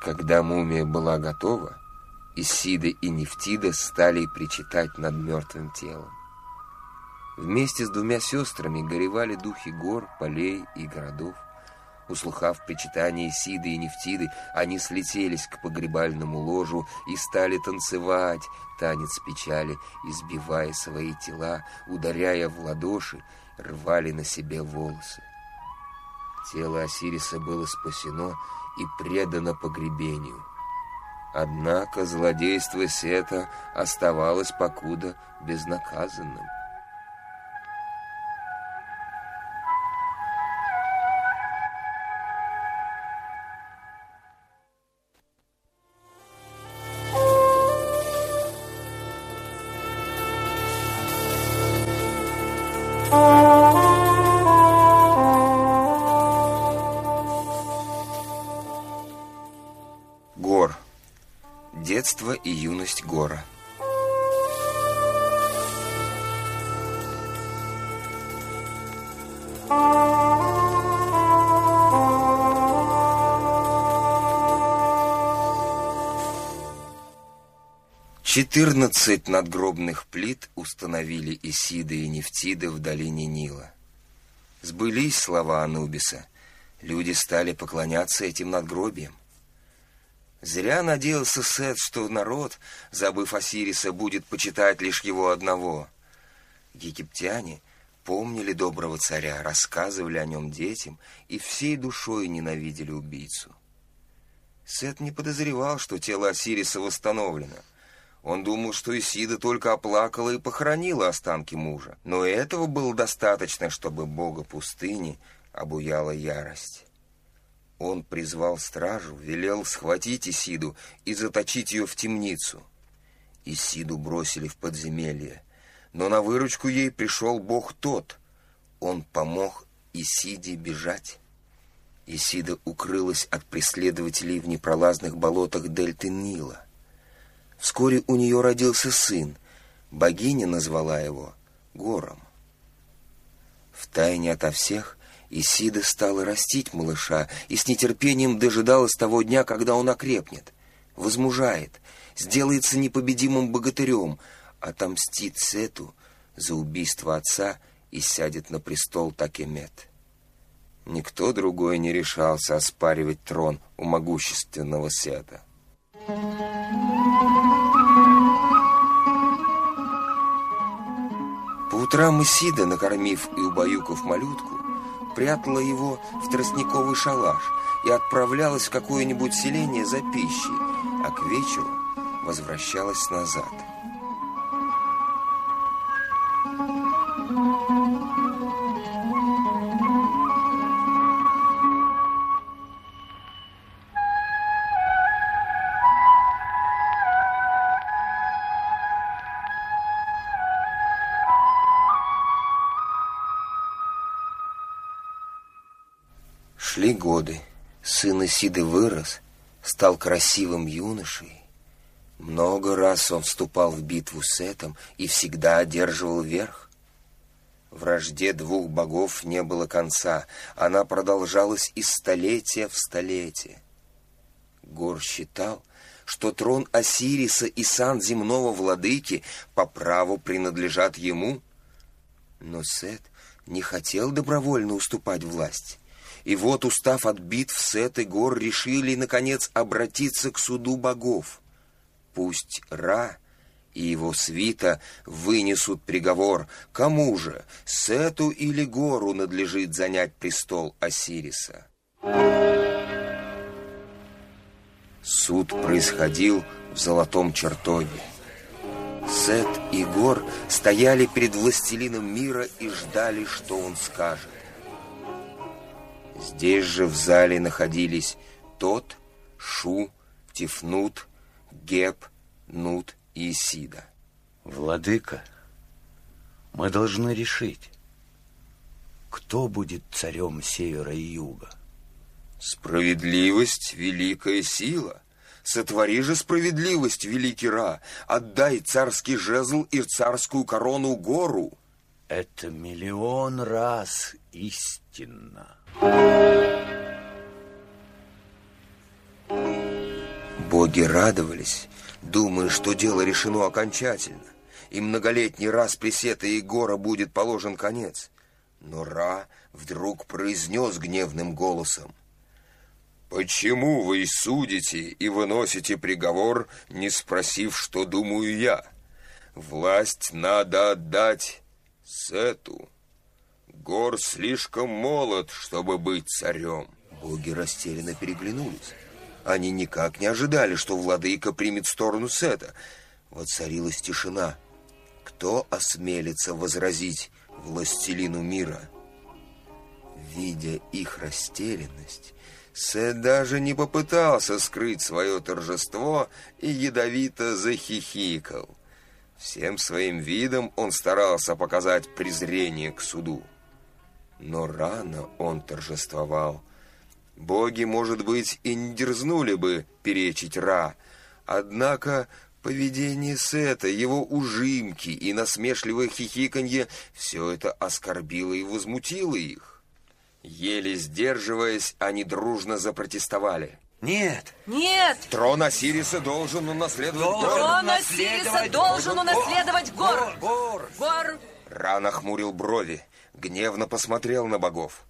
Когда мумия была готова, Исида и Нефтида стали причитать над мертвым телом. Вместе с двумя сестрами горевали духи гор, полей и городов. Услыхав причитание Исиды и Нефтиды, они слетелись к погребальному ложу и стали танцевать танец печали, избивая свои тела, ударяя в ладоши, рвали на себе волосы. Тело Осириса было спасено и предано погребению. Однако злодейство Сета оставалось покуда безнаказанным. И юность Гора. Четырнадцать надгробных плит установили Исида и Нефтида в долине Нила. Сбылись слова Анубиса. Люди стали поклоняться этим надгробиям. Зря надеялся Сет, что народ, забыв Осириса, будет почитать лишь его одного. Египтяне помнили доброго царя, рассказывали о нем детям и всей душой ненавидели убийцу. Сет не подозревал, что тело Осириса восстановлено. Он думал, что Исида только оплакала и похоронила останки мужа. Но этого было достаточно, чтобы бога пустыни обуяла ярость. Он призвал стражу, велел схватить Исиду и заточить ее в темницу. Исиду бросили в подземелье, но на выручку ей пришел бог тот. Он помог Исиде бежать. Исида укрылась от преследователей в непролазных болотах дельты Нила. Вскоре у нее родился сын. Богиня назвала его Гором. Втайне ото всех Исида стала растить малыша и с нетерпением дожидалась того дня, когда он окрепнет, возмужает, сделается непобедимым богатырем, отомстит Сету за убийство отца и сядет на престол Такемет. Никто другой не решался оспаривать трон у могущественного Сета. По утрам Исида, накормив и убаюкав малютку, прятала его в тростниковый шалаш и отправлялась в какое-нибудь селение за пищей, а к вечеру возвращалась назад. Годы. Сын Исиды вырос, стал красивым юношей. Много раз он вступал в битву с Этом и всегда одерживал верх. Вражде двух богов не было конца, она продолжалась из столетия в столетие. Гор считал, что трон Осириса и сан земного владыки по праву принадлежат ему. Но Сет не хотел добровольно уступать власть. И вот, устав от битв, Сет и Гор решили, наконец, обратиться к суду богов. Пусть Ра и его свита вынесут приговор, кому же, Сету или Гору надлежит занять престол Осириса. Суд происходил в золотом чертоге. Сет и Гор стояли перед властелином мира и ждали, что он скажет. Здесь же в зале находились Тот, Шу, Тифнут, Геб, Нут и Исида. Владыка, мы должны решить, кто будет царем севера и юга. Справедливость — великая сила. Сотвори же справедливость, великий Ра. Отдай царский жезл и царскую корону гору. Это миллион раз истинно. Боги радовались, думая, что дело решено окончательно, и многолетний раз пресета Егора будет положен конец. Но Ра вдруг произнес гневным голосом. «Почему вы судите и выносите приговор, не спросив, что думаю я? Власть надо отдать Сету. Гор слишком молод, чтобы быть царем». Боги растерянно переглянулись. Они никак не ожидали, что владыка примет сторону Сета. Воцарилась тишина. Кто осмелится возразить властелину мира? Видя их растерянность, Сет даже не попытался скрыть свое торжество и ядовито захихикал. Всем своим видом он старался показать презрение к суду. Но рано он торжествовал. Боги, может быть, и не дерзнули бы перечить Ра, однако поведение Сета, его ужимки и насмешливое хихиканье — все это оскорбило и возмутило их. Еле сдерживаясь, они дружно запротестовали. Нет. Нет! Трон Осириса должен унаследовать Должен гор. Трон Осириса должен унаследовать гор! Гор. Гор! Ра нахмурил брови, гневно посмотрел на богов.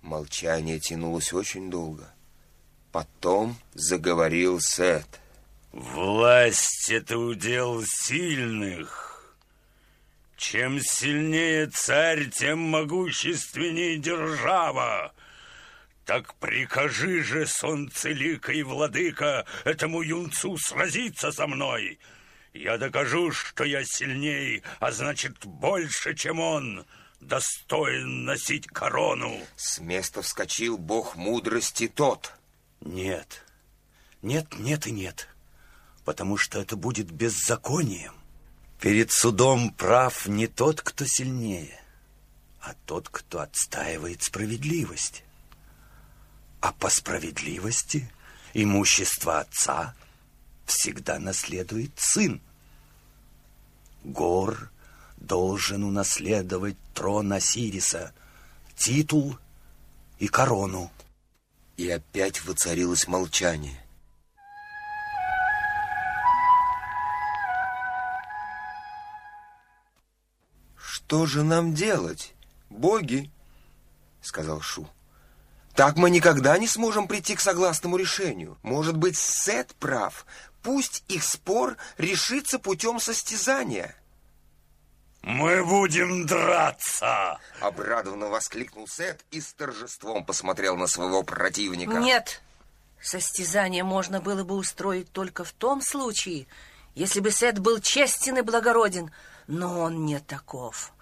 Молчание тянулось очень долго. Потом заговорил Сет. Власть — это удел сильных. Чем сильнее царь, тем могущественнее держава. Так прикажи же, солнцелика и владыка, этому юнцу сразиться со мной. Я докажу, что я сильней, а значит, больше, чем он, достоин носить корону. С места вскочил бог мудрости тот. Нет. Нет, нет и нет. Потому что это будет беззаконием. Перед судом прав не тот, кто сильнее, а тот, кто отстаивает справедливость. А по справедливости имущество отца всегда наследует сын. Гор должен унаследовать трон Осириса, титул и корону. И опять воцарилось молчание. «Что же нам делать, боги?» — сказал Шу. «Так мы никогда не сможем прийти к согласному решению. Может быть, Сет прав. Пусть их спор решится путем состязания». Мы будем драться. Обрадованно воскликнул Сет и с торжеством посмотрел на своего противника. Нет! Состязание можно было бы устроить только в том случае, если бы Сет был честен и благороден, но он не таков.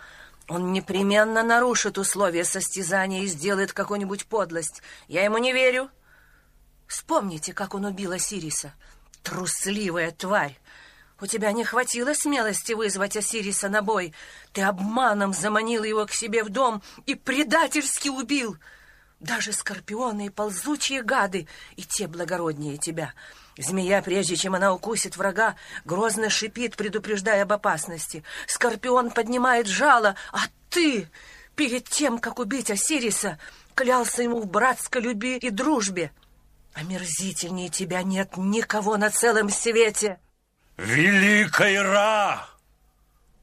Он непременно нарушит условия состязания и сделает какую-нибудь подлость. Я ему не верю. Вспомните, как он убил Осириса. Трусливая тварь. У тебя не хватило смелости вызвать Осириса на бой. Ты обманом заманил его к себе в дом и предательски убил. Даже скорпионы и ползучие гады, и те благороднее тебя. Змея, прежде чем она укусит врага, грозно шипит, предупреждая об опасности. Скорпион поднимает жало, а ты, перед тем, как убить Осириса, клялся ему в братской любви и дружбе. Омерзительнее тебя нет никого на целом свете. Великая Ра!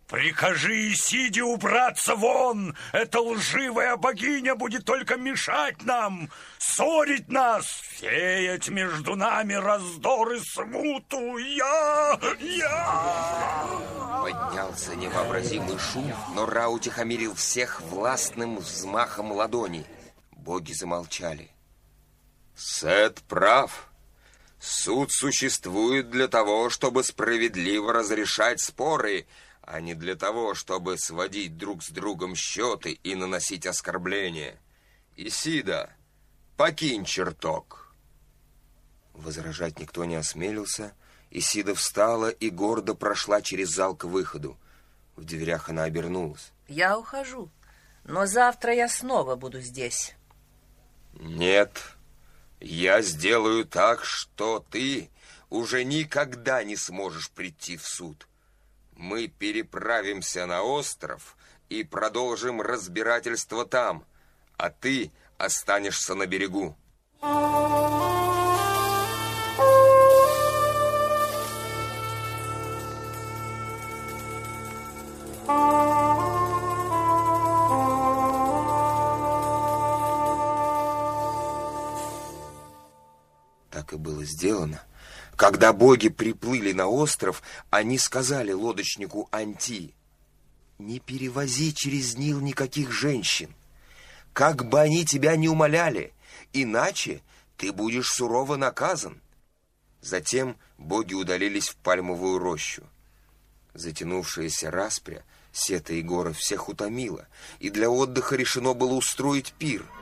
Прикажи Исиде убраться вон! Эта лживая богиня будет только мешать нам, ссорить нас, сеять между нами раздор и смуту. Я... я... Поднялся невообразимый шум, но Ра утихомирил всех властным взмахом ладони. Боги замолчали. Сет прав. Суд существует для того, чтобы справедливо разрешать споры, а не для того, чтобы сводить друг с другом счеты и наносить оскорбления. Исида, покинь чертог. Возражать никто не осмелился. Исида встала и гордо прошла через зал к выходу. В дверях она обернулась. Я ухожу, но завтра я снова буду здесь. Нет, я сделаю так, что ты уже никогда не сможешь прийти в суд мы переправимся на остров и продолжим разбирательство там, а ты останешься на берегу. Так и было сделано. Когда боги приплыли на остров, они сказали лодочнику Анти, «Не перевози через Нил никаких женщин, как бы они тебя не умоляли, иначе ты будешь сурово наказан». Затем боги удалились в пальмовую рощу. Затянувшаяся распря Сета и Гора всех утомила, и для отдыха решено было устроить пир —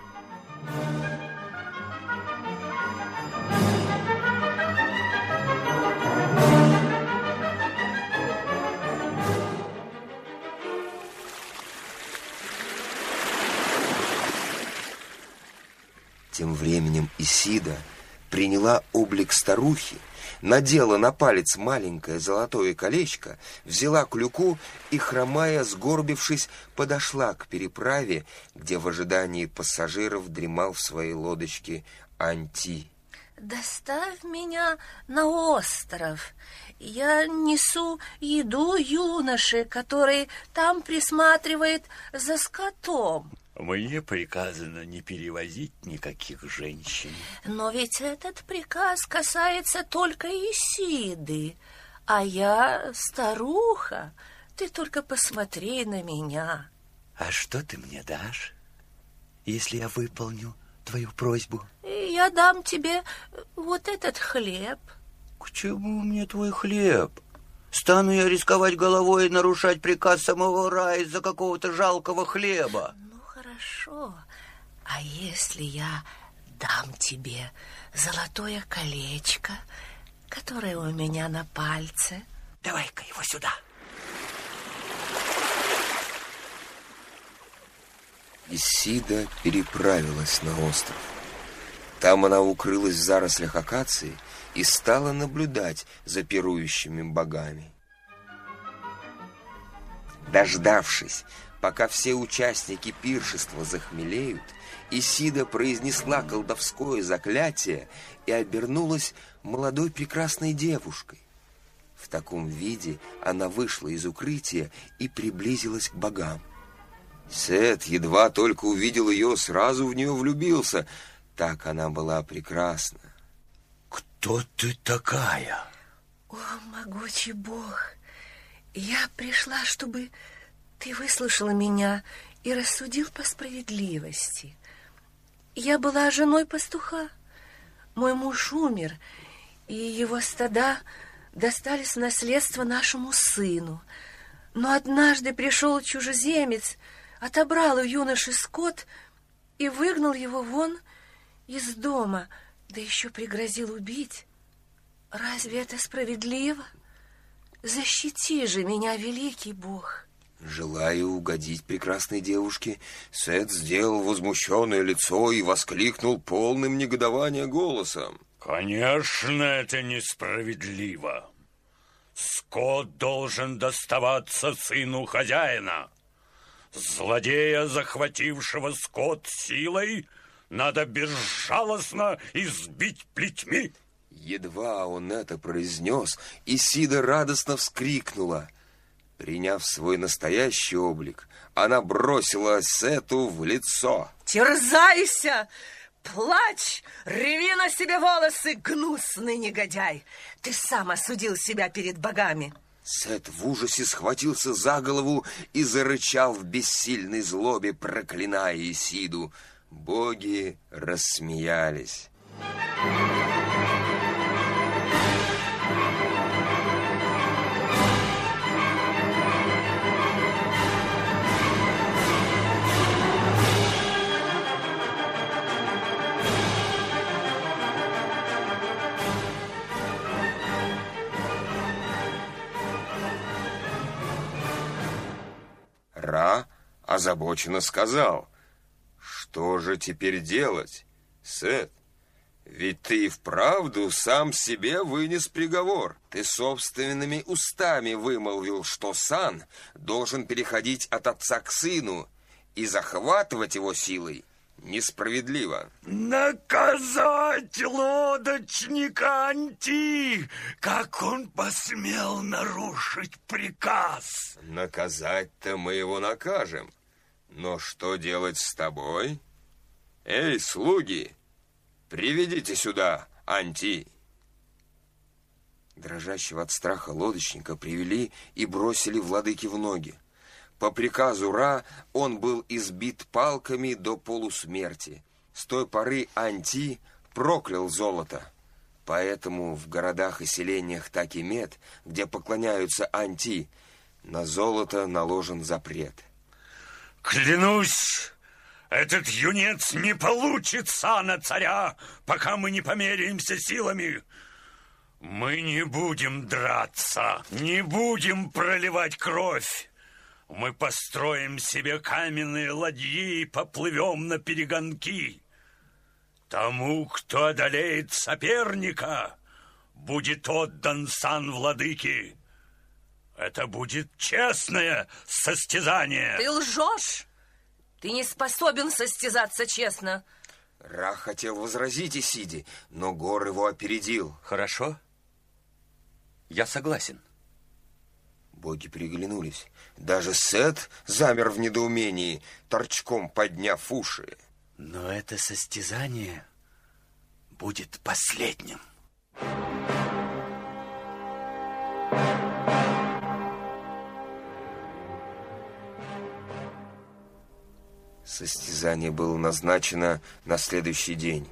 Тем временем Исида приняла облик старухи, надела на палец маленькое золотое колечко, взяла клюку и, хромая, сгорбившись, подошла к переправе, где в ожидании пассажиров дремал в своей лодочке Анти. Доставь меня на остров. Я несу еду юноше, который там присматривает за скотом. Мне приказано не перевозить никаких женщин. Но ведь этот приказ касается только Исиды, а я старуха. Ты только посмотри на меня. А что ты мне дашь, если я выполню твою просьбу? Я дам тебе вот этот хлеб. К чему мне твой хлеб? Стану я рисковать головой и нарушать приказ самого рая из-за какого-то жалкого хлеба? Хорошо. А если я дам тебе золотое колечко, которое у меня на пальце? Давай-ка его сюда. Исида переправилась на остров. Там она укрылась в зарослях акации и стала наблюдать за пирующими богами. Дождавшись, Пока все участники пиршества захмелеют, Исида произнесла колдовское заклятие и обернулась молодой прекрасной девушкой. В таком виде она вышла из укрытия и приблизилась к богам. Сет едва только увидел ее, сразу в нее влюбился. Так она была прекрасна. «Кто ты такая?» «О, могучий бог! Я пришла, чтобы ты выслушала меня и рассудил по справедливости. Я была женой пастуха. Мой муж умер, и его стада достались в наследство нашему сыну. Но однажды пришел чужеземец, отобрал у юноши скот и выгнал его вон из дома, да еще пригрозил убить. Разве это справедливо? Защити же меня, великий Бог!» Желая угодить прекрасной девушке, Сет сделал возмущенное лицо и воскликнул полным негодования голосом. «Конечно, это несправедливо. Скот должен доставаться сыну хозяина. Злодея, захватившего скот силой, надо безжалостно избить плетьми. Едва он это произнес, Исида радостно вскрикнула. Приняв свой настоящий облик, она бросила Сету в лицо. Терзайся! Плачь, реви на себе волосы, гнусный негодяй! Ты сам осудил себя перед богами. Сет в ужасе схватился за голову и зарычал в бессильной злобе, проклиная Исиду. Боги рассмеялись. Ра озабоченно сказал, «Что же теперь делать, Сет? Ведь ты и вправду сам себе вынес приговор. Ты собственными устами вымолвил, что Сан должен переходить от отца к сыну и захватывать его силой несправедливо. Наказать лодочника Анти, как он посмел нарушить приказ. Наказать-то мы его накажем. Но что делать с тобой? Эй, слуги, приведите сюда Анти. Дрожащего от страха лодочника привели и бросили владыки в ноги. По приказу Ра он был избит палками до полусмерти. С той поры Анти проклял золото. Поэтому в городах и селениях Такимет, где поклоняются Анти, на золото наложен запрет. Клянусь, этот юнец не получит сана царя, пока мы не померяемся силами. Мы не будем драться, не будем проливать кровь. Мы построим себе каменные ладьи и поплывем на перегонки. Тому, кто одолеет соперника, будет отдан сан владыки. Это будет честное состязание. Ты лжешь! Ты не способен состязаться честно. Ра хотел возразить Исиди, но Гор его опередил. Хорошо. Я согласен. Боги переглянулись. Даже Сет замер в недоумении, торчком подняв уши. Но это состязание будет последним. Состязание было назначено на следующий день.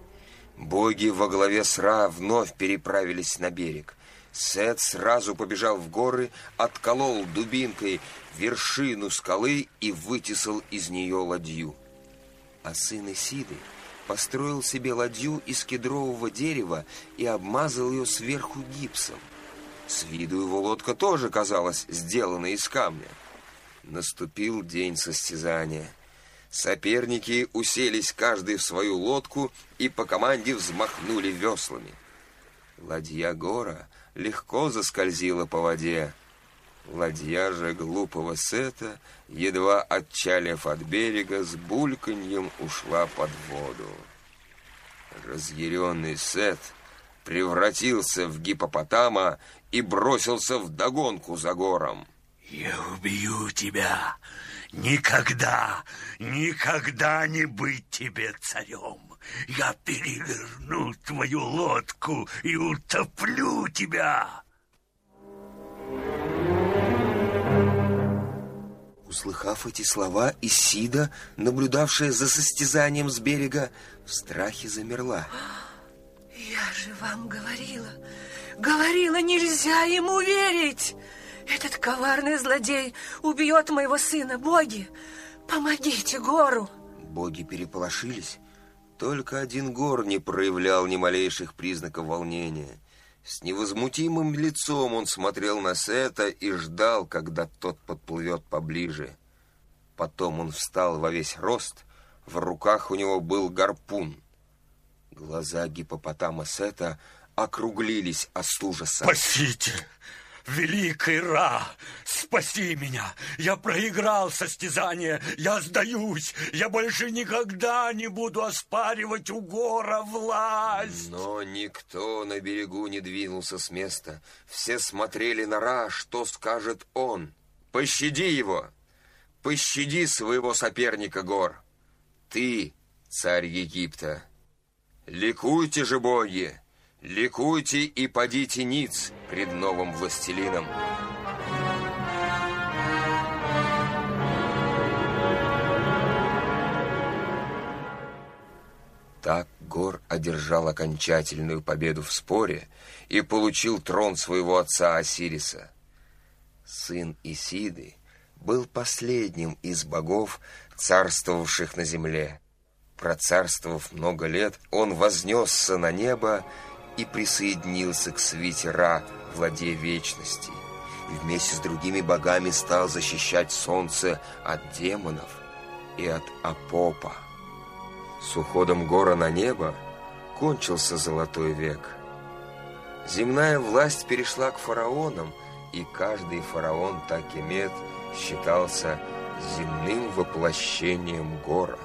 Боги во главе с Ра вновь переправились на берег. Сет сразу побежал в горы, отколол дубинкой вершину скалы и вытесал из нее ладью. А сын Исиды построил себе ладью из кедрового дерева и обмазал ее сверху гипсом. С виду его лодка тоже казалась сделана из камня. Наступил день состязания. Соперники уселись каждый в свою лодку и по команде взмахнули веслами. Ладья Гора легко заскользила по воде. Ладья же глупого Сета, едва отчалив от берега, с бульканьем ушла под воду. Разъяренный Сет превратился в гипопотама и бросился в догонку за гором. Я убью тебя. Никогда, никогда не быть тебе царем. Я переверну твою лодку и утоплю тебя. Услыхав эти слова, Исида, наблюдавшая за состязанием с берега, в страхе замерла. Я же вам говорила, говорила, нельзя ему верить. Этот коварный злодей убьет моего сына. Боги, помогите гору. Боги переполошились. Только один гор не проявлял ни малейших признаков волнения. С невозмутимым лицом он смотрел на Сета и ждал, когда тот подплывет поближе. Потом он встал во весь рост, в руках у него был гарпун. Глаза гипопотама Сета округлились от ужаса. Спасите! Великий Ра, спаси меня! Я проиграл состязание, я сдаюсь, я больше никогда не буду оспаривать у Гора власть. Но никто на берегу не двинулся с места. Все смотрели на Ра, что скажет он. Пощади его, пощади своего соперника Гор. Ты, царь Египта, ликуйте же, боги! Ликуйте и подите ниц пред новым властелином. Так Гор одержал окончательную победу в споре и получил трон своего отца Осириса. Сын Исиды был последним из богов, царствовавших на земле. Процарствовав много лет, он вознесся на небо и присоединился к свите Ра, владе вечности, и вместе с другими богами стал защищать солнце от демонов и от Апопа. С уходом гора на небо кончился золотой век. Земная власть перешла к фараонам, и каждый фараон Такемет считался земным воплощением гора.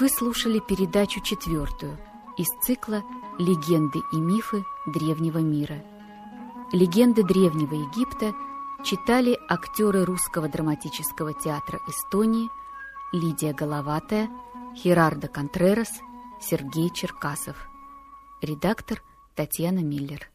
Вы слушали передачу четвертую из цикла «Легенды и мифы древнего мира». Легенды древнего Египта читали актеры Русского драматического театра Эстонии Лидия Головатая, Херардо Контрерас, Сергей Черкасов. Редактор Татьяна Миллер.